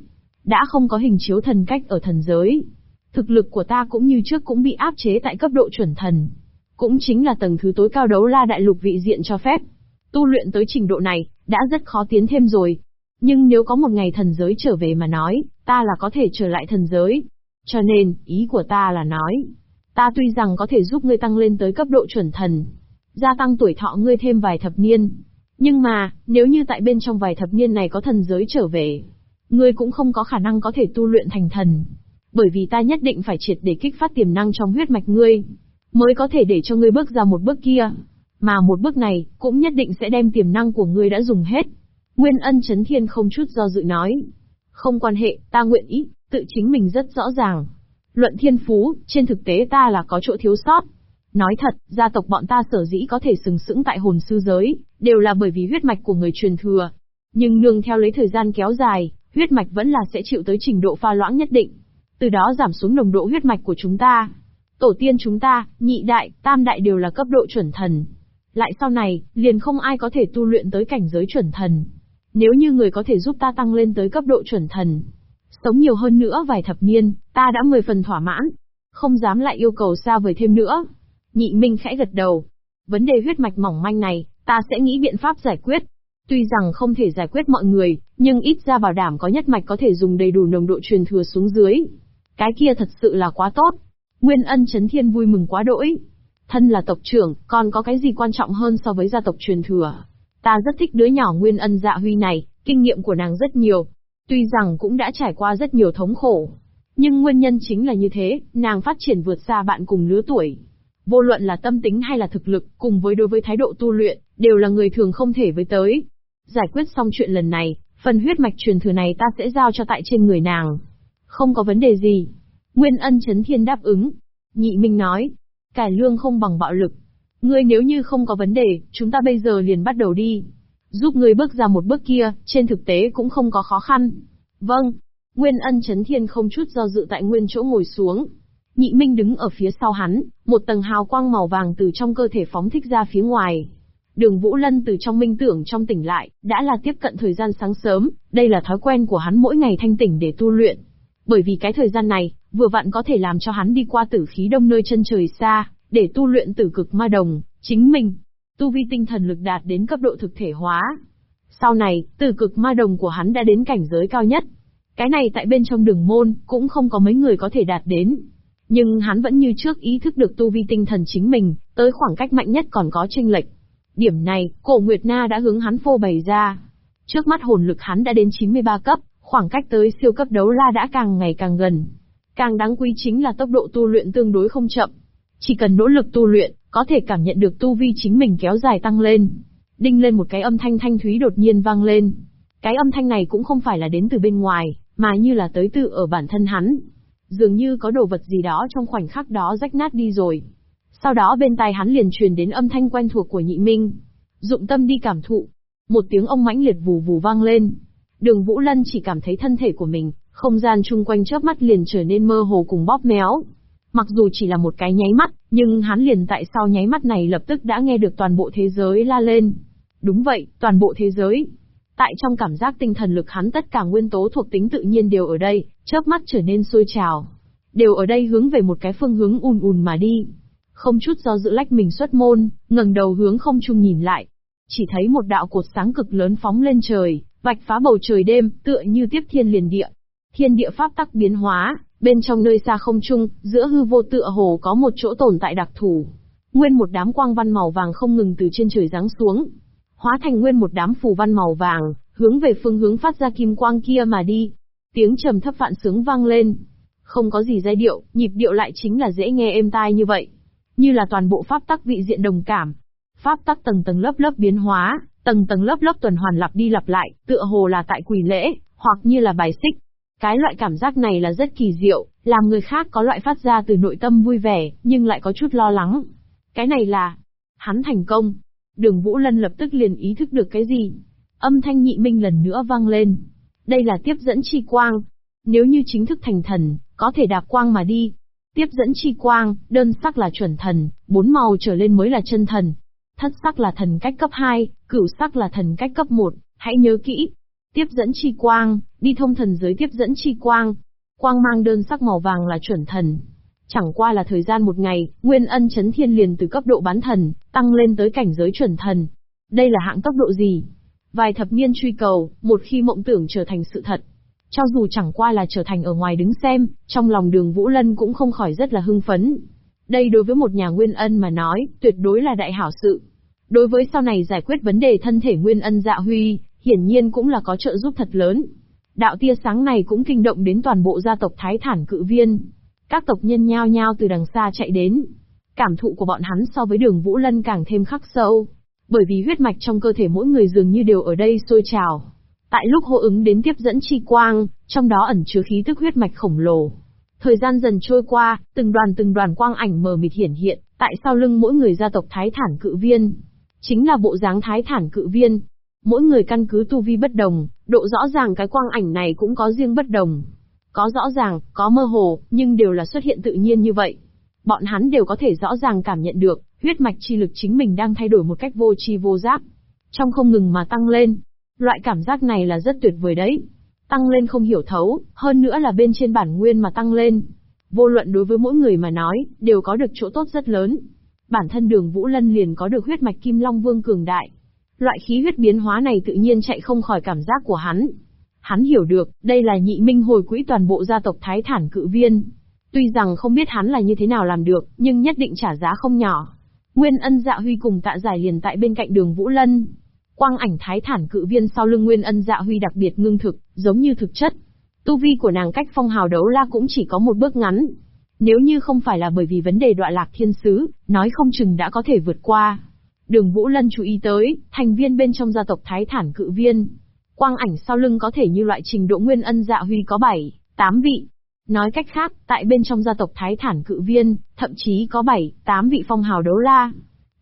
Đã không có hình chiếu thần cách ở thần giới. Thực lực của ta cũng như trước cũng bị áp chế tại cấp độ chuẩn thần. Cũng chính là tầng thứ tối cao đấu la đại lục vị diện cho phép. Tu luyện tới trình độ này, đã rất khó tiến thêm rồi. Nhưng nếu có một ngày thần giới trở về mà nói, ta là có thể trở lại thần giới. Cho nên, ý của ta là nói, ta tuy rằng có thể giúp ngươi tăng lên tới cấp độ chuẩn thần, gia tăng tuổi thọ ngươi thêm vài thập niên. Nhưng mà, nếu như tại bên trong vài thập niên này có thần giới trở về, ngươi cũng không có khả năng có thể tu luyện thành thần. Bởi vì ta nhất định phải triệt để kích phát tiềm năng trong huyết mạch ngươi, mới có thể để cho ngươi bước ra một bước kia. Mà một bước này, cũng nhất định sẽ đem tiềm năng của ngươi đã dùng hết. Nguyên ân chấn thiên không chút do dự nói. Không quan hệ, ta nguyện ý, tự chính mình rất rõ ràng. Luận thiên phú, trên thực tế ta là có chỗ thiếu sót. Nói thật, gia tộc bọn ta sở dĩ có thể sừng sững tại hồn sư giới, đều là bởi vì huyết mạch của người truyền thừa. Nhưng nương theo lấy thời gian kéo dài, huyết mạch vẫn là sẽ chịu tới trình độ pha loãng nhất định. Từ đó giảm xuống nồng độ huyết mạch của chúng ta. Tổ tiên chúng ta, nhị đại, tam đại đều là cấp độ chuẩn thần. Lại sau này, liền không ai có thể tu luyện tới cảnh giới chuẩn thần. Nếu như người có thể giúp ta tăng lên tới cấp độ chuẩn thần, sống nhiều hơn nữa vài thập niên, ta đã mười phần thỏa mãn. Không dám lại yêu cầu xa vời thêm nữa. Nhị Minh khẽ gật đầu. Vấn đề huyết mạch mỏng manh này, ta sẽ nghĩ biện pháp giải quyết. Tuy rằng không thể giải quyết mọi người, nhưng ít ra bảo đảm có nhất mạch có thể dùng đầy đủ nồng độ truyền thừa xuống dưới. Cái kia thật sự là quá tốt. Nguyên ân chấn thiên vui mừng quá đỗi. Thân là tộc trưởng, còn có cái gì quan trọng hơn so với gia tộc truyền thừa. Ta rất thích đứa nhỏ Nguyên ân dạ huy này, kinh nghiệm của nàng rất nhiều. Tuy rằng cũng đã trải qua rất nhiều thống khổ. Nhưng nguyên nhân chính là như thế, nàng phát triển vượt xa bạn cùng lứa tuổi. Vô luận là tâm tính hay là thực lực, cùng với đối với thái độ tu luyện, đều là người thường không thể với tới. Giải quyết xong chuyện lần này, phần huyết mạch truyền thừa này ta sẽ giao cho tại trên người nàng. Không có vấn đề gì. Nguyên ân chấn thiên đáp ứng. Nhị Minh nói, cải lương không bằng bạo lực. Ngươi nếu như không có vấn đề, chúng ta bây giờ liền bắt đầu đi. Giúp ngươi bước ra một bước kia, trên thực tế cũng không có khó khăn. Vâng. Nguyên ân chấn thiên không chút do dự tại nguyên chỗ ngồi xuống. Nhị Minh đứng ở phía sau hắn, một tầng hào quang màu vàng từ trong cơ thể phóng thích ra phía ngoài. Đường Vũ Lân từ trong minh tưởng trong tỉnh lại, đã là tiếp cận thời gian sáng sớm, đây là thói quen của hắn mỗi ngày thanh tỉnh để tu luyện. Bởi vì cái thời gian này, vừa vặn có thể làm cho hắn đi qua tử khí đông nơi chân trời xa, để tu luyện tử cực ma đồng, chính mình. Tu vi tinh thần lực đạt đến cấp độ thực thể hóa. Sau này, tử cực ma đồng của hắn đã đến cảnh giới cao nhất. Cái này tại bên trong đường môn, cũng không có mấy người có thể đạt đến. Nhưng hắn vẫn như trước ý thức được tu vi tinh thần chính mình, tới khoảng cách mạnh nhất còn có chênh lệch. Điểm này, cổ Nguyệt Na đã hướng hắn phô bày ra. Trước mắt hồn lực hắn đã đến 93 cấp, khoảng cách tới siêu cấp đấu la đã càng ngày càng gần. Càng đáng quý chính là tốc độ tu luyện tương đối không chậm. Chỉ cần nỗ lực tu luyện, có thể cảm nhận được tu vi chính mình kéo dài tăng lên. Đinh lên một cái âm thanh thanh thúy đột nhiên vang lên. Cái âm thanh này cũng không phải là đến từ bên ngoài, mà như là tới từ ở bản thân hắn. Dường như có đồ vật gì đó trong khoảnh khắc đó rách nát đi rồi. Sau đó bên tai hắn liền truyền đến âm thanh quen thuộc của nhị minh. Dụng tâm đi cảm thụ. Một tiếng ông mãnh liệt vù vù vang lên. Đường Vũ Lân chỉ cảm thấy thân thể của mình, không gian chung quanh chớp mắt liền trở nên mơ hồ cùng bóp méo. Mặc dù chỉ là một cái nháy mắt, nhưng hắn liền tại sau nháy mắt này lập tức đã nghe được toàn bộ thế giới la lên. Đúng vậy, toàn bộ thế giới. Tại trong cảm giác tinh thần lực hắn tất cả nguyên tố thuộc tính tự nhiên đều ở đây, chớp mắt trở nên sôi trào. Đều ở đây hướng về một cái phương hướng ùn ùn mà đi. Không chút do dự lách mình xuất môn, ngẩng đầu hướng không trung nhìn lại. Chỉ thấy một đạo cột sáng cực lớn phóng lên trời, vạch phá bầu trời đêm, tựa như tiếp thiên liền địa. Thiên địa pháp tắc biến hóa, bên trong nơi xa không trung, giữa hư vô tựa hồ có một chỗ tồn tại đặc thù. Nguyên một đám quang văn màu vàng không ngừng từ trên trời giáng xuống, hóa thành nguyên một đám phù văn màu vàng, hướng về phương hướng phát ra kim quang kia mà đi. Tiếng trầm thấp vạn sướng vang lên. Không có gì giai điệu, nhịp điệu lại chính là dễ nghe êm tai như vậy. Như là toàn bộ pháp tắc vị diện đồng cảm. Pháp tắc tầng tầng lớp lớp biến hóa, tầng tầng lớp lớp tuần hoàn lặp đi lặp lại, tựa hồ là tại quỷ lễ, hoặc như là bài xích. Cái loại cảm giác này là rất kỳ diệu, làm người khác có loại phát ra từ nội tâm vui vẻ, nhưng lại có chút lo lắng. Cái này là, hắn thành công. Đường Vũ Lân lập tức liền ý thức được cái gì. Âm thanh nhị minh lần nữa vang lên. Đây là tiếp dẫn chi quang. Nếu như chính thức thành thần, có thể đạp quang mà đi. Tiếp dẫn chi quang, đơn sắc là chuẩn thần, bốn màu trở lên mới là chân thần. Thất sắc là thần cách cấp 2, cửu sắc là thần cách cấp 1, Hãy nhớ kỹ. Tiếp dẫn chi quang, đi thông thần giới tiếp dẫn chi quang. Quang mang đơn sắc màu vàng là chuẩn thần. Chẳng qua là thời gian một ngày, Nguyên Ân chấn thiên liền từ cấp độ bán thần, tăng lên tới cảnh giới chuẩn thần. Đây là hạng tốc độ gì? Vài thập niên truy cầu, một khi mộng tưởng trở thành sự thật. Cho dù chẳng qua là trở thành ở ngoài đứng xem, trong lòng đường Vũ Lân cũng không khỏi rất là hưng phấn. Đây đối với một nhà Nguyên Ân mà nói, tuyệt đối là đại hảo sự. Đối với sau này giải quyết vấn đề thân thể Nguyên Ân dạ huy, hiển nhiên cũng là có trợ giúp thật lớn. Đạo tia sáng này cũng kinh động đến toàn bộ gia tộc Thái Thản Cự Viên. Các tộc nhân nhao nhao từ đằng xa chạy đến. Cảm thụ của bọn hắn so với đường Vũ Lân càng thêm khắc sâu. Bởi vì huyết mạch trong cơ thể mỗi người dường như đều ở đây sôi trào. Tại lúc hô ứng đến tiếp dẫn chi quang, trong đó ẩn chứa khí tức huyết mạch khổng lồ. Thời gian dần trôi qua, từng đoàn từng đoàn quang ảnh mờ mịt hiển hiện, tại sau lưng mỗi người gia tộc Thái Thản Cự Viên. Chính là bộ dáng Thái Thản Cự Viên. Mỗi người căn cứ tu vi bất đồng, độ rõ ràng cái quang ảnh này cũng có riêng bất đồng. Có rõ ràng, có mơ hồ, nhưng đều là xuất hiện tự nhiên như vậy. Bọn hắn đều có thể rõ ràng cảm nhận được, huyết mạch chi lực chính mình đang thay đổi một cách vô tri vô giác. Trong không ngừng mà tăng lên. Loại cảm giác này là rất tuyệt vời đấy. Tăng lên không hiểu thấu, hơn nữa là bên trên bản nguyên mà tăng lên. Vô luận đối với mỗi người mà nói, đều có được chỗ tốt rất lớn. Bản thân đường Vũ Lân liền có được huyết mạch Kim Long Vương cường đại. Loại khí huyết biến hóa này tự nhiên chạy không khỏi cảm giác của hắn. Hắn hiểu được, đây là nhị minh hồi quỹ toàn bộ gia tộc Thái Thản cự viên. Tuy rằng không biết hắn là như thế nào làm được, nhưng nhất định trả giá không nhỏ. Nguyên ân dạ huy cùng tạ giải liền tại bên cạnh đường Vũ Lân. Quang ảnh Thái Thản cự viên sau lưng Nguyên ân dạ huy đặc biệt ngưng thực, giống như thực chất. Tu vi của nàng cách phong hào đấu la cũng chỉ có một bước ngắn. Nếu như không phải là bởi vì vấn đề đoạn lạc thiên sứ, nói không chừng đã có thể vượt qua. Đường Vũ Lân chú ý tới, thành viên bên trong gia tộc Thái Thản cự viên, Quang ảnh sau lưng có thể như loại trình độ nguyên ân dạ huy có 7, 8 vị. Nói cách khác, tại bên trong gia tộc Thái Thản cự viên, thậm chí có 7, 8 vị phong hào đấu la.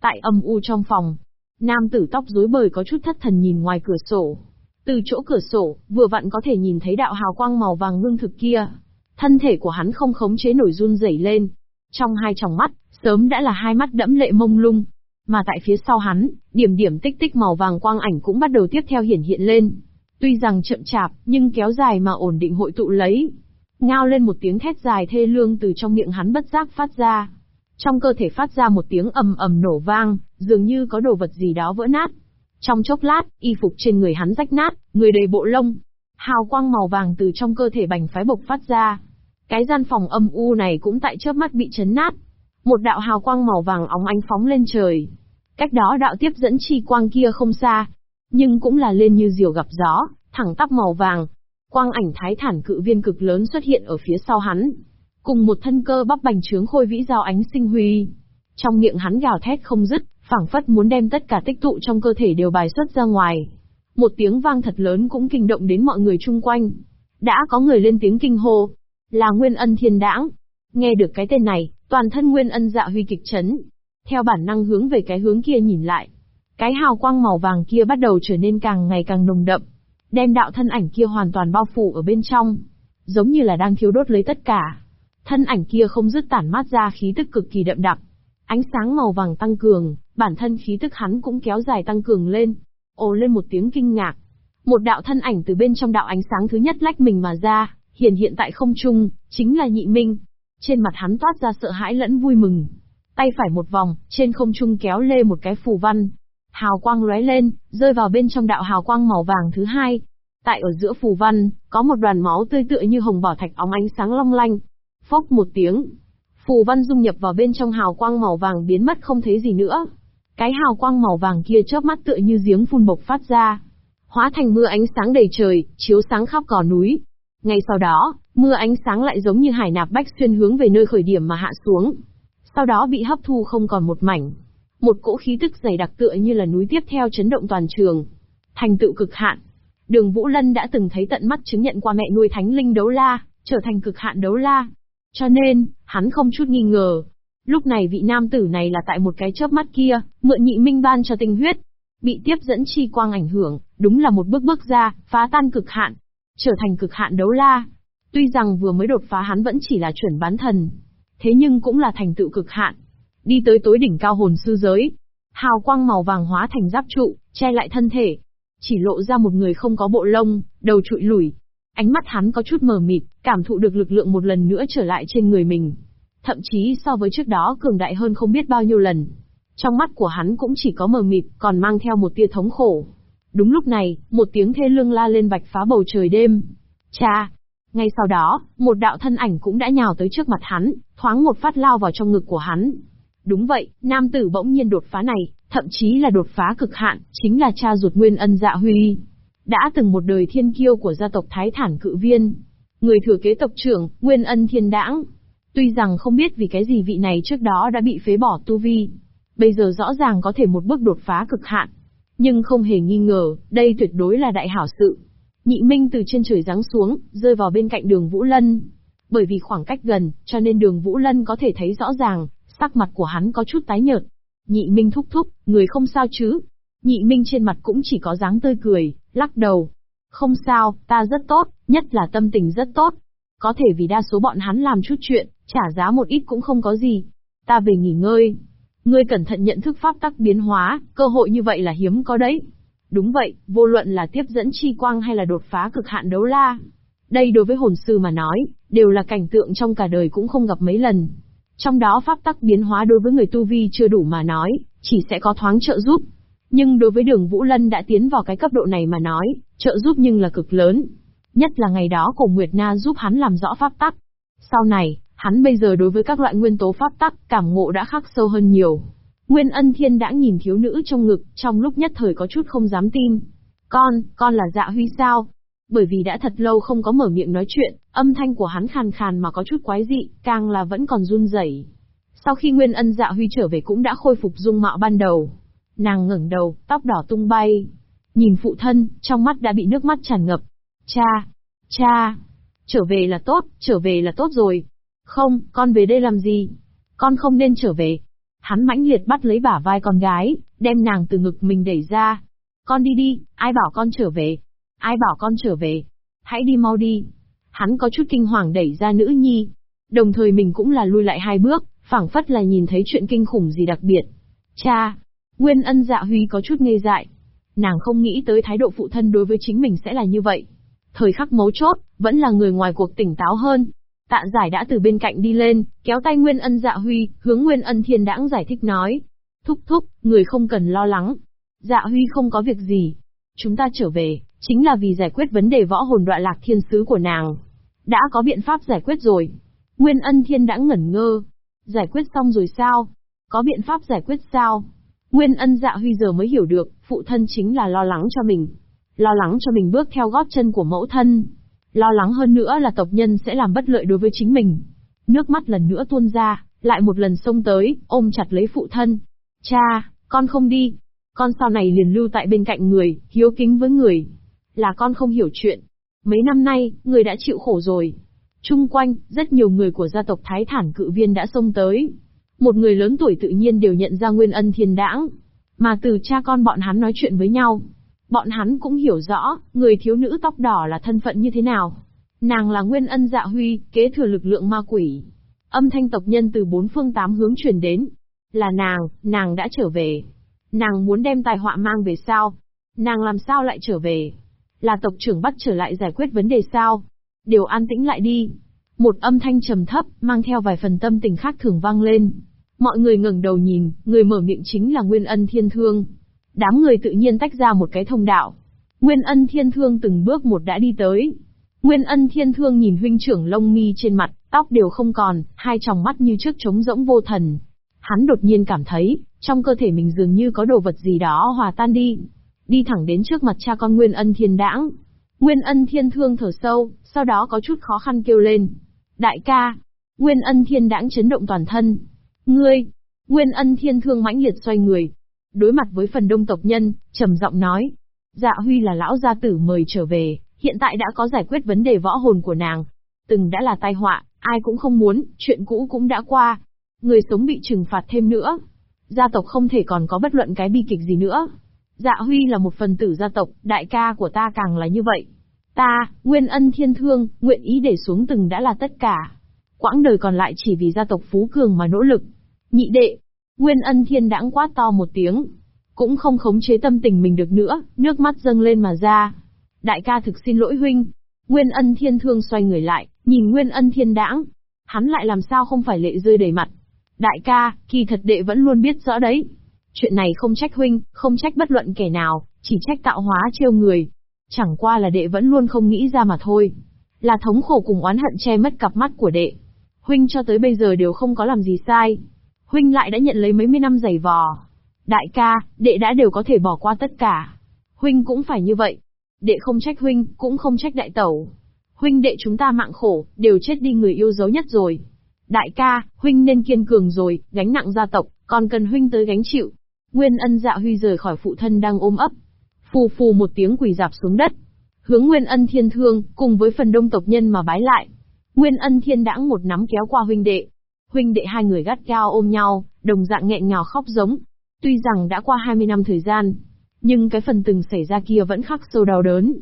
Tại âm u trong phòng, nam tử tóc rối bời có chút thất thần nhìn ngoài cửa sổ. Từ chỗ cửa sổ, vừa vặn có thể nhìn thấy đạo hào quang màu vàng ngưng thực kia. Thân thể của hắn không khống chế nổi run rẩy lên. Trong hai tròng mắt, sớm đã là hai mắt đẫm lệ mông lung. Mà tại phía sau hắn, điểm điểm tích tích màu vàng quang ảnh cũng bắt đầu tiếp theo hiển hiện lên. Tuy rằng chậm chạp, nhưng kéo dài mà ổn định hội tụ lấy. Ngao lên một tiếng thét dài thê lương từ trong miệng hắn bất giác phát ra. Trong cơ thể phát ra một tiếng ầm ầm nổ vang, dường như có đồ vật gì đó vỡ nát. Trong chốc lát, y phục trên người hắn rách nát, người đầy bộ lông. Hào quang màu vàng từ trong cơ thể bành phái bộc phát ra. Cái gian phòng âm u này cũng tại chớp mắt bị chấn nát. Một đạo hào quang màu vàng óng ánh phóng lên trời. Cách đó đạo tiếp dẫn chi quang kia không xa, nhưng cũng là lên như diều gặp gió, thẳng tắp màu vàng. Quang ảnh thái thản cự viên cực lớn xuất hiện ở phía sau hắn. Cùng một thân cơ bắp bành trướng khôi vĩ giao ánh sinh huy. Trong miệng hắn gào thét không dứt, phảng phất muốn đem tất cả tích tụ trong cơ thể đều bài xuất ra ngoài. Một tiếng vang thật lớn cũng kinh động đến mọi người chung quanh. Đã có người lên tiếng kinh hô. Là Nguyên Ân Thiên Đãng. Nghe được cái tên này, toàn thân Nguyên Ân dạ huy kịch chấn. Theo bản năng hướng về cái hướng kia nhìn lại. Cái hào quang màu vàng kia bắt đầu trở nên càng ngày càng nồng đậm, đem đạo thân ảnh kia hoàn toàn bao phủ ở bên trong, giống như là đang thiêu đốt lấy tất cả. Thân ảnh kia không dứt tản mát ra khí tức cực kỳ đậm đặc. Ánh sáng màu vàng tăng cường, bản thân khí tức hắn cũng kéo dài tăng cường lên. Ồ lên một tiếng kinh ngạc. Một đạo thân ảnh từ bên trong đạo ánh sáng thứ nhất lách mình mà ra, hiện hiện tại không trung, chính là nhị minh. Trên mặt hắn toát ra sợ hãi lẫn vui mừng. Tay phải một vòng, trên không trung kéo lê một cái phù văn, Hào quang lóe lên, rơi vào bên trong đạo hào quang màu vàng thứ hai. Tại ở giữa phù văn, có một đoàn máu tươi tựa như hồng bảo thạch óng ánh sáng long lanh. Phốc một tiếng. Phù văn dung nhập vào bên trong hào quang màu vàng biến mất không thấy gì nữa. Cái hào quang màu vàng kia chớp mắt tựa như giếng phun bộc phát ra. Hóa thành mưa ánh sáng đầy trời, chiếu sáng khắp cỏ núi. Ngay sau đó, mưa ánh sáng lại giống như hải nạp bách xuyên hướng về nơi khởi điểm mà hạ xuống. Sau đó bị hấp thu không còn một mảnh. Một cỗ khí tức dày đặc tựa như là núi tiếp theo chấn động toàn trường. Thành tựu cực hạn. Đường Vũ Lân đã từng thấy tận mắt chứng nhận qua mẹ nuôi thánh linh đấu la, trở thành cực hạn đấu la. Cho nên, hắn không chút nghi ngờ. Lúc này vị nam tử này là tại một cái chớp mắt kia, mượn nhị minh ban cho tinh huyết. Bị tiếp dẫn chi quang ảnh hưởng, đúng là một bước bước ra, phá tan cực hạn. Trở thành cực hạn đấu la. Tuy rằng vừa mới đột phá hắn vẫn chỉ là chuẩn bán thần. Thế nhưng cũng là thành tựu cực hạn đi tới tối đỉnh cao hồn sư giới. Hào quang màu vàng hóa thành giáp trụ, che lại thân thể. chỉ lộ ra một người không có bộ lông, đầu trụi lủi. Ánh mắt hắn có chút mờ mịt, cảm thụ được lực lượng một lần nữa trở lại trên người mình. Thậm chí so với trước đó cường đại hơn không biết bao nhiêu lần. Trong mắt của hắn cũng chỉ có mờ mịt, còn mang theo một tia thống khổ. Đúng lúc này, một tiếng thê lương la lên vạch phá bầu trời đêm. Cha! Ngay sau đó, một đạo thân ảnh cũng đã nhào tới trước mặt hắn, thoáng một phát lao vào trong ngực của hắn. Đúng vậy, nam tử bỗng nhiên đột phá này, thậm chí là đột phá cực hạn, chính là cha ruột Nguyên Ân Dạ Huy. Đã từng một đời thiên kiêu của gia tộc Thái Thản Cự Viên. Người thừa kế tộc trưởng, Nguyên Ân Thiên Đãng. Tuy rằng không biết vì cái gì vị này trước đó đã bị phế bỏ tu vi. Bây giờ rõ ràng có thể một bước đột phá cực hạn. Nhưng không hề nghi ngờ, đây tuyệt đối là đại hảo sự. Nhị Minh từ trên trời giáng xuống, rơi vào bên cạnh đường Vũ Lân. Bởi vì khoảng cách gần, cho nên đường Vũ Lân có thể thấy rõ ràng, sắc mặt của hắn có chút tái nhợt. Nhị Minh thúc thúc, người không sao chứ? Nhị Minh trên mặt cũng chỉ có dáng tươi cười, lắc đầu. Không sao, ta rất tốt, nhất là tâm tình rất tốt. Có thể vì đa số bọn hắn làm chút chuyện, trả giá một ít cũng không có gì. Ta về nghỉ ngơi. Ngươi cẩn thận nhận thức pháp tắc biến hóa, cơ hội như vậy là hiếm có đấy. Đúng vậy, vô luận là tiếp dẫn chi quang hay là đột phá cực hạn đấu la. Đây đối với hồn sư mà nói, đều là cảnh tượng trong cả đời cũng không gặp mấy lần. Trong đó pháp tắc biến hóa đối với người tu vi chưa đủ mà nói, chỉ sẽ có thoáng trợ giúp. Nhưng đối với đường Vũ Lân đã tiến vào cái cấp độ này mà nói, trợ giúp nhưng là cực lớn. Nhất là ngày đó cổ Nguyệt Na giúp hắn làm rõ pháp tắc. Sau này, hắn bây giờ đối với các loại nguyên tố pháp tắc, cảm ngộ đã khắc sâu hơn nhiều. Nguyên ân thiên đã nhìn thiếu nữ trong ngực, trong lúc nhất thời có chút không dám tin. Con, con là dạ huy sao? Bởi vì đã thật lâu không có mở miệng nói chuyện, âm thanh của hắn khàn khàn mà có chút quái dị, càng là vẫn còn run rẩy. Sau khi Nguyên ân dạ huy trở về cũng đã khôi phục dung mạo ban đầu. Nàng ngẩng đầu, tóc đỏ tung bay. Nhìn phụ thân, trong mắt đã bị nước mắt tràn ngập. Cha! Cha! Trở về là tốt, trở về là tốt rồi. Không, con về đây làm gì? Con không nên trở về, Hắn mãnh liệt bắt lấy bả vai con gái, đem nàng từ ngực mình đẩy ra. Con đi đi, ai bảo con trở về? Ai bảo con trở về? Hãy đi mau đi. Hắn có chút kinh hoàng đẩy ra nữ nhi. Đồng thời mình cũng là lui lại hai bước, phảng phất là nhìn thấy chuyện kinh khủng gì đặc biệt. Cha! Nguyên ân dạ huy có chút ngây dại. Nàng không nghĩ tới thái độ phụ thân đối với chính mình sẽ là như vậy. Thời khắc mấu chốt, vẫn là người ngoài cuộc tỉnh táo hơn, Tạ giải đã từ bên cạnh đi lên, kéo tay Nguyên Ân Dạ Huy, hướng Nguyên Ân Thiên Đãng giải thích nói. Thúc thúc, người không cần lo lắng. Dạ Huy không có việc gì. Chúng ta trở về, chính là vì giải quyết vấn đề võ hồn đoạn lạc thiên sứ của nàng. Đã có biện pháp giải quyết rồi. Nguyên Ân Thiên đã ngẩn ngơ. Giải quyết xong rồi sao? Có biện pháp giải quyết sao? Nguyên Ân Dạ Huy giờ mới hiểu được, phụ thân chính là lo lắng cho mình. Lo lắng cho mình bước theo gót chân của mẫu thân. Lo lắng hơn nữa là tộc nhân sẽ làm bất lợi đối với chính mình. Nước mắt lần nữa tuôn ra, lại một lần xông tới, ôm chặt lấy phụ thân. Cha, con không đi. Con sau này liền lưu tại bên cạnh người, hiếu kính với người. Là con không hiểu chuyện. Mấy năm nay, người đã chịu khổ rồi. Trung quanh, rất nhiều người của gia tộc Thái Thản cự viên đã xông tới. Một người lớn tuổi tự nhiên đều nhận ra nguyên ân thiên đãng. Mà từ cha con bọn hắn nói chuyện với nhau, Bọn hắn cũng hiểu rõ, người thiếu nữ tóc đỏ là thân phận như thế nào. Nàng là nguyên ân dạ huy, kế thừa lực lượng ma quỷ. Âm thanh tộc nhân từ bốn phương tám hướng truyền đến. Là nàng, nàng đã trở về. Nàng muốn đem tai họa mang về sao? Nàng làm sao lại trở về? Là tộc trưởng bắt trở lại giải quyết vấn đề sao? Đều an tĩnh lại đi. Một âm thanh trầm thấp, mang theo vài phần tâm tình khác thường vang lên. Mọi người ngẩng đầu nhìn, người mở miệng chính là Nguyên Ân Thiên Thương. Đám người tự nhiên tách ra một cái thông đạo. Nguyên ân thiên thương từng bước một đã đi tới. Nguyên ân thiên thương nhìn huynh trưởng lông mi trên mặt, tóc đều không còn, hai tròng mắt như trước trống rỗng vô thần. Hắn đột nhiên cảm thấy, trong cơ thể mình dường như có đồ vật gì đó hòa tan đi. Đi thẳng đến trước mặt cha con Nguyên ân thiên đãng. Nguyên ân thiên thương thở sâu, sau đó có chút khó khăn kêu lên. Đại ca! Nguyên ân thiên đãng chấn động toàn thân. Ngươi! Nguyên ân thiên thương mãnh liệt xoay người, đối mặt với phần đông tộc nhân, trầm giọng nói. Dạ Huy là lão gia tử mời trở về, hiện tại đã có giải quyết vấn đề võ hồn của nàng. Từng đã là tai họa, ai cũng không muốn, chuyện cũ cũng đã qua. Người sống bị trừng phạt thêm nữa. Gia tộc không thể còn có bất luận cái bi kịch gì nữa. Dạ Huy là một phần tử gia tộc, đại ca của ta càng là như vậy. Ta, nguyên ân thiên thương, nguyện ý để xuống từng đã là tất cả. Quãng đời còn lại chỉ vì gia tộc Phú Cường mà nỗ lực. Nhị đệ, Nguyên ân thiên đãng quát to một tiếng. cũng không khống chế tâm tình mình được nữa, nước mắt dâng lên mà ra. Đại ca thực xin lỗi huynh. Nguyên ân thiên thương xoay người lại, nhìn Nguyên ân thiên đãng. Hắn lại làm sao không phải lệ rơi đầy mặt. Đại ca, kỳ thật đệ vẫn luôn biết rõ đấy. Chuyện này không trách huynh, không trách bất luận kẻ nào, chỉ trách tạo hóa trêu người. Chẳng qua là đệ vẫn luôn không nghĩ ra mà thôi. Là thống khổ cùng oán hận che mất cặp mắt của đệ. Huynh cho tới bây giờ đều không có làm gì sai. Huynh lại đã nhận lấy mấy mươi năm giày vò. Đại ca, đệ đã đều có thể bỏ qua tất cả. Huynh cũng phải như vậy. Đệ không trách huynh, cũng không trách đại tẩu. Huynh đệ chúng ta mạng khổ, đều chết đi người yêu dấu nhất rồi. Đại ca, huynh nên kiên cường rồi, gánh nặng gia tộc, còn cần huynh tới gánh chịu. Nguyên ân dạ huy rời khỏi phụ thân đang ôm ấp. Phù phù một tiếng quỳ dạp xuống đất. Hướng Nguyên ân thiên thương, cùng với phần đông tộc nhân mà bái lại. Nguyên ân thiên đãng một nắm kéo qua huynh đệ. Huynh đệ hai người gắt gao ôm nhau, đồng dạng nghẹn ngào khóc giống. Tuy rằng đã qua 20 năm thời gian, nhưng cái phần từng xảy ra kia vẫn khắc sâu đau đớn.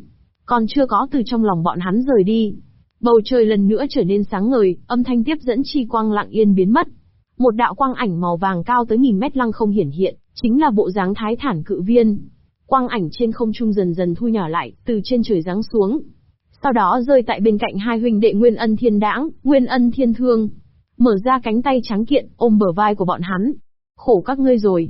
Còn chưa có từ trong lòng bọn hắn rời đi. Bầu trời lần nữa trở nên sáng ngời, âm thanh tiếp dẫn chi quang lặng yên biến mất. Một đạo quang ảnh màu vàng cao tới nghìn mét lăng không hiển hiện, chính là bộ dáng thái thản cự viên. Quang ảnh trên không trung dần dần thu nhỏ lại, từ trên trời giáng xuống. Sau đó rơi tại bên cạnh hai huynh đệ Nguyên Ân Thiên Đãng, Nguyên Ân Thiên Thương. Mở ra cánh tay trắng kiện, ôm bờ vai của bọn hắn. Khổ các ngươi rồi.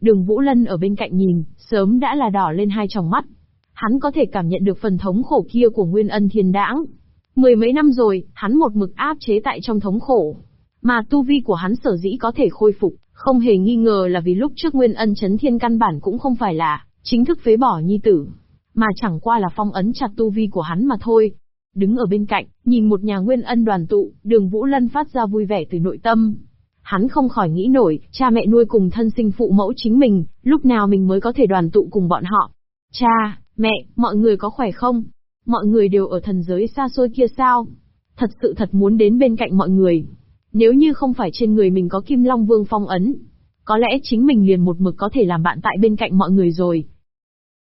Đường Vũ Lân ở bên cạnh nhìn, sớm đã là đỏ lên hai tròng mắt. Hắn có thể cảm nhận được phần thống khổ kia của Nguyên Ân Thiên Đãng. Mười mấy năm rồi, hắn một mực áp chế tại trong thống khổ. Mà tu vi của hắn sở dĩ có thể khôi phục, không hề nghi ngờ là vì lúc trước Nguyên Ân Chấn Thiên căn bản cũng không phải là chính thức phế bỏ nhi tử, mà chẳng qua là phong ấn chặt tu vi của hắn mà thôi. Đứng ở bên cạnh, nhìn một nhà Nguyên Ân đoàn tụ, đường Vũ Lân phát ra vui vẻ từ nội tâm. Hắn không khỏi nghĩ nổi, cha mẹ nuôi cùng thân sinh phụ mẫu chính mình, lúc nào mình mới có thể đoàn tụ cùng bọn họ. Cha, mẹ, mọi người có khỏe không? Mọi người đều ở thần giới xa xôi kia sao? Thật sự thật muốn đến bên cạnh mọi người. Nếu như không phải trên người mình có Kim Long Vương phong ấn, có lẽ chính mình liền một mực có thể làm bạn tại bên cạnh mọi người rồi.